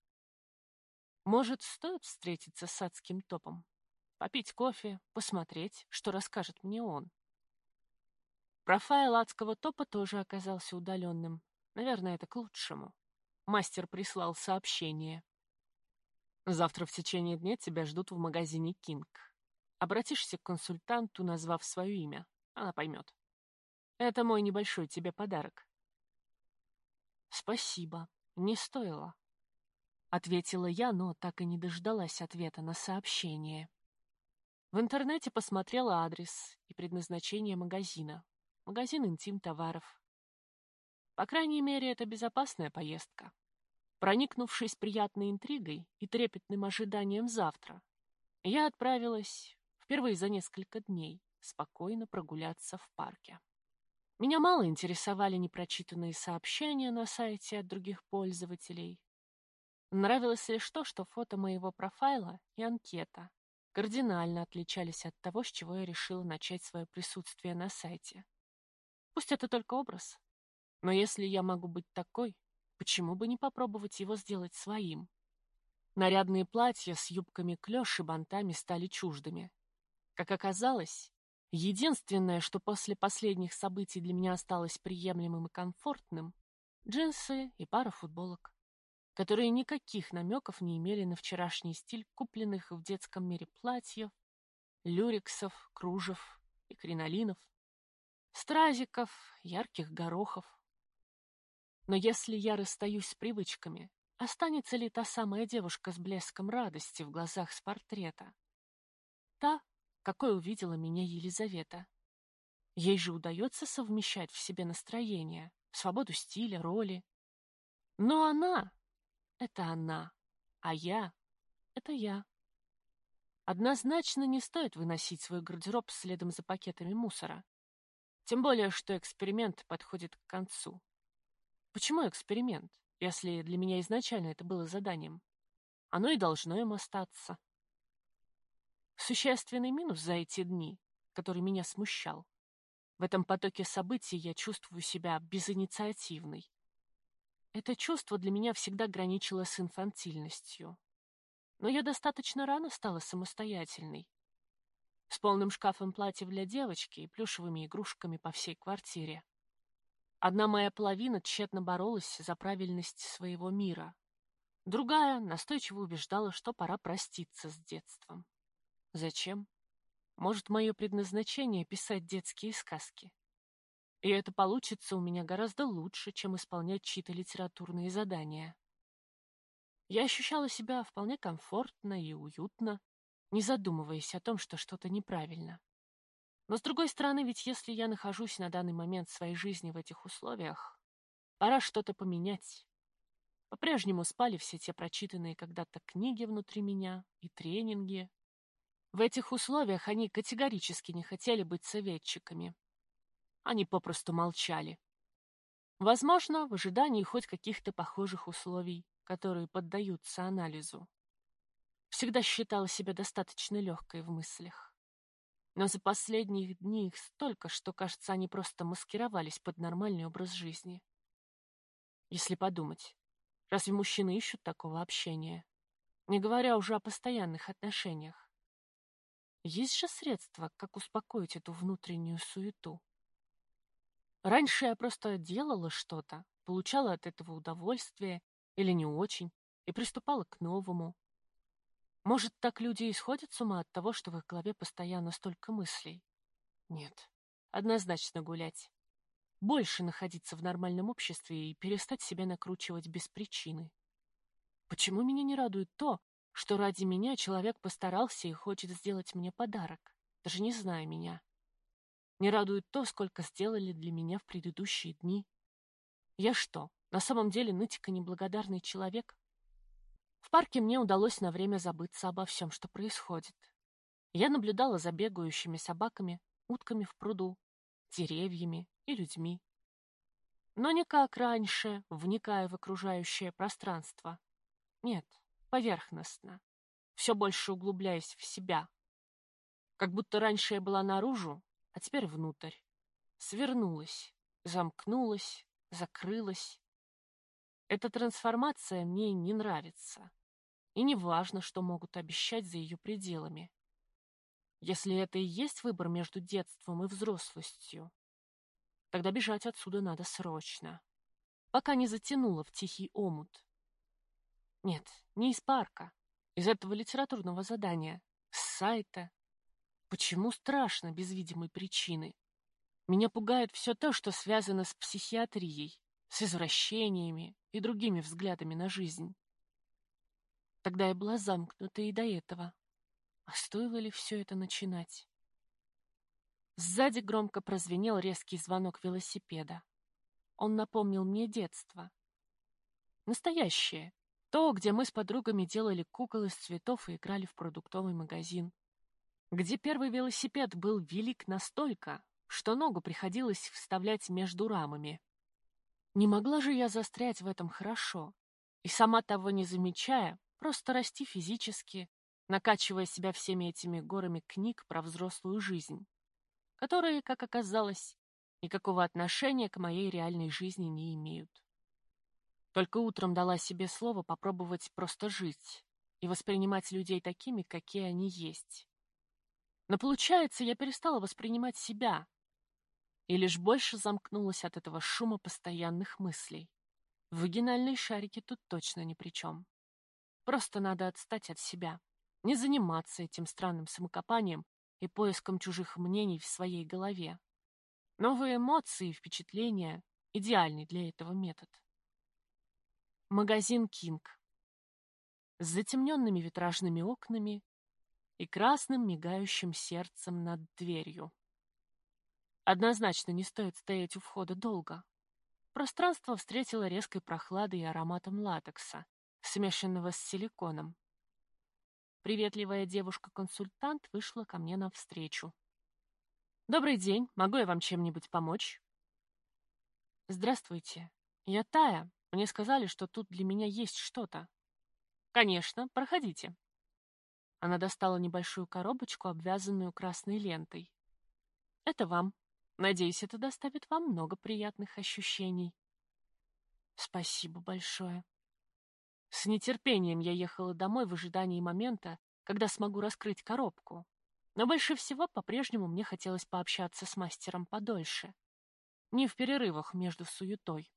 Может, стоит встретиться с адским топом? Попить кофе, посмотреть, что расскажет мне он. Профайл адского топа тоже оказался удаленным. Наверное, это к лучшему. Мастер прислал сообщение. Завтра в течение дня тебя ждут в магазине «Кинг». Обратишься к консультанту, назвав свое имя. Она поймет. Это мой небольшой тебе подарок. Спасибо. Не стоило. Ответила я, но так и не дождалась ответа на сообщение. В интернете посмотрела адрес и предназначение магазина. Магазин интим-товаров. По крайней мере, это безопасная поездка. Проникнувшись приятной интригой и трепетным ожиданием завтра, я отправилась впервые за несколько дней, спокойно прогуляться в парке. Меня мало интересовали непрочитанные сообщения на сайте от других пользователей. Нравилось лишь то, что фото моего профайла и анкета кардинально отличались от того, с чего я решила начать свое присутствие на сайте. Пусть это только образ, но если я могу быть такой, почему бы не попробовать его сделать своим? Нарядные платья с юбками клёш и бантами стали чуждыми. Как оказалось, единственное, что после последних событий для меня осталось приемлемым и комфортным — джинсы и пара футболок, которые никаких намеков не имели на вчерашний стиль купленных в детском мире платьев, люрексов, кружев и кринолинов, стразиков, ярких горохов. Но если я расстаюсь с привычками, останется ли та самая девушка с блеском радости в глазах с портрета? Та, какой увидела меня Елизавета. Ей же удается совмещать в себе настроение, свободу стиля, роли. Но она — это она, а я — это я. Однозначно не стоит выносить свой гардероб следом за пакетами мусора. Тем более, что эксперимент подходит к концу. Почему эксперимент, если для меня изначально это было заданием? Оно и должно им остаться. Существенный минус за эти дни, который меня смущал. В этом потоке событий я чувствую себя безинициативной. Это чувство для меня всегда граничило с инфантильностью. Но я достаточно рано стала самостоятельной. С полным шкафом платьев для девочки и плюшевыми игрушками по всей квартире. Одна моя половина тщетно боролась за правильность своего мира. Другая настойчиво убеждала, что пора проститься с детством. Зачем? Может, мое предназначение — писать детские сказки. И это получится у меня гораздо лучше, чем исполнять чьи-то литературные задания. Я ощущала себя вполне комфортно и уютно, не задумываясь о том, что что-то неправильно. Но, с другой стороны, ведь если я нахожусь на данный момент своей жизни в этих условиях, пора что-то поменять. По-прежнему спали все те прочитанные когда-то книги внутри меня и тренинги. В этих условиях они категорически не хотели быть советчиками. Они попросту молчали. Возможно, в ожидании хоть каких-то похожих условий, которые поддаются анализу. Всегда считала себя достаточно легкой в мыслях. Но за последние дни их столько, что, кажется, они просто маскировались под нормальный образ жизни. Если подумать, Разве мужчины ищут такого общения? Не говоря уже о постоянных отношениях. Есть же средства, как успокоить эту внутреннюю суету. Раньше я просто делала что-то, получала от этого удовольствие или не очень, и приступала к новому. Может, так люди исходят с ума от того, что в их голове постоянно столько мыслей? Нет, однозначно гулять больше находиться в нормальном обществе и перестать себя накручивать без причины. Почему меня не радует то, что ради меня человек постарался и хочет сделать мне подарок, даже не зная меня? Не радует то, сколько сделали для меня в предыдущие дни. Я что, на самом деле нытика неблагодарный человек? В парке мне удалось на время забыться обо всем, что происходит. Я наблюдала за бегающими собаками, утками в пруду, деревьями и людьми. Но не как раньше, вникая в окружающее пространство. Нет, поверхностно, все больше углубляясь в себя. Как будто раньше я была наружу, а теперь внутрь. Свернулась, замкнулась, закрылась. Эта трансформация мне не нравится. И не важно, что могут обещать за ее пределами. Если это и есть выбор между детством и взрослостью, тогда бежать отсюда надо срочно, пока не затянуло в тихий омут. Нет, не из парка, из этого литературного задания, с сайта. Почему страшно без видимой причины? Меня пугает все то, что связано с психиатрией, с извращениями и другими взглядами на жизнь. Тогда я была замкнута и до этого. А стоило ли все это начинать? Сзади громко прозвенел резкий звонок велосипеда. Он напомнил мне детство. Настоящее. То, где мы с подругами делали кукол из цветов и играли в продуктовый магазин. Где первый велосипед был велик настолько, что ногу приходилось вставлять между рамами. Не могла же я застрять в этом хорошо, и сама того не замечая, просто расти физически, накачивая себя всеми этими горами книг про взрослую жизнь, которые, как оказалось, никакого отношения к моей реальной жизни не имеют. Только утром дала себе слово попробовать просто жить и воспринимать людей такими, какие они есть. Но получается, я перестала воспринимать себя и лишь больше замкнулась от этого шума постоянных мыслей. Вагинальные шарики тут точно ни при чем. Просто надо отстать от себя не заниматься этим странным самокопанием и поиском чужих мнений в своей голове. Новые эмоции и впечатления — идеальный для этого метод. Магазин «Кинг» с затемненными витражными окнами и красным мигающим сердцем над дверью. Однозначно не стоит стоять у входа долго. пространство встретило резкой прохладой и ароматом латекса, смешанного с силиконом. Приветливая девушка-консультант вышла ко мне навстречу. «Добрый день, могу я вам чем-нибудь помочь?» «Здравствуйте. Я Тая. Мне сказали, что тут для меня есть что-то». «Конечно, проходите». Она достала небольшую коробочку, обвязанную красной лентой. «Это вам. Надеюсь, это доставит вам много приятных ощущений». «Спасибо большое». С нетерпением я ехала домой в ожидании момента, когда смогу раскрыть коробку. Но больше всего по-прежнему мне хотелось пообщаться с мастером подольше. Не в перерывах между суетой.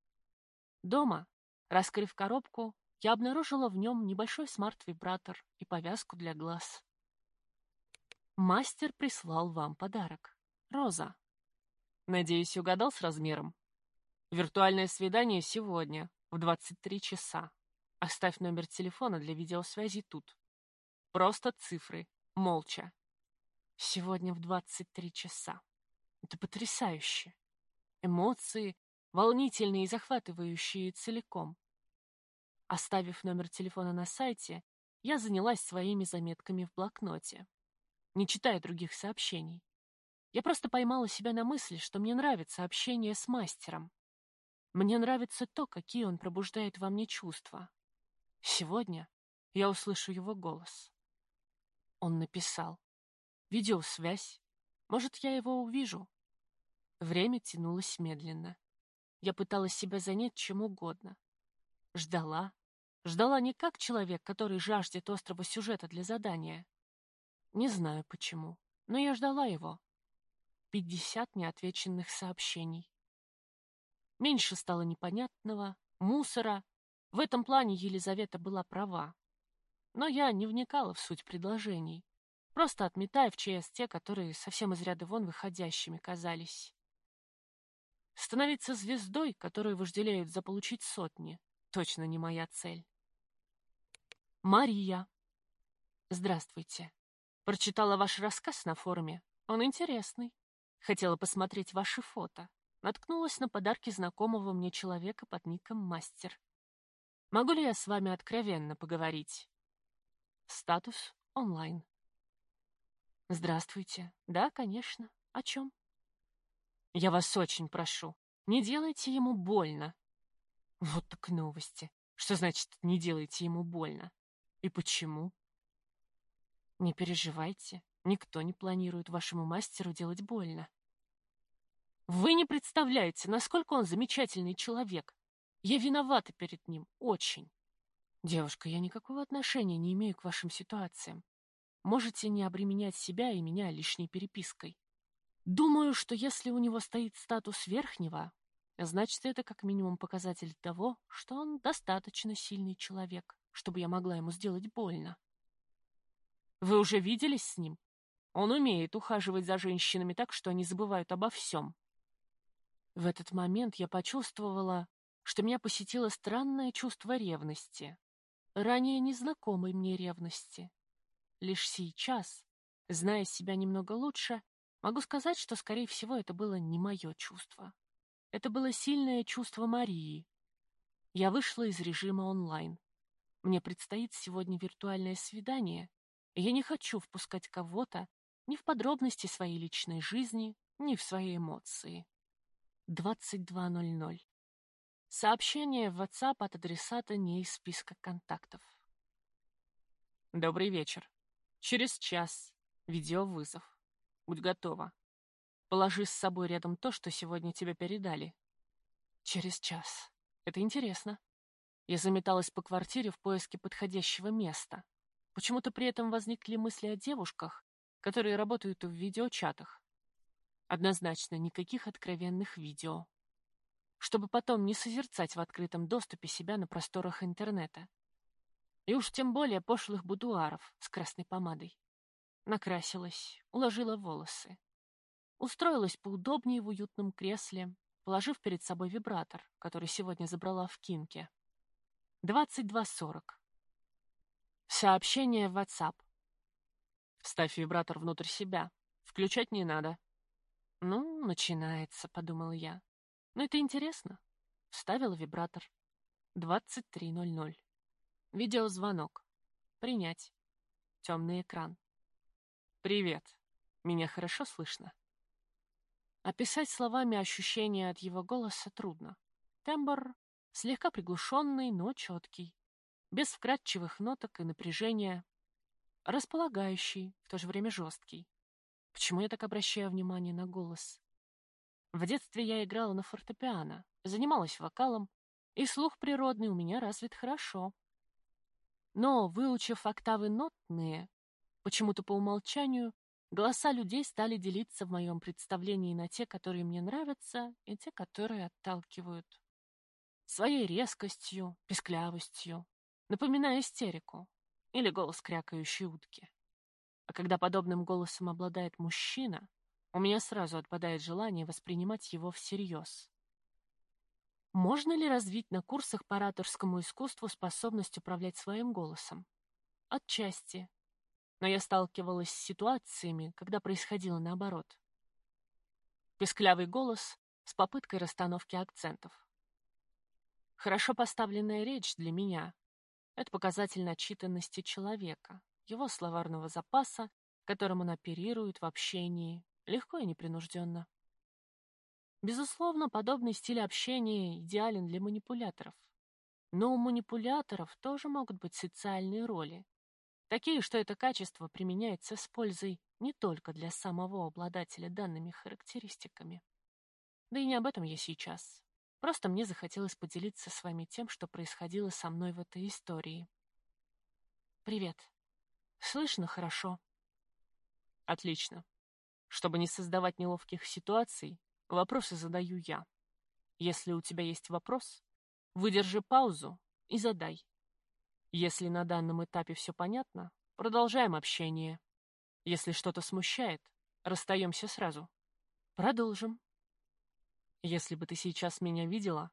Дома, раскрыв коробку, я обнаружила в нем небольшой смарт-вибратор и повязку для глаз. Мастер прислал вам подарок. Роза. Надеюсь, угадал с размером? Виртуальное свидание сегодня в 23 часа. Оставь номер телефона для видеосвязи тут. Просто цифры, молча. Сегодня в 23 часа. Это потрясающе. Эмоции, волнительные и захватывающие целиком. Оставив номер телефона на сайте, я занялась своими заметками в блокноте, не читая других сообщений. Я просто поймала себя на мысли, что мне нравится общение с мастером. Мне нравится то, какие он пробуждает во мне чувства. Сегодня я услышу его голос. Он написал. Видеосвязь. Может, я его увижу? Время тянулось медленно. Я пыталась себя занять чем угодно. Ждала. Ждала не как человек, который жаждет острого сюжета для задания. Не знаю почему, но я ждала его. Пятьдесят неотвеченных сообщений. Меньше стало непонятного, мусора. В этом плане Елизавета была права. Но я не вникала в суть предложений, просто отметая в ЧС те, которые совсем из ряда вон выходящими казались. Становиться звездой, которую вожделеют заполучить сотни, точно не моя цель. Мария. Здравствуйте. Прочитала ваш рассказ на форуме. Он интересный. Хотела посмотреть ваши фото. Наткнулась на подарки знакомого мне человека под ником Мастер. Могу ли я с вами откровенно поговорить? Статус онлайн. Здравствуйте. Да, конечно. О чем? Я вас очень прошу, не делайте ему больно. Вот так новости. Что значит «не делайте ему больно»? И почему? Не переживайте, никто не планирует вашему мастеру делать больно. Вы не представляете, насколько он замечательный человек. Я виновата перед ним, очень. Девушка, я никакого отношения не имею к вашим ситуациям. Можете не обременять себя и меня лишней перепиской. Думаю, что если у него стоит статус верхнего, Значит, это как минимум показатель того, что он достаточно сильный человек, чтобы я могла ему сделать больно. Вы уже виделись с ним? Он умеет ухаживать за женщинами так, что они забывают обо всем. В этот момент я почувствовала, что меня посетило странное чувство ревности, ранее незнакомой мне ревности. Лишь сейчас, зная себя немного лучше, могу сказать, что, скорее всего, это было не мое чувство. Это было сильное чувство Марии. Я вышла из режима онлайн. Мне предстоит сегодня виртуальное свидание, и я не хочу впускать кого-то ни в подробности своей личной жизни, ни в свои эмоции. 22.00. Сообщение в WhatsApp от адресата не из списка контактов. Добрый вечер. Через час. Видеовызов. Будь готова. Положи с собой рядом то, что сегодня тебе передали. Через час. Это интересно. Я заметалась по квартире в поиске подходящего места. Почему-то при этом возникли мысли о девушках, которые работают в видеочатах. Однозначно, никаких откровенных видео. Чтобы потом не созерцать в открытом доступе себя на просторах интернета. И уж тем более пошлых будуаров с красной помадой. Накрасилась, уложила волосы. Устроилась поудобнее в уютном кресле, положив перед собой вибратор, который сегодня забрала в Кинке. 22.40. Сообщение в WhatsApp. Вставь вибратор внутрь себя. Включать не надо. Ну, начинается, подумал я. Но это интересно. Ставила вибратор. 23.00. Видеозвонок. Принять. Темный экран. «Привет. Меня хорошо слышно?» Описать словами ощущения от его голоса трудно. Тембр слегка приглушенный, но четкий. Без вкрадчивых ноток и напряжения. Располагающий, в то же время жесткий. Почему я так обращаю внимание на голос? В детстве я играла на фортепиано, занималась вокалом, и слух природный у меня развит хорошо. Но, выучив октавы нотные, почему-то по умолчанию, голоса людей стали делиться в моем представлении на те, которые мне нравятся, и те, которые отталкивают. Своей резкостью, песклявостью, напоминая истерику или голос крякающей утки. А когда подобным голосом обладает мужчина, у меня сразу отпадает желание воспринимать его всерьез. Можно ли развить на курсах по ораторскому искусству способность управлять своим голосом? Отчасти. Но я сталкивалась с ситуациями, когда происходило наоборот. Песклявый голос с попыткой расстановки акцентов. Хорошо поставленная речь для меня — это показатель начитанности человека, его словарного запаса, которым он оперирует в общении, легко и непринужденно. Безусловно, подобный стиль общения идеален для манипуляторов. Но у манипуляторов тоже могут быть социальные роли. Такие, что это качество применяется с пользой не только для самого обладателя данными характеристиками. Да и не об этом я сейчас. Просто мне захотелось поделиться с вами тем, что происходило со мной в этой истории. Привет. Слышно хорошо? Отлично. Чтобы не создавать неловких ситуаций, вопросы задаю я. Если у тебя есть вопрос, выдержи паузу и задай. Если на данном этапе все понятно, продолжаем общение. Если что-то смущает, расстаемся сразу. Продолжим. Если бы ты сейчас меня видела,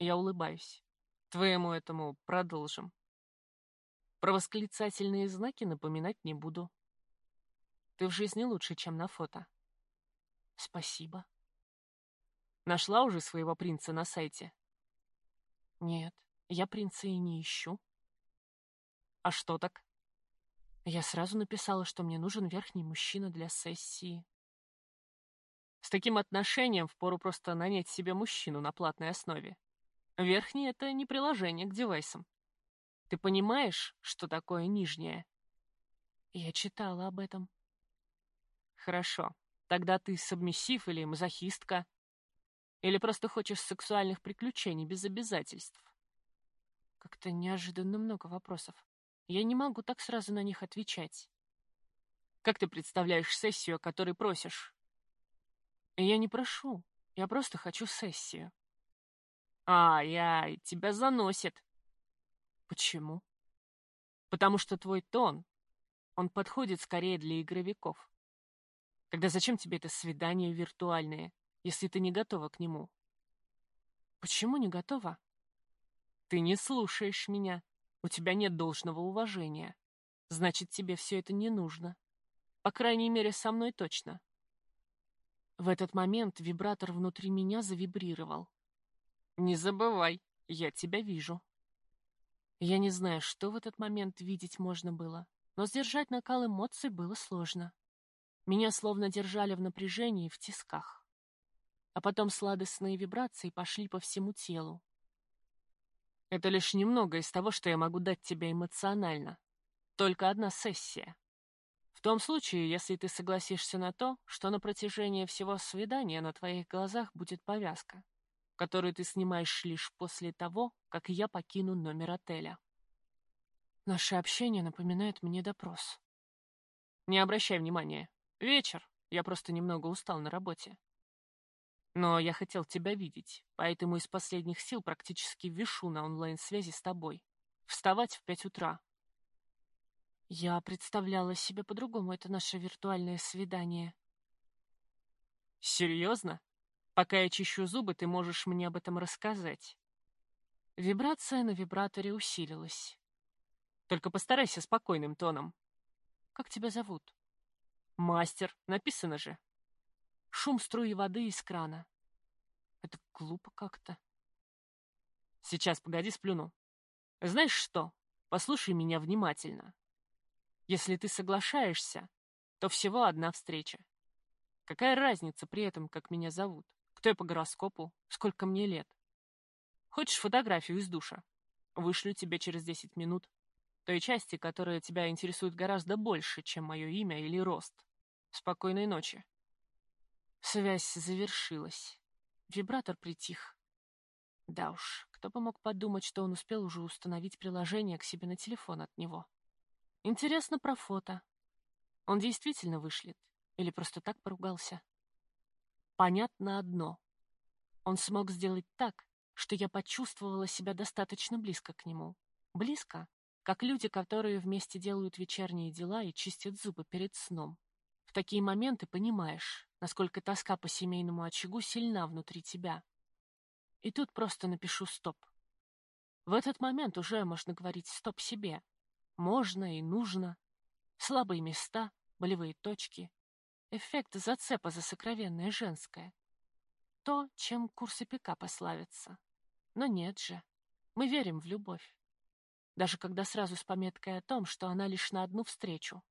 я улыбаюсь. Твоему этому продолжим. Про восклицательные знаки напоминать не буду. Ты в жизни лучше, чем на фото. Спасибо. Нашла уже своего принца на сайте? Нет, я принца и не ищу. А что так? Я сразу написала, что мне нужен верхний мужчина для сессии. С таким отношением впору просто нанять себе мужчину на платной основе. Верхний — это не приложение к девайсам. Ты понимаешь, что такое нижнее? Я читала об этом. Хорошо. Тогда ты сабмиссив или мазохистка. Или просто хочешь сексуальных приключений без обязательств. Как-то неожиданно много вопросов. Я не могу так сразу на них отвечать. Как ты представляешь сессию, о которой просишь? Я не прошу. Я просто хочу сессию. Ай-яй, тебя заносит. Почему? Потому что твой тон, он подходит скорее для игровиков. Тогда зачем тебе это свидание виртуальное, если ты не готова к нему? Почему не готова? Ты не слушаешь меня. У тебя нет должного уважения. Значит, тебе все это не нужно. По крайней мере, со мной точно. В этот момент вибратор внутри меня завибрировал. Не забывай, я тебя вижу. Я не знаю, что в этот момент видеть можно было, но сдержать накал эмоций было сложно. Меня словно держали в напряжении в тисках. А потом сладостные вибрации пошли по всему телу. Это лишь немного из того, что я могу дать тебе эмоционально. Только одна сессия. В том случае, если ты согласишься на то, что на протяжении всего свидания на твоих глазах будет повязка которую ты снимаешь лишь после того, как я покину номер отеля. Наше общение напоминает мне допрос. Не обращай внимания. Вечер. Я просто немного устал на работе. Но я хотел тебя видеть, поэтому из последних сил практически вишу на онлайн-связи с тобой. Вставать в пять утра. Я представляла себе по-другому это наше виртуальное свидание. Серьезно? Пока я чищу зубы, ты можешь мне об этом рассказать. Вибрация на вибраторе усилилась. Только постарайся спокойным тоном. Как тебя зовут? Мастер, написано же. Шум струи воды из крана. Это глупо как-то. Сейчас, погоди, сплюну. Знаешь что? Послушай меня внимательно. Если ты соглашаешься, то всего одна встреча. Какая разница при этом, как меня зовут? Кто я по гороскопу? Сколько мне лет? Хочешь фотографию из душа? Вышлю тебе через 10 минут. Той части, которая тебя интересует гораздо больше, чем мое имя или рост. Спокойной ночи. Связь завершилась. Вибратор притих. Да уж, кто бы мог подумать, что он успел уже установить приложение к себе на телефон от него. Интересно про фото. Он действительно вышлет? Или просто так поругался? Понятно одно. Он смог сделать так, что я почувствовала себя достаточно близко к нему. Близко, как люди, которые вместе делают вечерние дела и чистят зубы перед сном. В такие моменты понимаешь, насколько тоска по семейному очагу сильна внутри тебя. И тут просто напишу «стоп». В этот момент уже можно говорить «стоп» себе. Можно и нужно. Слабые места, болевые точки. Эффект зацепа за сокровенное женское. То, чем курсы пикапа славятся. Но нет же. Мы верим в любовь. Даже когда сразу с пометкой о том, что она лишь на одну встречу.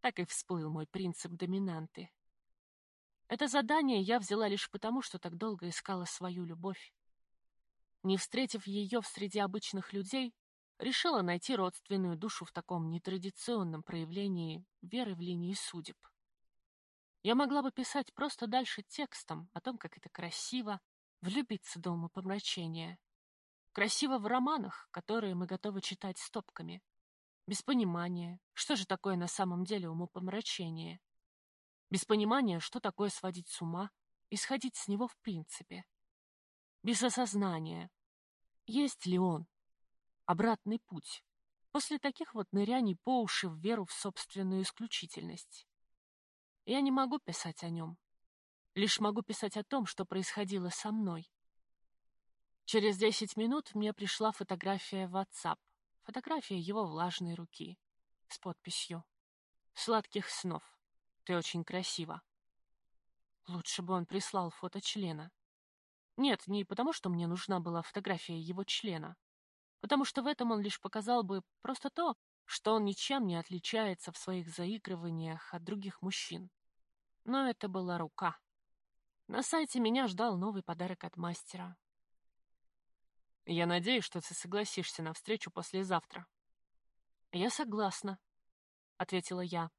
Так и всплыл мой принцип доминанты. Это задание я взяла лишь потому, что так долго искала свою любовь. Не встретив ее в среди обычных людей, решила найти родственную душу в таком нетрадиционном проявлении веры в линии судеб. Я могла бы писать просто дальше текстом о том, как это красиво, влюбиться до умопомрачения. Красиво в романах, которые мы готовы читать стопками. Без понимания, что же такое на самом деле умопомрачение. Без понимания, что такое сводить с ума и сходить с него в принципе. Без осознания, есть ли он, обратный путь, после таких вот ныряний по уши в веру в собственную исключительность. Я не могу писать о нем. Лишь могу писать о том, что происходило со мной. Через десять минут мне пришла фотография в WhatsApp. Фотография его влажной руки. С подписью. «Сладких снов. Ты очень красива». Лучше бы он прислал фото члена. Нет, не потому, что мне нужна была фотография его члена потому что в этом он лишь показал бы просто то, что он ничем не отличается в своих заигрываниях от других мужчин. Но это была рука. На сайте меня ждал новый подарок от мастера. Я надеюсь, что ты согласишься на встречу послезавтра. Я согласна, — ответила я.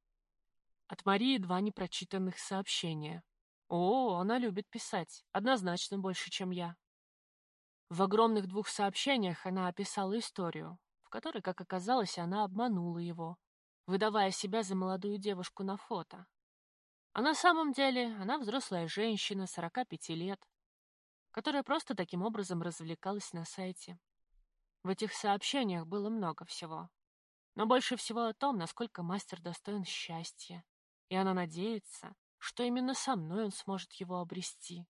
От Марии два непрочитанных сообщения. О, она любит писать, однозначно больше, чем я. В огромных двух сообщениях она описала историю, в которой, как оказалось, она обманула его, выдавая себя за молодую девушку на фото. А на самом деле она взрослая женщина, 45 лет, которая просто таким образом развлекалась на сайте. В этих сообщениях было много всего. Но больше всего о том, насколько мастер достоин счастья. И она надеется, что именно со мной он сможет его обрести.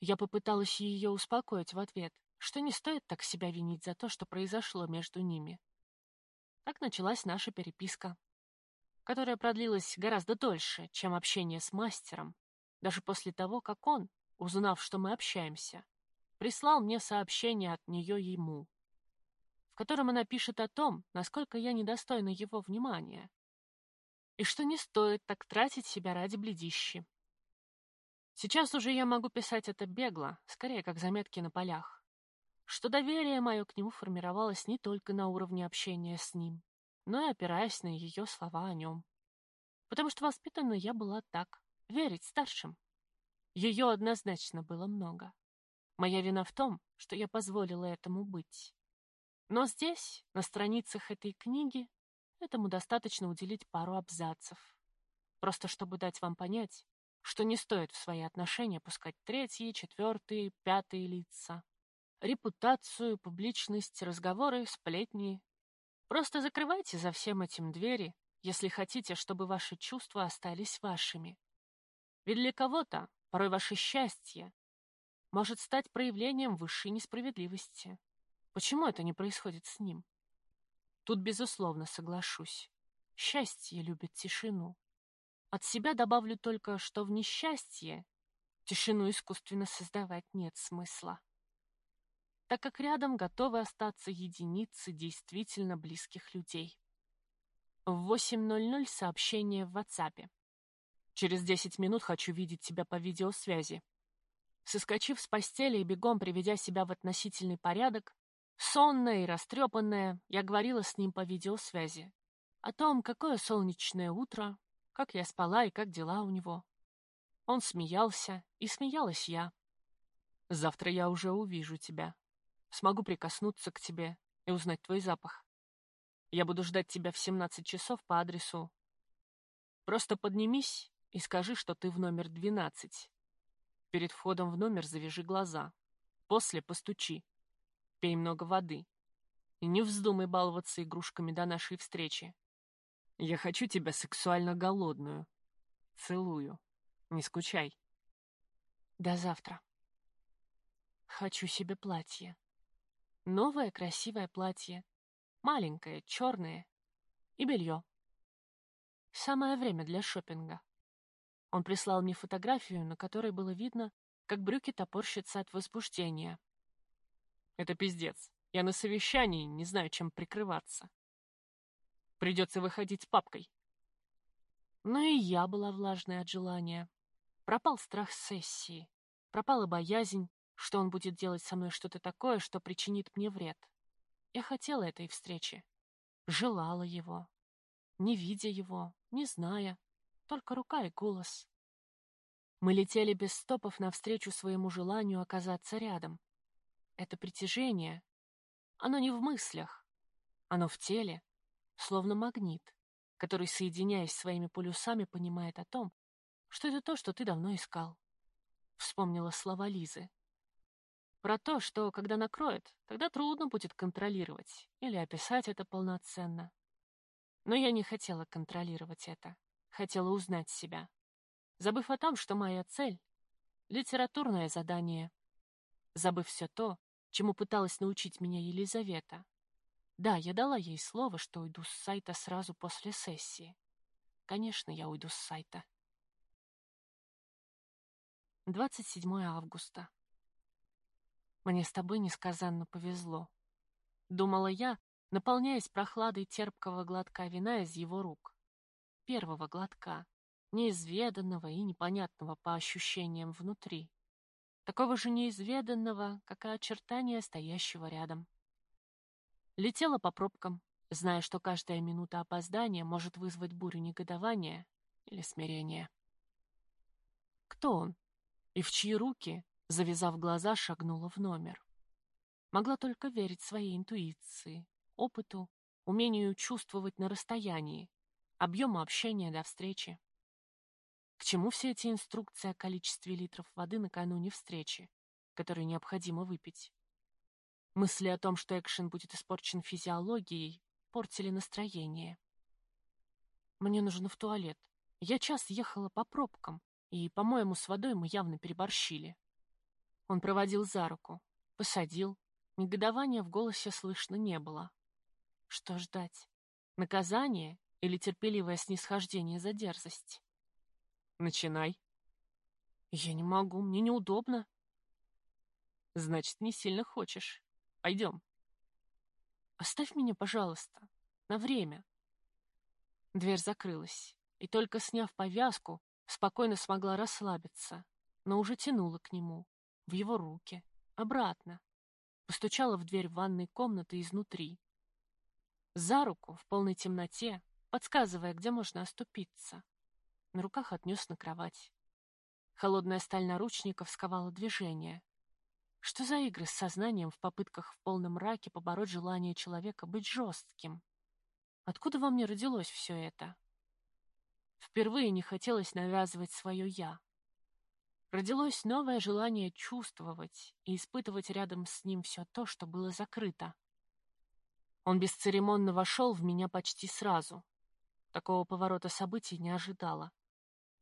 Я попыталась ее успокоить в ответ, что не стоит так себя винить за то, что произошло между ними. Так началась наша переписка, которая продлилась гораздо дольше, чем общение с мастером, даже после того, как он, узнав, что мы общаемся, прислал мне сообщение от нее ему, в котором она пишет о том, насколько я недостойна его внимания, и что не стоит так тратить себя ради бледищи. Сейчас уже я могу писать это бегло, скорее как заметки на полях. Что доверие мое к нему формировалось не только на уровне общения с ним, но и опираясь на ее слова о нем. Потому что воспитана я была так, верить старшим. Ее однозначно было много. Моя вина в том, что я позволила этому быть. Но здесь, на страницах этой книги, этому достаточно уделить пару абзацев. Просто чтобы дать вам понять, что не стоит в свои отношения пускать третьи, четвертые, пятые лица. Репутацию, публичность, разговоры, сплетни. Просто закрывайте за всем этим двери, если хотите, чтобы ваши чувства остались вашими. Ведь для кого-то порой ваше счастье может стать проявлением высшей несправедливости. Почему это не происходит с ним? Тут, безусловно, соглашусь. Счастье любит тишину. От себя добавлю только, что в несчастье тишину искусственно создавать нет смысла. так как рядом готовы остаться единицы действительно близких людей. В 8.00 сообщение в WhatsApp. Через 10 минут хочу видеть тебя по видеосвязи. Соскочив с постели и бегом приведя себя в относительный порядок, сонная и растрепанная, я говорила с ним по видеосвязи. О том, какое солнечное утро, как я спала и как дела у него. Он смеялся, и смеялась я. Завтра я уже увижу тебя. Смогу прикоснуться к тебе и узнать твой запах. Я буду ждать тебя в 17 часов по адресу. Просто поднимись и скажи, что ты в номер 12. Перед входом в номер завяжи глаза. После постучи. Пей много воды. И не вздумай баловаться игрушками до нашей встречи. Я хочу тебя сексуально голодную. Целую. Не скучай. До завтра. Хочу себе платье. Новое красивое платье. Маленькое, черное. И белье. Самое время для шопинга. Он прислал мне фотографию, на которой было видно, как брюки топорщатся от возбуждения. Это пиздец. Я на совещании, не знаю, чем прикрываться. Придется выходить с папкой. Но и я была влажной от желания. Пропал страх сессии. Пропала боязнь, что он будет делать со мной что-то такое, что причинит мне вред. Я хотела этой встречи. Желала его. Не видя его, не зная, только рука и голос. Мы летели без стопов навстречу своему желанию оказаться рядом. Это притяжение. Оно не в мыслях. Оно в теле, словно магнит, который, соединяясь своими полюсами, понимает о том, что это то, что ты давно искал. Вспомнила слова Лизы. Про то, что, когда накроет, тогда трудно будет контролировать или описать это полноценно. Но я не хотела контролировать это. Хотела узнать себя. Забыв о том, что моя цель — литературное задание. Забыв все то, чему пыталась научить меня Елизавета. Да, я дала ей слово, что уйду с сайта сразу после сессии. Конечно, я уйду с сайта. 27 августа. Мне с тобой несказанно повезло. Думала я, наполняясь прохладой терпкого глотка вина из его рук. Первого глотка, неизведанного и непонятного по ощущениям внутри. Такого же неизведанного, как и очертания стоящего рядом. Летела по пробкам, зная, что каждая минута опоздания может вызвать бурю негодования или смирения. Кто он? и в чьи руки, завязав глаза, шагнула в номер. Могла только верить своей интуиции, опыту, умению чувствовать на расстоянии, объему общения до встречи. К чему все эти инструкции о количестве литров воды накануне встречи, которые необходимо выпить? Мысли о том, что экшен будет испорчен физиологией, портили настроение. Мне нужно в туалет. Я час ехала по пробкам, и, по-моему, с водой мы явно переборщили. Он проводил за руку, посадил. Негодования в голосе слышно не было. Что ждать? Наказание или терпеливое снисхождение за дерзость? Начинай. Я не могу, мне неудобно. Значит, не сильно хочешь. Пойдем. Оставь меня, пожалуйста, на время. Дверь закрылась, и только сняв повязку, Спокойно смогла расслабиться, но уже тянула к нему, в его руки, обратно. Постучала в дверь ванной комнаты изнутри. За руку, в полной темноте, подсказывая, где можно оступиться. На руках отнес на кровать. Холодная сталь наручников сковала движение. Что за игры с сознанием в попытках в полном мраке побороть желание человека быть жестким? Откуда во мне родилось все это? Впервые не хотелось навязывать свое «я». Родилось новое желание чувствовать и испытывать рядом с ним все то, что было закрыто. Он бесцеремонно вошел в меня почти сразу. Такого поворота событий не ожидала.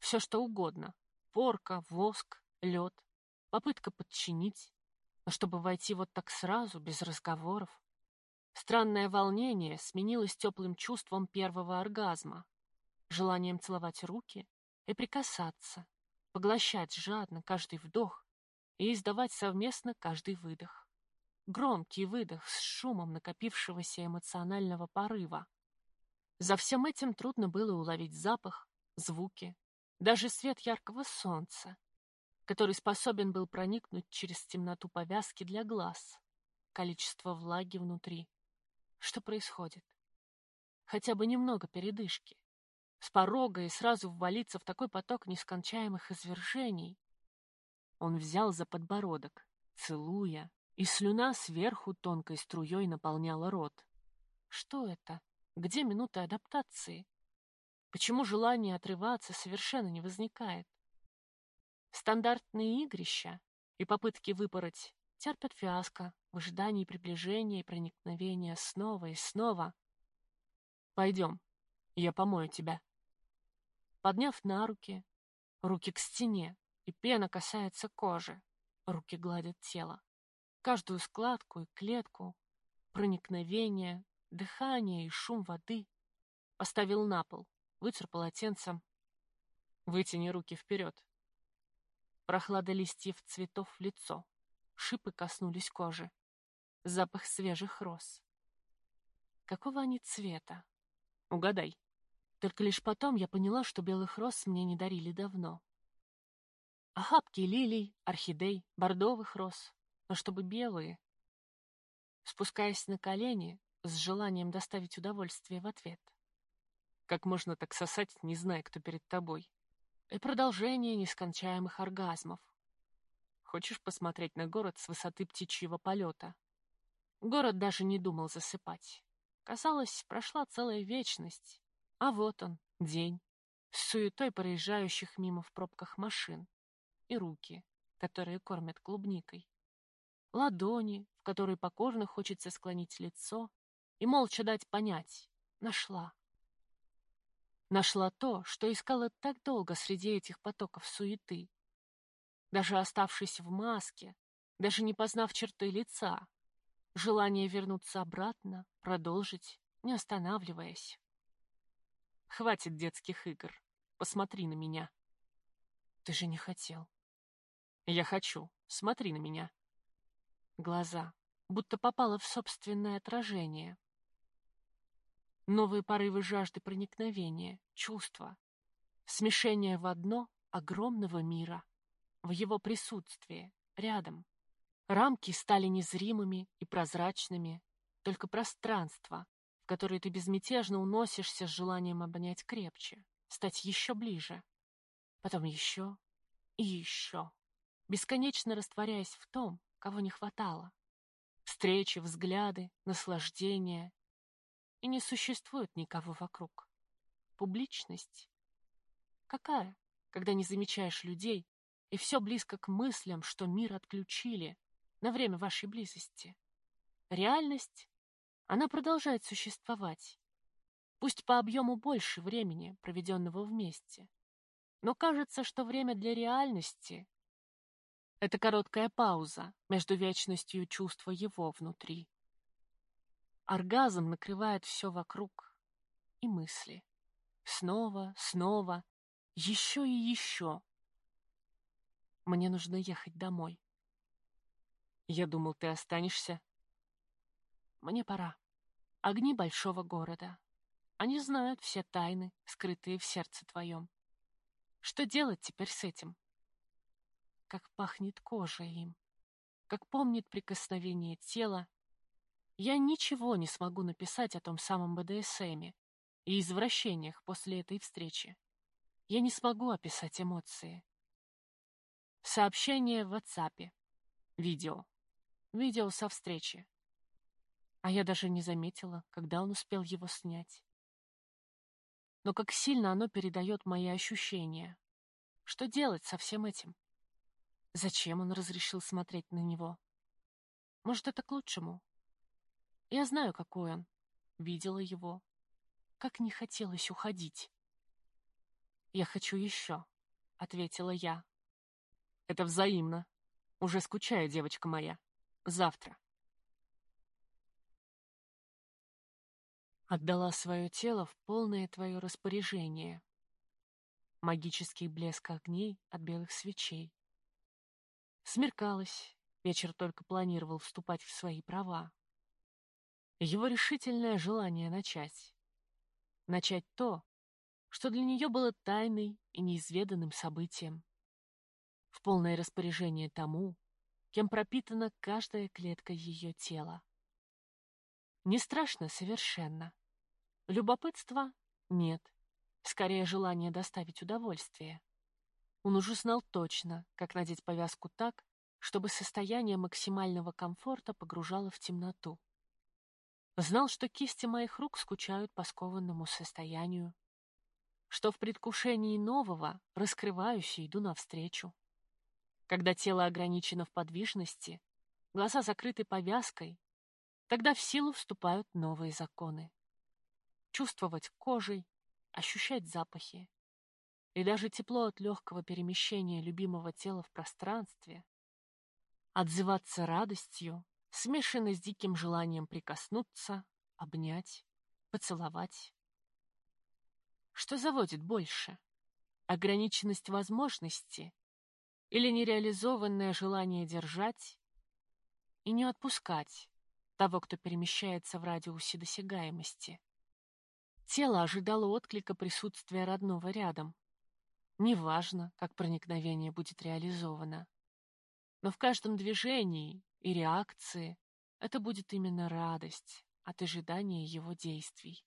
Все что угодно. Порка, воск, лед, попытка подчинить. Но чтобы войти вот так сразу, без разговоров. Странное волнение сменилось теплым чувством первого оргазма желанием целовать руки и прикасаться, поглощать жадно каждый вдох и издавать совместно каждый выдох. громкий выдох с шумом накопившегося эмоционального порыва. За всем этим трудно было уловить запах, звуки, даже свет яркого солнца, который способен был проникнуть через темноту повязки для глаз, количество влаги внутри. Что происходит? Хотя бы немного передышки. С порога и сразу ввалиться в такой поток нескончаемых извержений. Он взял за подбородок, целуя, и слюна сверху тонкой струей наполняла рот. Что это? Где минута адаптации? Почему желание отрываться совершенно не возникает? Стандартные игрища и попытки выпороть терпят фиаско в ожидании приближения и проникновения снова и снова. «Пойдем, я помою тебя». Подняв на руки, руки к стене, и пена касается кожи, руки гладят тело. Каждую складку и клетку, проникновение, дыхание и шум воды поставил на пол, вытер полотенцем. Вытяни руки вперед. Прохлада листьев цветов в лицо. Шипы коснулись кожи. Запах свежих роз. Какого они цвета? Угадай. Только лишь потом я поняла, что белых роз мне не дарили давно. Охапки лилий, орхидей, бордовых роз. Но чтобы белые. Спускаясь на колени, с желанием доставить удовольствие в ответ. Как можно так сосать, не зная, кто перед тобой? И продолжение нескончаемых оргазмов. Хочешь посмотреть на город с высоты птичьего полета? Город даже не думал засыпать. Казалось, прошла целая вечность. А вот он, день, с суетой проезжающих мимо в пробках машин. И руки, которые кормят клубникой. Ладони, в которые покорно хочется склонить лицо и молча дать понять. Нашла. Нашла то, что искала так долго среди этих потоков суеты. Даже оставшись в маске, даже не познав черты лица, желание вернуться обратно, продолжить, не останавливаясь. Хватит детских игр. Посмотри на меня. Ты же не хотел. Я хочу. Смотри на меня. Глаза, будто попало в собственное отражение. Новые порывы жажды проникновения, чувства, смешение в одно огромного мира, в его присутствии, рядом. Рамки стали незримыми и прозрачными, только пространство, в которое ты безмятежно уносишься с желанием обнять крепче, стать еще ближе, потом еще и еще, бесконечно растворяясь в том, кого не хватало. Встречи, взгляды, наслаждение, и не существует никого вокруг. Публичность? Какая, когда не замечаешь людей, и все близко к мыслям, что мир отключили на время вашей близости? Реальность? Она продолжает существовать, пусть по объему больше времени, проведенного вместе. Но кажется, что время для реальности — это короткая пауза между вечностью чувства его внутри. Оргазм накрывает все вокруг. И мысли. Снова, снова, еще и еще. Мне нужно ехать домой. Я думал, ты останешься. Мне пора. Огни большого города. Они знают все тайны, скрытые в сердце твоем. Что делать теперь с этим? Как пахнет кожа им, как помнит прикосновение тела я ничего не смогу написать о том самом БДСМе и извращениях после этой встречи. Я не смогу описать эмоции. Сообщение в WhatsApp. Видео. Видео со встречи. А я даже не заметила, когда он успел его снять. Но как сильно оно передает мои ощущения. Что делать со всем этим? Зачем он разрешил смотреть на него? Может, это к лучшему? Я знаю, какой он. Видела его. Как не хотелось уходить. «Я хочу еще», — ответила я. «Это взаимно. Уже скучаю, девочка моя. Завтра». Отдала свое тело в полное твое распоряжение. Магический блеск огней от белых свечей. Смеркалось, вечер только планировал вступать в свои права. Его решительное желание начать. Начать то, что для нее было тайной и неизведанным событием. В полное распоряжение тому, кем пропитана каждая клетка ее тела. Не страшно совершенно. Любопытства нет, скорее желание доставить удовольствие. Он уже знал точно, как надеть повязку так, чтобы состояние максимального комфорта погружало в темноту. Знал, что кисти моих рук скучают по скованному состоянию, что в предвкушении нового, раскрываюсь и иду навстречу. Когда тело ограничено в подвижности, глаза закрыты повязкой, тогда в силу вступают новые законы. Чувствовать кожей, ощущать запахи. И даже тепло от легкого перемещения любимого тела в пространстве. Отзываться радостью, смешанной с диким желанием прикоснуться, обнять, поцеловать. Что заводит больше? Ограниченность возможности или нереализованное желание держать и не отпускать того, кто перемещается в радиусе досягаемости? Тело ожидало отклика присутствия родного рядом. Неважно, как проникновение будет реализовано. Но в каждом движении и реакции это будет именно радость от ожидания его действий.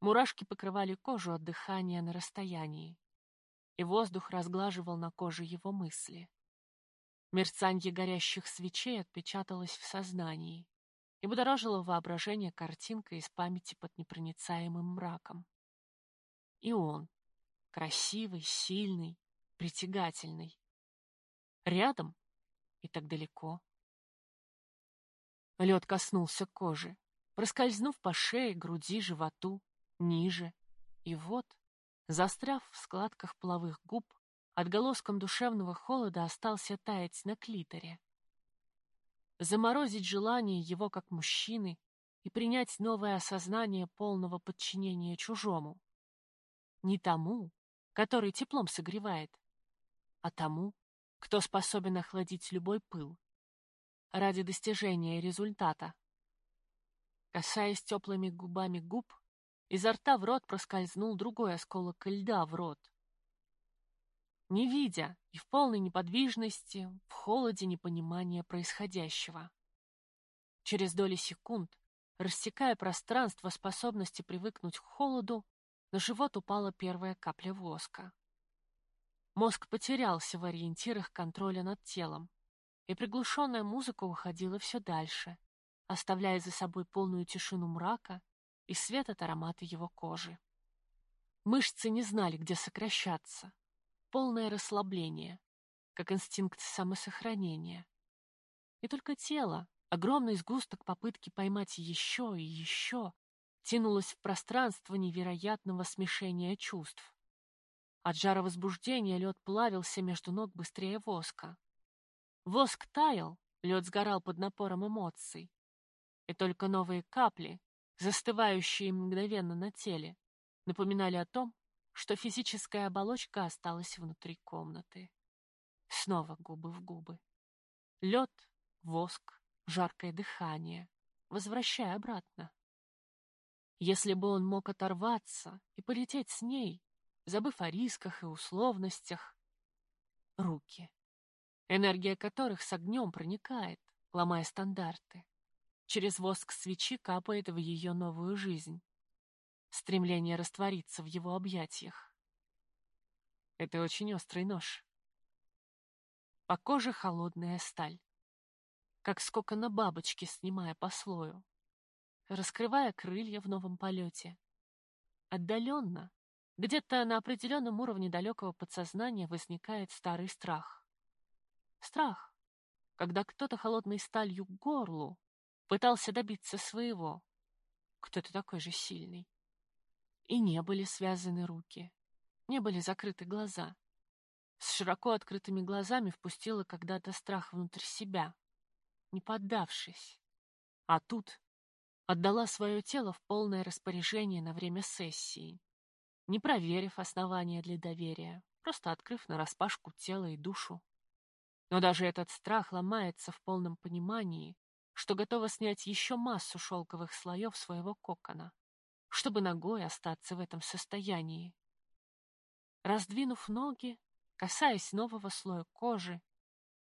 Мурашки покрывали кожу от дыхания на расстоянии, и воздух разглаживал на коже его мысли. Мерцанье горящих свечей отпечаталось в сознании и будоражило воображение картинка из памяти под непроницаемым мраком. И он, красивый, сильный, притягательный. Рядом и так далеко. Лед коснулся кожи, проскользнув по шее, груди, животу, ниже. И вот, застряв в складках половых губ, отголоском душевного холода остался таять на клиторе. Заморозить желание его как мужчины и принять новое осознание полного подчинения чужому. Не тому, который теплом согревает, а тому, кто способен охладить любой пыл ради достижения результата. Касаясь теплыми губами губ, Изо рта в рот проскользнул другой осколок льда в рот. Не видя и в полной неподвижности, в холоде непонимания происходящего. Через доли секунд, рассекая пространство способности привыкнуть к холоду, на живот упала первая капля воска. Мозг потерялся в ориентирах контроля над телом, и приглушенная музыка уходила все дальше, оставляя за собой полную тишину мрака и свет от аромата его кожи. Мышцы не знали, где сокращаться. Полное расслабление, как инстинкт самосохранения. И только тело, огромный сгусток попытки поймать еще и еще, тянулось в пространство невероятного смешения чувств. От жара возбуждения лед плавился между ног быстрее воска. Воск таял, лед сгорал под напором эмоций. И только новые капли, застывающие мгновенно на теле, напоминали о том, что физическая оболочка осталась внутри комнаты. Снова губы в губы. Лед, воск, жаркое дыхание, возвращая обратно. Если бы он мог оторваться и полететь с ней, забыв о рисках и условностях. Руки, энергия которых с огнем проникает, ломая стандарты. Через воск свечи капает в ее новую жизнь. Стремление раствориться в его объятиях. Это очень острый нож. По коже холодная сталь. Как сколько на бабочке, снимая по слою. Раскрывая крылья в новом полете. Отдаленно, где-то на определенном уровне далекого подсознания возникает старый страх. Страх, когда кто-то холодной сталью к горлу пытался добиться своего. Кто-то такой же сильный. И не были связаны руки, не были закрыты глаза. С широко открытыми глазами впустила когда-то страх внутрь себя, не поддавшись. А тут отдала свое тело в полное распоряжение на время сессии, не проверив основания для доверия, просто открыв нараспашку тело и душу. Но даже этот страх ломается в полном понимании, что готова снять еще массу шелковых слоев своего кокона, чтобы ногой остаться в этом состоянии. Раздвинув ноги, касаясь нового слоя кожи,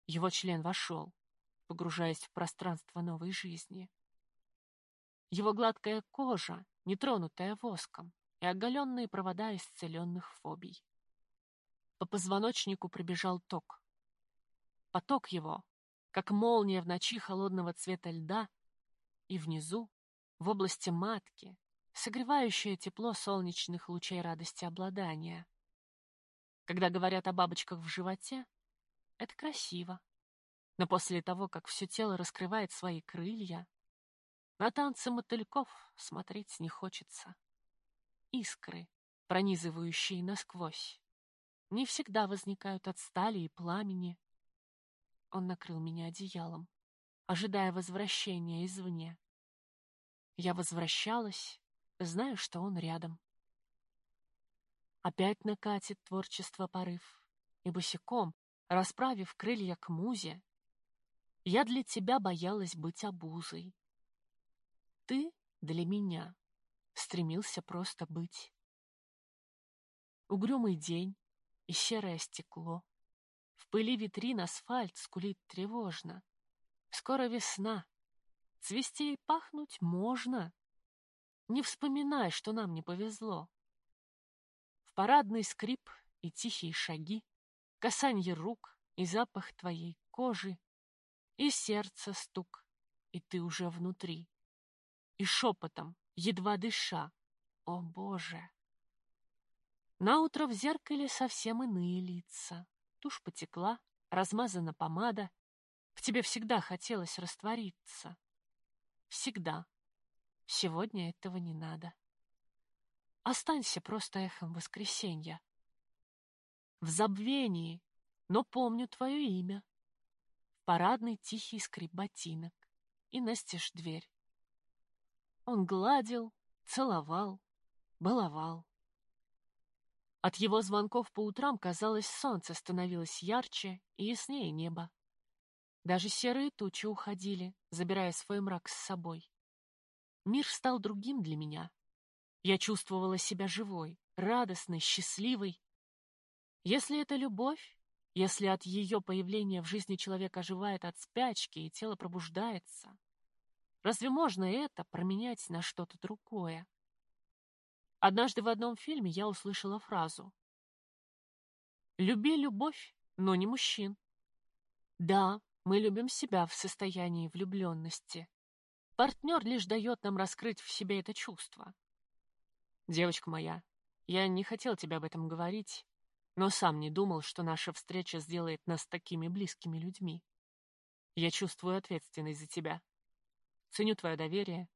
его член вошел, погружаясь в пространство новой жизни. Его гладкая кожа, нетронутая воском, и оголенные провода исцеленных фобий. По позвоночнику пробежал ток. Поток его, как молния в ночи холодного цвета льда, и внизу, в области матки, согревающее тепло солнечных лучей радости обладания. Когда говорят о бабочках в животе, это красиво. Но после того, как все тело раскрывает свои крылья, на танцы мотыльков смотреть не хочется. Искры, пронизывающие насквозь, не всегда возникают от стали и пламени. Он накрыл меня одеялом, ожидая возвращения извне. Я возвращалась, зная, что он рядом. Опять накатит творчество порыв, и босиком, расправив крылья к музе, я для тебя боялась быть обузой. Ты для меня стремился просто быть. Угрюмый день и серое стекло. Пыли витрин асфальт скулит тревожно. Скоро весна. Цвести и пахнуть можно. Не вспоминай, что нам не повезло. В парадный скрип и тихие шаги, Касанье рук и запах твоей кожи, И сердце стук, и ты уже внутри. И шепотом, едва дыша, о Боже! Наутро в зеркале совсем иные лица. Тушь потекла, размазана помада. В тебе всегда хотелось раствориться. Всегда. Сегодня этого не надо. Останься просто эхом воскресенья. В забвении, но помню твое имя. В парадный тихий скрип ботинок и настежь дверь. Он гладил, целовал, баловал. От его звонков по утрам, казалось, солнце становилось ярче и яснее неба. Даже серые тучи уходили, забирая свой мрак с собой. Мир стал другим для меня. Я чувствовала себя живой, радостной, счастливой. Если это любовь, если от ее появления в жизни человек оживает от спячки и тело пробуждается, разве можно это променять на что-то другое? Однажды в одном фильме я услышала фразу «Люби любовь, но не мужчин». Да, мы любим себя в состоянии влюбленности, Партнер лишь дает нам раскрыть в себе это чувство. Девочка моя, я не хотел тебе об этом говорить, но сам не думал, что наша встреча сделает нас такими близкими людьми. Я чувствую ответственность за тебя. Ценю твое доверие,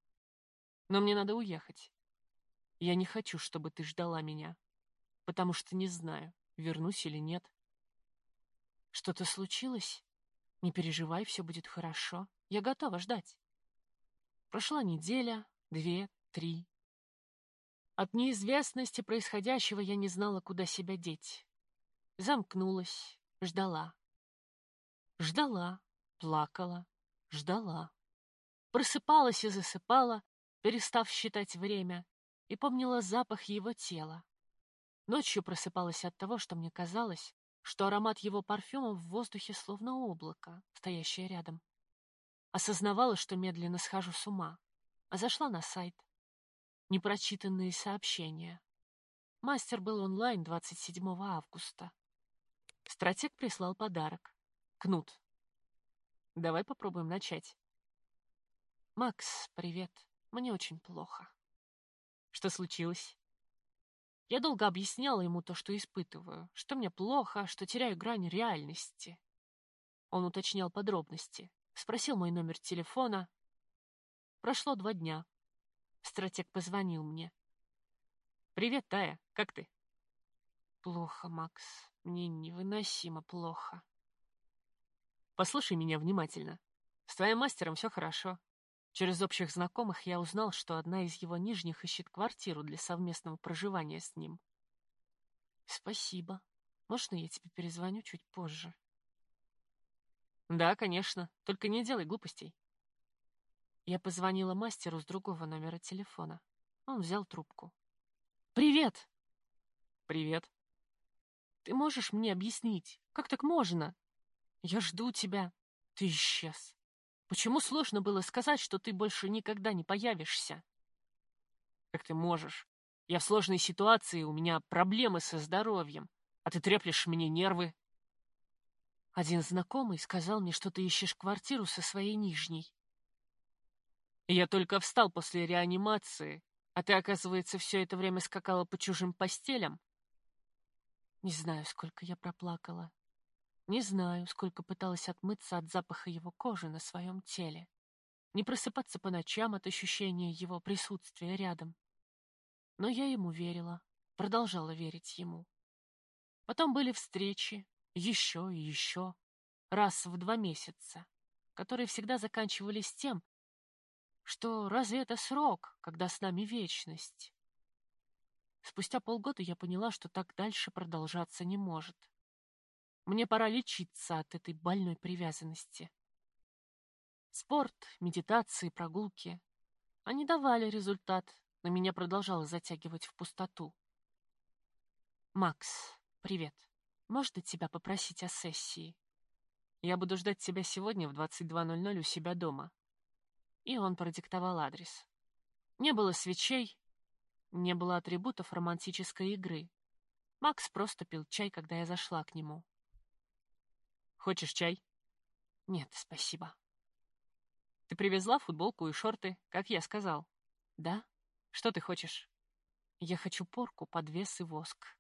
но мне надо уехать. Я не хочу, чтобы ты ждала меня, потому что не знаю, вернусь или нет. Что-то случилось? Не переживай, все будет хорошо. Я готова ждать. Прошла неделя, две, три. От неизвестности происходящего я не знала, куда себя деть. Замкнулась, ждала. Ждала, плакала, ждала. Просыпалась и засыпала, перестав считать время, и помнила запах его тела. Ночью просыпалась от того, что мне казалось, что аромат его парфюма в воздухе словно облако, стоящее рядом. Осознавала, что медленно схожу с ума, а зашла на сайт. Непрочитанные сообщения. Мастер был онлайн 27 августа. Стратег прислал подарок. Кнут. Давай попробуем начать. Макс, привет. Мне очень плохо. Что случилось? Я долго объясняла ему то, что испытываю, что мне плохо, что теряю грань реальности. Он уточнял подробности спросил мой номер телефона. Прошло два дня. Стратег позвонил мне. «Привет, Тая, как ты?» «Плохо, Макс. Мне невыносимо плохо». «Послушай меня внимательно. С твоим мастером все хорошо. Через общих знакомых я узнал, что одна из его нижних ищет квартиру для совместного проживания с ним. Спасибо. Можно я тебе перезвоню чуть позже? Да, конечно, только не делай глупостей. Я позвонила мастеру с другого номера телефона. Он взял трубку. «Привет!» «Привет!» «Ты можешь мне объяснить, как так можно? Я жду тебя. Ты исчез. Почему сложно было сказать, что ты больше никогда не появишься?» «Как ты можешь? Я в сложной ситуации, у меня проблемы со здоровьем, а ты треплешь мне нервы». Один знакомый сказал мне, что ты ищешь квартиру со своей нижней. Я только встал после реанимации, а ты, оказывается, все это время скакала по чужим постелям? Не знаю, сколько я проплакала. Не знаю, сколько пыталась отмыться от запаха его кожи на своем теле. Не просыпаться по ночам от ощущения его присутствия рядом. Но я ему верила, продолжала верить ему. Потом были встречи, еще и еще, раз в два месяца, которые всегда заканчивались тем, что разве это срок, когда с нами вечность? Спустя полгода я поняла, что так дальше продолжаться не может. Мне пора лечиться от этой больной привязанности. Спорт, медитации, прогулки. Они давали результат, но меня продолжало затягивать в пустоту. «Макс, привет. Можно тебя попросить о сессии?» «Я буду ждать тебя сегодня в 22.00 у себя дома». И он продиктовал адрес. Не было свечей, не было атрибутов романтической игры. Макс просто пил чай, когда я зашла к нему. Хочешь чай? Нет, спасибо. Ты привезла футболку и шорты, как я сказал? Да. Что ты хочешь? Я хочу порку, подвес и воск.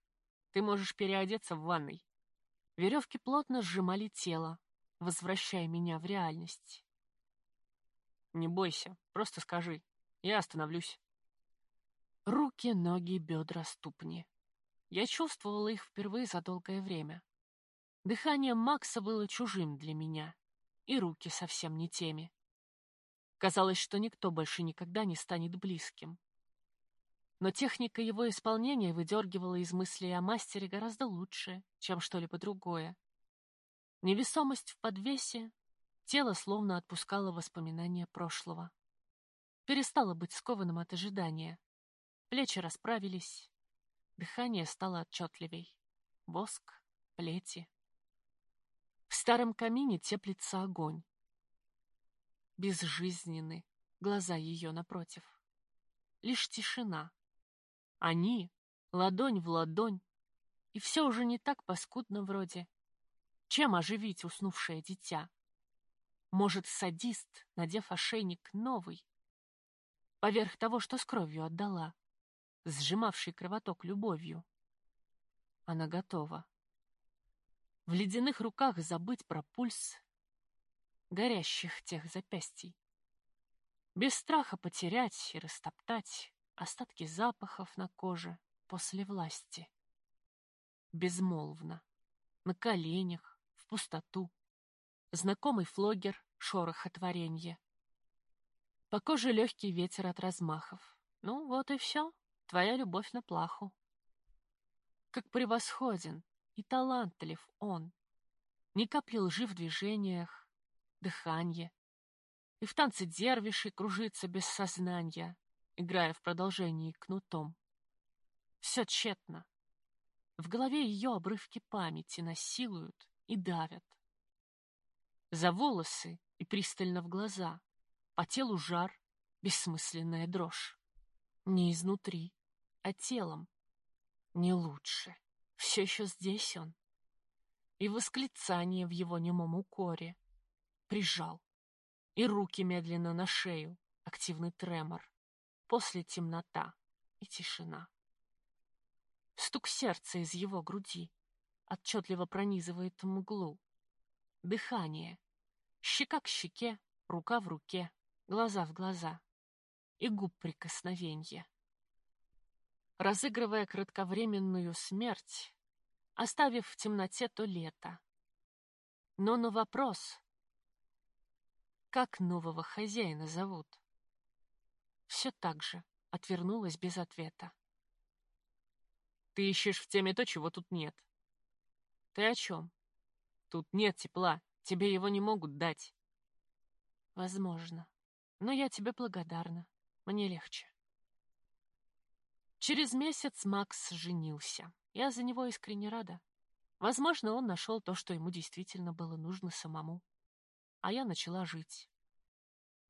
Ты можешь переодеться в ванной. Веревки плотно сжимали тело, возвращая меня в реальность. Не бойся, просто скажи. Я остановлюсь. Руки, ноги, бедра, ступни. Я чувствовала их впервые за долгое время. Дыхание Макса было чужим для меня, и руки совсем не теми. Казалось, что никто больше никогда не станет близким. Но техника его исполнения выдергивала из мыслей о мастере гораздо лучше, чем что-либо другое. Невесомость в подвесе, тело словно отпускало воспоминания прошлого. Перестало быть скованным от ожидания. Плечи расправились, дыхание стало отчетливей. Воск, плети, в старом камине теплится огонь. Безжизненны глаза ее напротив. Лишь тишина. Они — ладонь в ладонь. И все уже не так паскудно вроде. Чем оживить уснувшее дитя? Может, садист, надев ошейник новый, поверх того, что с кровью отдала, сжимавший кровоток любовью. Она готова в ледяных руках забыть про пульс горящих тех запястий. Без страха потерять и растоптать остатки запахов на коже после власти. Безмолвно, на коленях, в пустоту. Знакомый флогер, шорох отворенья. По коже легкий ветер от размахов. Ну, вот и все, твоя любовь на плаху. Как превосходен, и талантлив он. Ни капли лжи в движениях, дыханье. И в танце дервиши кружится без сознания, играя в продолжении кнутом. Все тщетно. В голове ее обрывки памяти насилуют и давят. За волосы и пристально в глаза, по телу жар, бессмысленная дрожь. Не изнутри, а телом. Не лучше. Все еще здесь он. И восклицание в его немом укоре. Прижал. И руки медленно на шею. Активный тремор. После темнота и тишина. Стук сердца из его груди отчетливо пронизывает мглу. Дыхание. Щека к щеке, рука в руке, глаза в глаза. И губ прикосновенья разыгрывая кратковременную смерть, оставив в темноте то лето. Но на вопрос, как нового хозяина зовут, все так же отвернулась без ответа. Ты ищешь в теме то, чего тут нет. Ты о чем? Тут нет тепла, Тебе его не могут дать. Возможно. Но я тебе благодарна. Мне легче. Через месяц Макс женился. Я за него искренне рада. Возможно, он нашел то, что ему действительно было нужно самому. А я начала жить.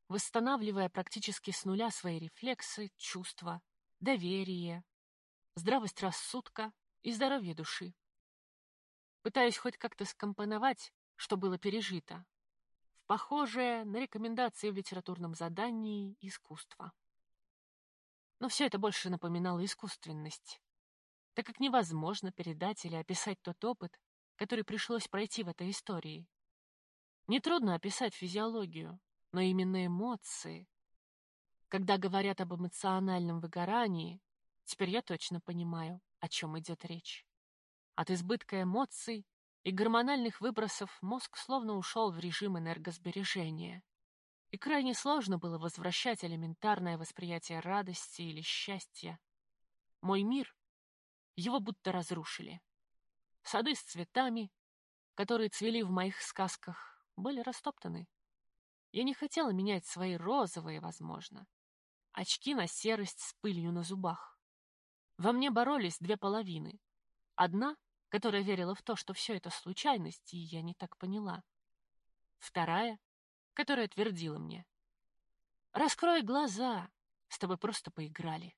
Восстанавливая практически с нуля свои рефлексы, чувства, доверие, здравость рассудка и здоровье души. Пытаюсь хоть как-то скомпоновать, что было пережито, в похожее на рекомендации в литературном задании искусства. Но все это больше напоминало искусственность, так как невозможно передать или описать тот опыт, который пришлось пройти в этой истории. Нетрудно описать физиологию, но именно эмоции. Когда говорят об эмоциональном выгорании, теперь я точно понимаю, о чем идет речь. От избытка эмоций и гормональных выбросов мозг словно ушел в режим энергосбережения. И крайне сложно было возвращать элементарное восприятие радости или счастья. Мой мир, его будто разрушили. Сады с цветами, которые цвели в моих сказках, были растоптаны. Я не хотела менять свои розовые, возможно, очки на серость с пылью на зубах. Во мне боролись две половины. Одна, которая верила в то, что все это случайность, и я не так поняла. Вторая, которая твердила мне. «Раскрой глаза, с тобой просто поиграли».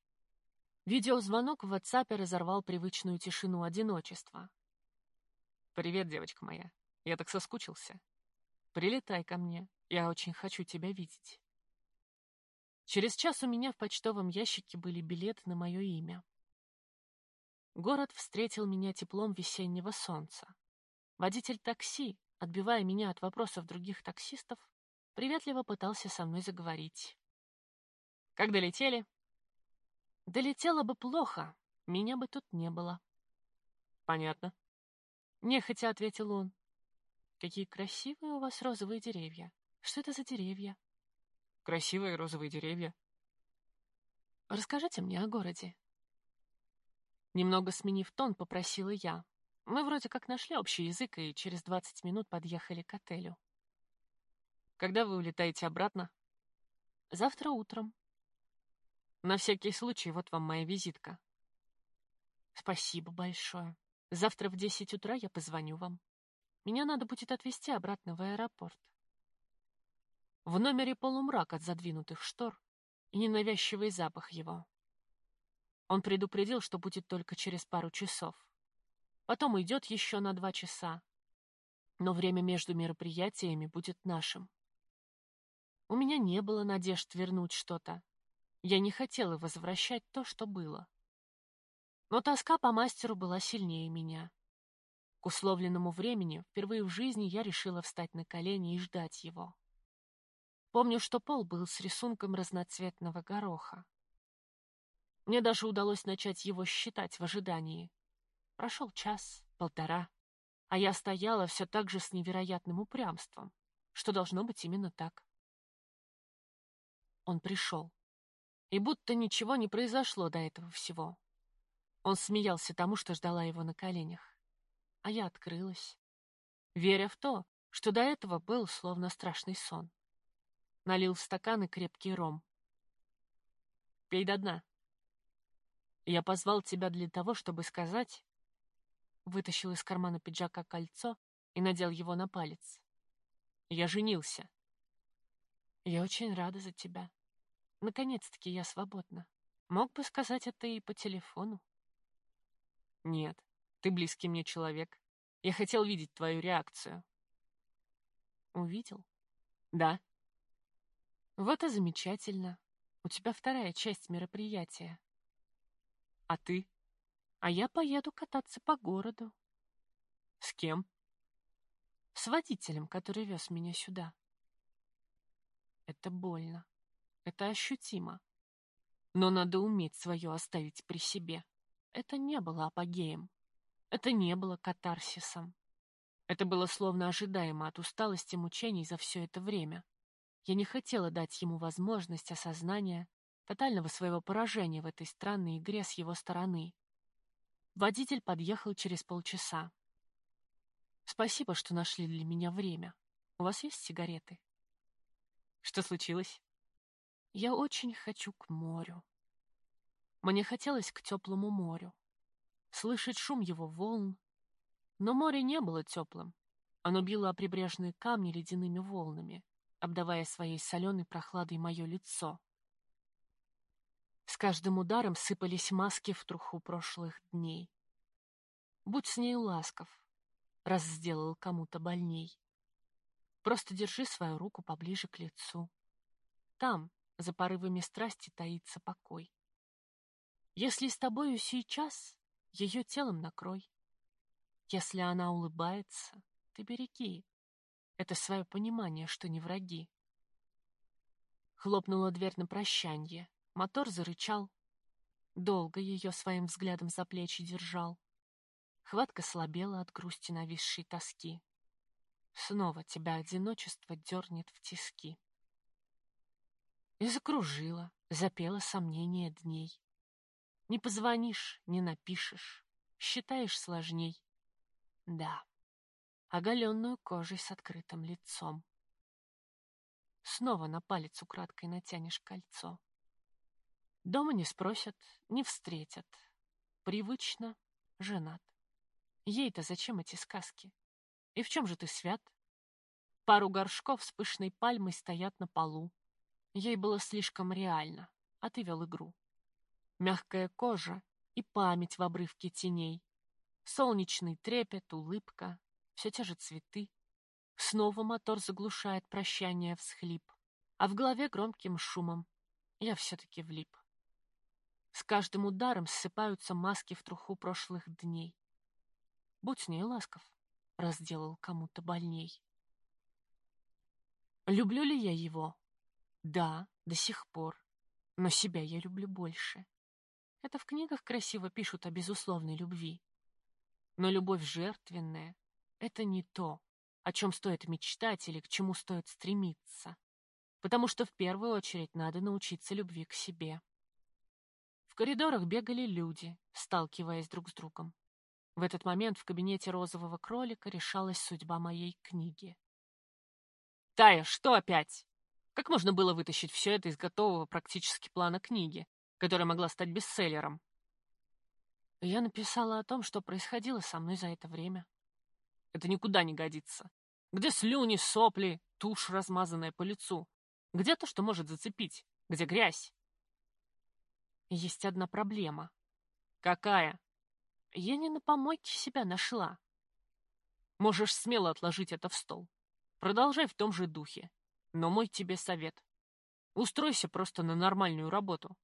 Видеозвонок в WhatsApp разорвал привычную тишину одиночества. «Привет, девочка моя. Я так соскучился. Прилетай ко мне. Я очень хочу тебя видеть». Через час у меня в почтовом ящике были билеты на мое имя. Город встретил меня теплом весеннего солнца. Водитель такси, отбивая меня от вопросов других таксистов, приветливо пытался со мной заговорить. «Как долетели?» «Долетело бы плохо, меня бы тут не было». «Понятно». Нехотя ответил он. «Какие красивые у вас розовые деревья. Что это за деревья?» «Красивые розовые деревья». «Расскажите мне о городе». Немного сменив тон, попросила я. Мы вроде как нашли общий язык и через двадцать минут подъехали к отелю. Когда вы улетаете обратно? Завтра утром. На всякий случай, вот вам моя визитка. Спасибо большое. Завтра в десять утра я позвоню вам. Меня надо будет отвезти обратно в аэропорт. В номере полумрак от задвинутых штор и ненавязчивый запах его. Он предупредил, что будет только через пару часов. Потом уйдет еще на два часа. Но время между мероприятиями будет нашим. У меня не было надежд вернуть что-то. Я не хотела возвращать то, что было. Но тоска по мастеру была сильнее меня. К условленному времени впервые в жизни я решила встать на колени и ждать его. Помню, что пол был с рисунком разноцветного гороха. Мне даже удалось начать его считать в ожидании. Прошел час, полтора, а я стояла все так же с невероятным упрямством, что должно быть именно так. Он пришел. И будто ничего не произошло до этого всего. Он смеялся тому, что ждала его на коленях. А я открылась, веря в то, что до этого был словно страшный сон. Налил в стаканы крепкий ром. «Пей до дна», я позвал тебя для того, чтобы сказать...» Вытащил из кармана пиджака кольцо и надел его на палец. «Я женился». «Я очень рада за тебя. Наконец-таки я свободна. Мог бы сказать это и по телефону». «Нет, ты близкий мне человек. Я хотел видеть твою реакцию». «Увидел?» «Да». «Вот и замечательно. У тебя вторая часть мероприятия. А ты? А я поеду кататься по городу. С кем? С водителем, который вез меня сюда. Это больно. Это ощутимо. Но надо уметь свое оставить при себе. Это не было апогеем. Это не было катарсисом. Это было словно ожидаемо от усталости мучений за все это время. Я не хотела дать ему возможность осознания тотального своего поражения в этой странной игре с его стороны. Водитель подъехал через полчаса. Спасибо, что нашли для меня время. У вас есть сигареты? Что случилось? Я очень хочу к морю. Мне хотелось к теплому морю. Слышать шум его волн. Но море не было теплым. Оно било о прибрежные камни ледяными волнами, обдавая своей соленой прохладой мое лицо. С каждым ударом сыпались маски в труху прошлых дней. Будь с ней ласков, раз сделал кому-то больней. Просто держи свою руку поближе к лицу. Там, за порывами страсти, таится покой. Если с тобою сейчас, ее телом накрой. Если она улыбается, ты береги. Это свое понимание, что не враги. Хлопнула дверь на прощанье. Мотор зарычал. Долго ее своим взглядом за плечи держал. Хватка слабела от грусти нависшей тоски. Снова тебя одиночество дернет в тиски. И закружила, запела сомнения дней. Не позвонишь, не напишешь, считаешь сложней. Да, оголенную кожей с открытым лицом. Снова на палец украдкой натянешь кольцо. Дома не спросят, не встретят. Привычно женат. Ей-то зачем эти сказки? И в чем же ты свят? Пару горшков с пышной пальмой стоят на полу. Ей было слишком реально, а ты вел игру. Мягкая кожа и память в обрывке теней. Солнечный трепет, улыбка, все те же цветы. Снова мотор заглушает прощание всхлип, а в голове громким шумом я все-таки влип. С каждым ударом ссыпаются маски в труху прошлых дней. Будь с ней ласков раз делал кому-то больней. Люблю ли я его? Да, до сих пор. Но себя я люблю больше. Это в книгах красиво пишут о безусловной любви. Но любовь жертвенная — это не то, о чем стоит мечтать или к чему стоит стремиться. Потому что в первую очередь надо научиться любви к себе. В коридорах бегали люди, сталкиваясь друг с другом. В этот момент в кабинете розового кролика решалась судьба моей книги. «Тая, что опять? Как можно было вытащить все это из готового практически плана книги, которая могла стать бестселлером?» Я написала о том, что происходило со мной за это время. Это никуда не годится. Где слюни, сопли, тушь, размазанная по лицу? Где то, что может зацепить? Где грязь? Есть одна проблема. Какая? Я не на помойке себя нашла. Можешь смело отложить это в стол. Продолжай в том же духе. Но мой тебе совет. Устройся просто на нормальную работу.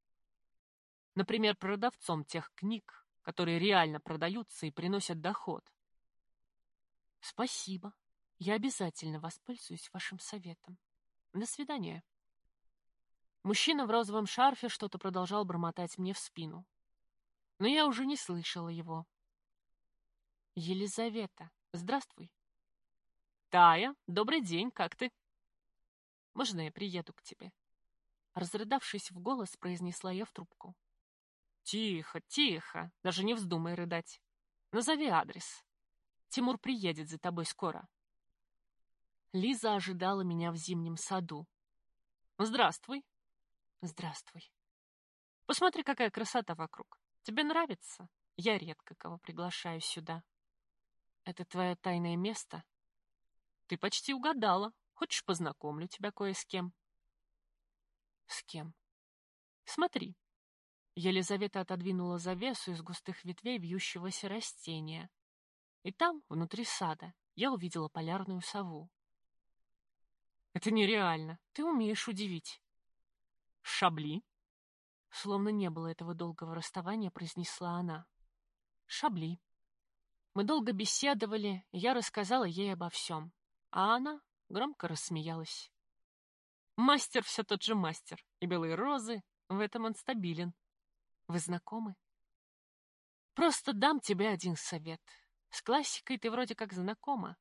Например, продавцом тех книг, которые реально продаются и приносят доход. Спасибо. Я обязательно воспользуюсь вашим советом. До свидания. Мужчина в розовом шарфе что-то продолжал бормотать мне в спину но я уже не слышала его. Елизавета, здравствуй. Тая, добрый день, как ты? Можно я приеду к тебе? Разрыдавшись в голос, произнесла я в трубку. Тихо, тихо, даже не вздумай рыдать. Назови адрес. Тимур приедет за тобой скоро. Лиза ожидала меня в зимнем саду. Здравствуй. Здравствуй. Посмотри, какая красота вокруг. Тебе нравится? Я редко кого приглашаю сюда. Это твое тайное место? Ты почти угадала. Хочешь, познакомлю тебя кое с кем? С кем? Смотри. Елизавета отодвинула завесу из густых ветвей вьющегося растения. И там, внутри сада, я увидела полярную сову. Это нереально. Ты умеешь удивить. Шабли? Словно не было этого долгого расставания, произнесла она. Шабли. Мы долго беседовали, и я рассказала ей обо всем. А она громко рассмеялась. Мастер все тот же мастер, и белые розы, в этом он стабилен. Вы знакомы? Просто дам тебе один совет. С классикой ты вроде как знакома.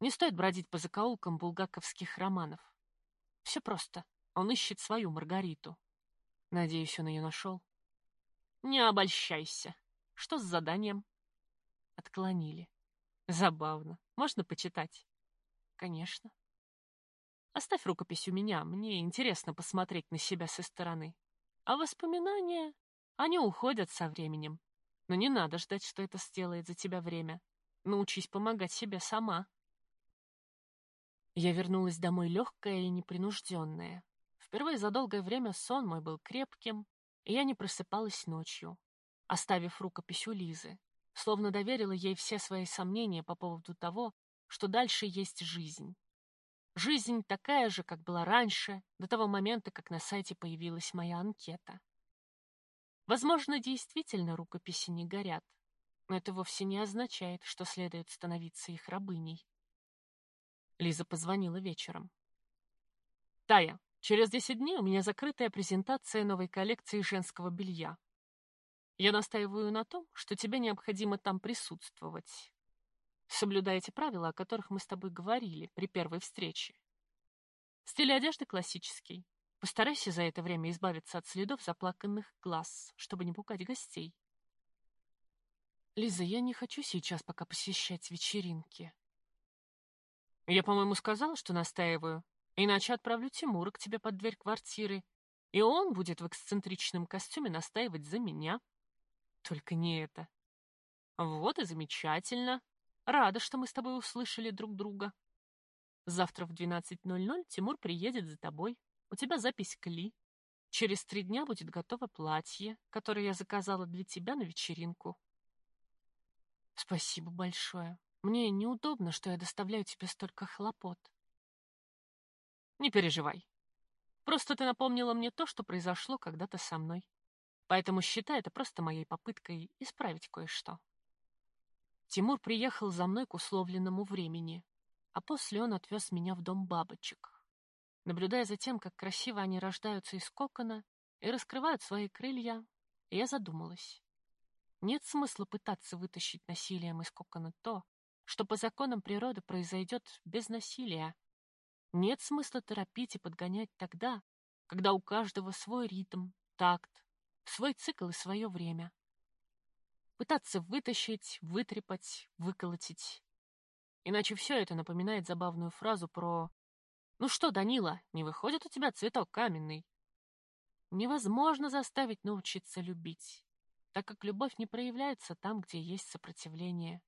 Не стоит бродить по закоулкам булгаковских романов. Все просто. Он ищет свою Маргариту. Надеюсь, он ее нашел. Не обольщайся. Что с заданием? Отклонили. Забавно. Можно почитать? Конечно. Оставь рукопись у меня, мне интересно посмотреть на себя со стороны. А воспоминания, они уходят со временем. Но не надо ждать, что это сделает за тебя время. Научись помогать себе сама. Я вернулась домой легкая и непринужденная. Впервые за долгое время сон мой был крепким, и я не просыпалась ночью, оставив рукопись у Лизы, словно доверила ей все свои сомнения по поводу того, что дальше есть жизнь. Жизнь такая же, как была раньше, до того момента, как на сайте появилась моя анкета. Возможно, действительно рукописи не горят, но это вовсе не означает, что следует становиться их рабыней. Лиза позвонила вечером. «Тая, через десять дней у меня закрытая презентация новой коллекции женского белья. Я настаиваю на том, что тебе необходимо там присутствовать. Соблюдая эти правила, о которых мы с тобой говорили при первой встрече. Стиль одежды классический. Постарайся за это время избавиться от следов заплаканных глаз, чтобы не пугать гостей. Лиза, я не хочу сейчас пока посещать вечеринки. Я, по-моему, сказала, что настаиваю, иначе отправлю Тимура к тебе под дверь квартиры, и он будет в эксцентричном костюме настаивать за меня. Только не это. Вот и замечательно. Рада, что мы с тобой услышали друг друга. Завтра в 12.00 Тимур приедет за тобой. У тебя запись к Ли. Через три дня будет готово платье, которое я заказала для тебя на вечеринку. Спасибо большое. Мне неудобно, что я доставляю тебе столько хлопот. Не переживай. Просто ты напомнила мне то, что произошло когда-то со мной. Поэтому считай это просто моей попыткой исправить кое-что. Тимур приехал за мной к условленному времени, а после он отвез меня в дом бабочек. Наблюдая за тем, как красиво они рождаются из кокона и раскрывают свои крылья, я задумалась. Нет смысла пытаться вытащить насилием из кокона то, что по законам природы произойдет без насилия. Нет смысла торопить и подгонять тогда, когда у каждого свой ритм, такт, свой цикл и свое время пытаться вытащить, вытрепать, выколотить. Иначе все это напоминает забавную фразу про «Ну что, Данила, не выходит у тебя цветок каменный?» Невозможно заставить научиться любить, так как любовь не проявляется там, где есть сопротивление.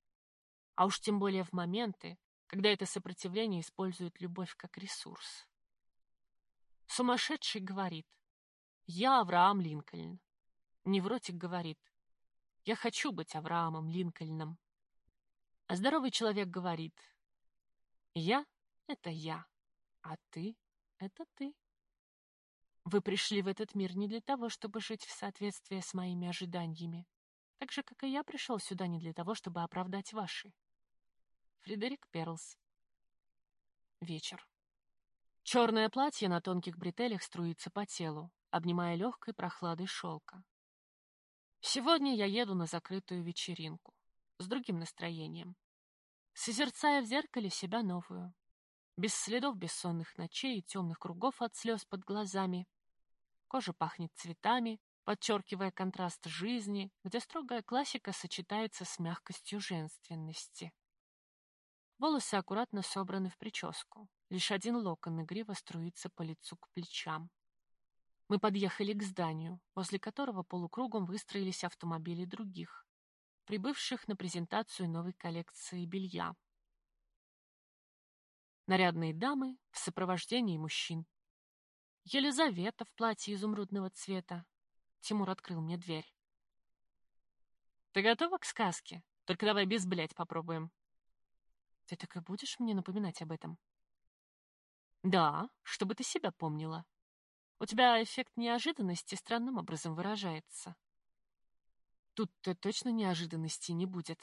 А уж тем более в моменты, когда это сопротивление использует любовь как ресурс. Сумасшедший говорит «Я Авраам Линкольн». Невротик говорит я хочу быть Авраамом Линкольном. А здоровый человек говорит, я — это я, а ты — это ты. Вы пришли в этот мир не для того, чтобы жить в соответствии с моими ожиданиями, так же, как и я пришел сюда не для того, чтобы оправдать ваши. Фредерик Перлс. Вечер. Черное платье на тонких бретелях струится по телу, обнимая легкой прохладой шелка. Сегодня я еду на закрытую вечеринку с другим настроением, созерцая в зеркале себя новую, без следов бессонных ночей и темных кругов от слез под глазами. Кожа пахнет цветами, подчеркивая контраст жизни, где строгая классика сочетается с мягкостью женственности. Волосы аккуратно собраны в прическу, лишь один локон игриво струится по лицу к плечам. Мы подъехали к зданию, возле которого полукругом выстроились автомобили других, прибывших на презентацию новой коллекции белья. Нарядные дамы в сопровождении мужчин. Елизавета в платье изумрудного цвета. Тимур открыл мне дверь. «Ты готова к сказке? Только давай без блять попробуем». «Ты так и будешь мне напоминать об этом?» «Да, чтобы ты себя помнила», у тебя эффект неожиданности странным образом выражается. Тут-то точно неожиданности не будет.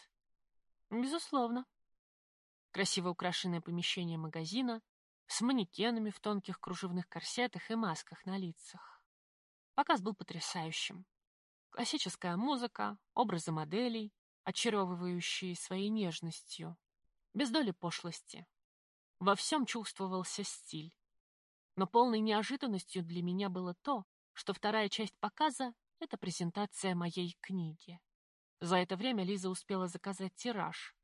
Безусловно. Красиво украшенное помещение магазина с манекенами в тонких кружевных корсетах и масках на лицах. Показ был потрясающим. Классическая музыка, образы моделей, очаровывающие своей нежностью, без доли пошлости. Во всем чувствовался стиль. Но полной неожиданностью для меня было то, что вторая часть показа — это презентация моей книги. За это время Лиза успела заказать тираж,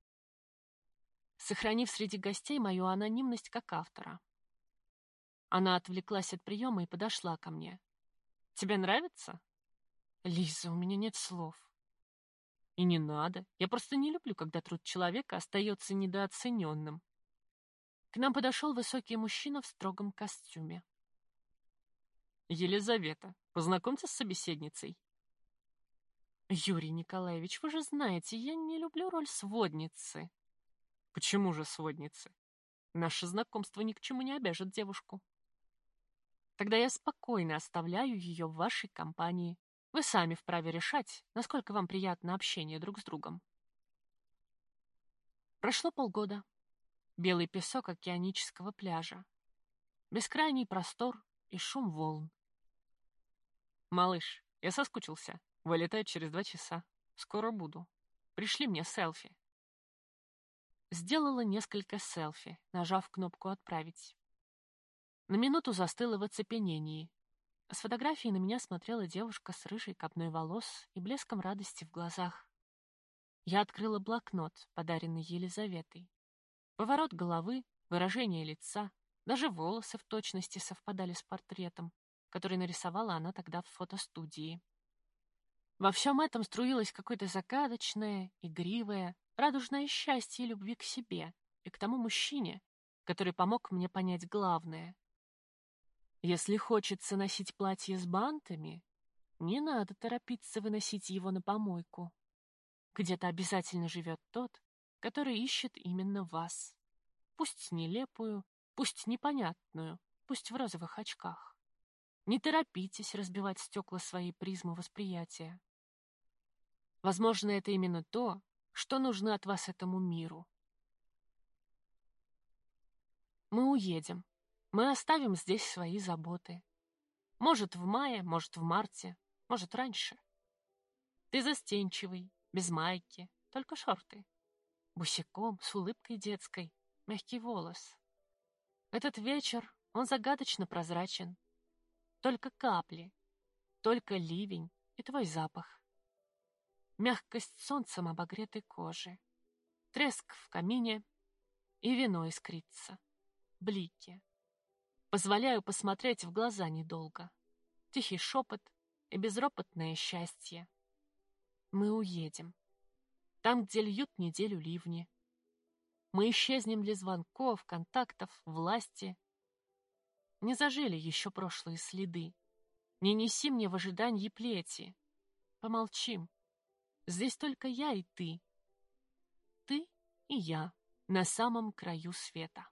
сохранив среди гостей мою анонимность как автора. Она отвлеклась от приема и подошла ко мне. «Тебе нравится?» «Лиза, у меня нет слов». «И не надо. Я просто не люблю, когда труд человека остается недооцененным». К нам подошел высокий мужчина в строгом костюме. «Елизавета, познакомьтесь с собеседницей». «Юрий Николаевич, вы же знаете, я не люблю роль сводницы». «Почему же сводницы? Наше знакомство ни к чему не обяжет девушку». Тогда я спокойно оставляю ее в вашей компании. Вы сами вправе решать, насколько вам приятно общение друг с другом. Прошло полгода. Белый песок океанического пляжа. Бескрайний простор и шум волн. «Малыш, я соскучился. Вылетаю через два часа. Скоро буду. Пришли мне селфи». Сделала несколько селфи, нажав кнопку «Отправить». На минуту застыла в оцепенении. С фотографии на меня смотрела девушка с рыжей копной волос и блеском радости в глазах. Я открыла блокнот, подаренный Елизаветой. Поворот головы, выражение лица, даже волосы в точности совпадали с портретом, который нарисовала она тогда в фотостудии. Во всем этом струилось какое-то загадочное, игривое, радужное счастье и любви к себе и к тому мужчине, который помог мне понять главное. Если хочется носить платье с бантами, не надо торопиться выносить его на помойку. Где-то обязательно живет тот, который ищет именно вас. Пусть нелепую, пусть непонятную, пусть в розовых очках. Не торопитесь разбивать стекла своей призмы восприятия. Возможно, это именно то, что нужно от вас этому миру. Мы уедем, мы оставим здесь свои заботы. Может, в мае, может, в марте, может, раньше. Ты застенчивый, без майки, только шорты. Босиком, с улыбкой детской, мягкий волос. Этот вечер, он загадочно прозрачен. Только капли, только ливень и твой запах. Мягкость солнцем обогретой кожи. Треск в камине и вино искрится. Блики. Позволяю посмотреть в глаза недолго. Тихий шепот и безропотное счастье. Мы уедем. Там, где льют неделю ливни. Мы исчезнем для звонков, контактов, власти. Не зажили еще прошлые следы. Не неси мне в ожидании плети. Помолчим. Здесь только я и ты. Ты и я на самом краю света.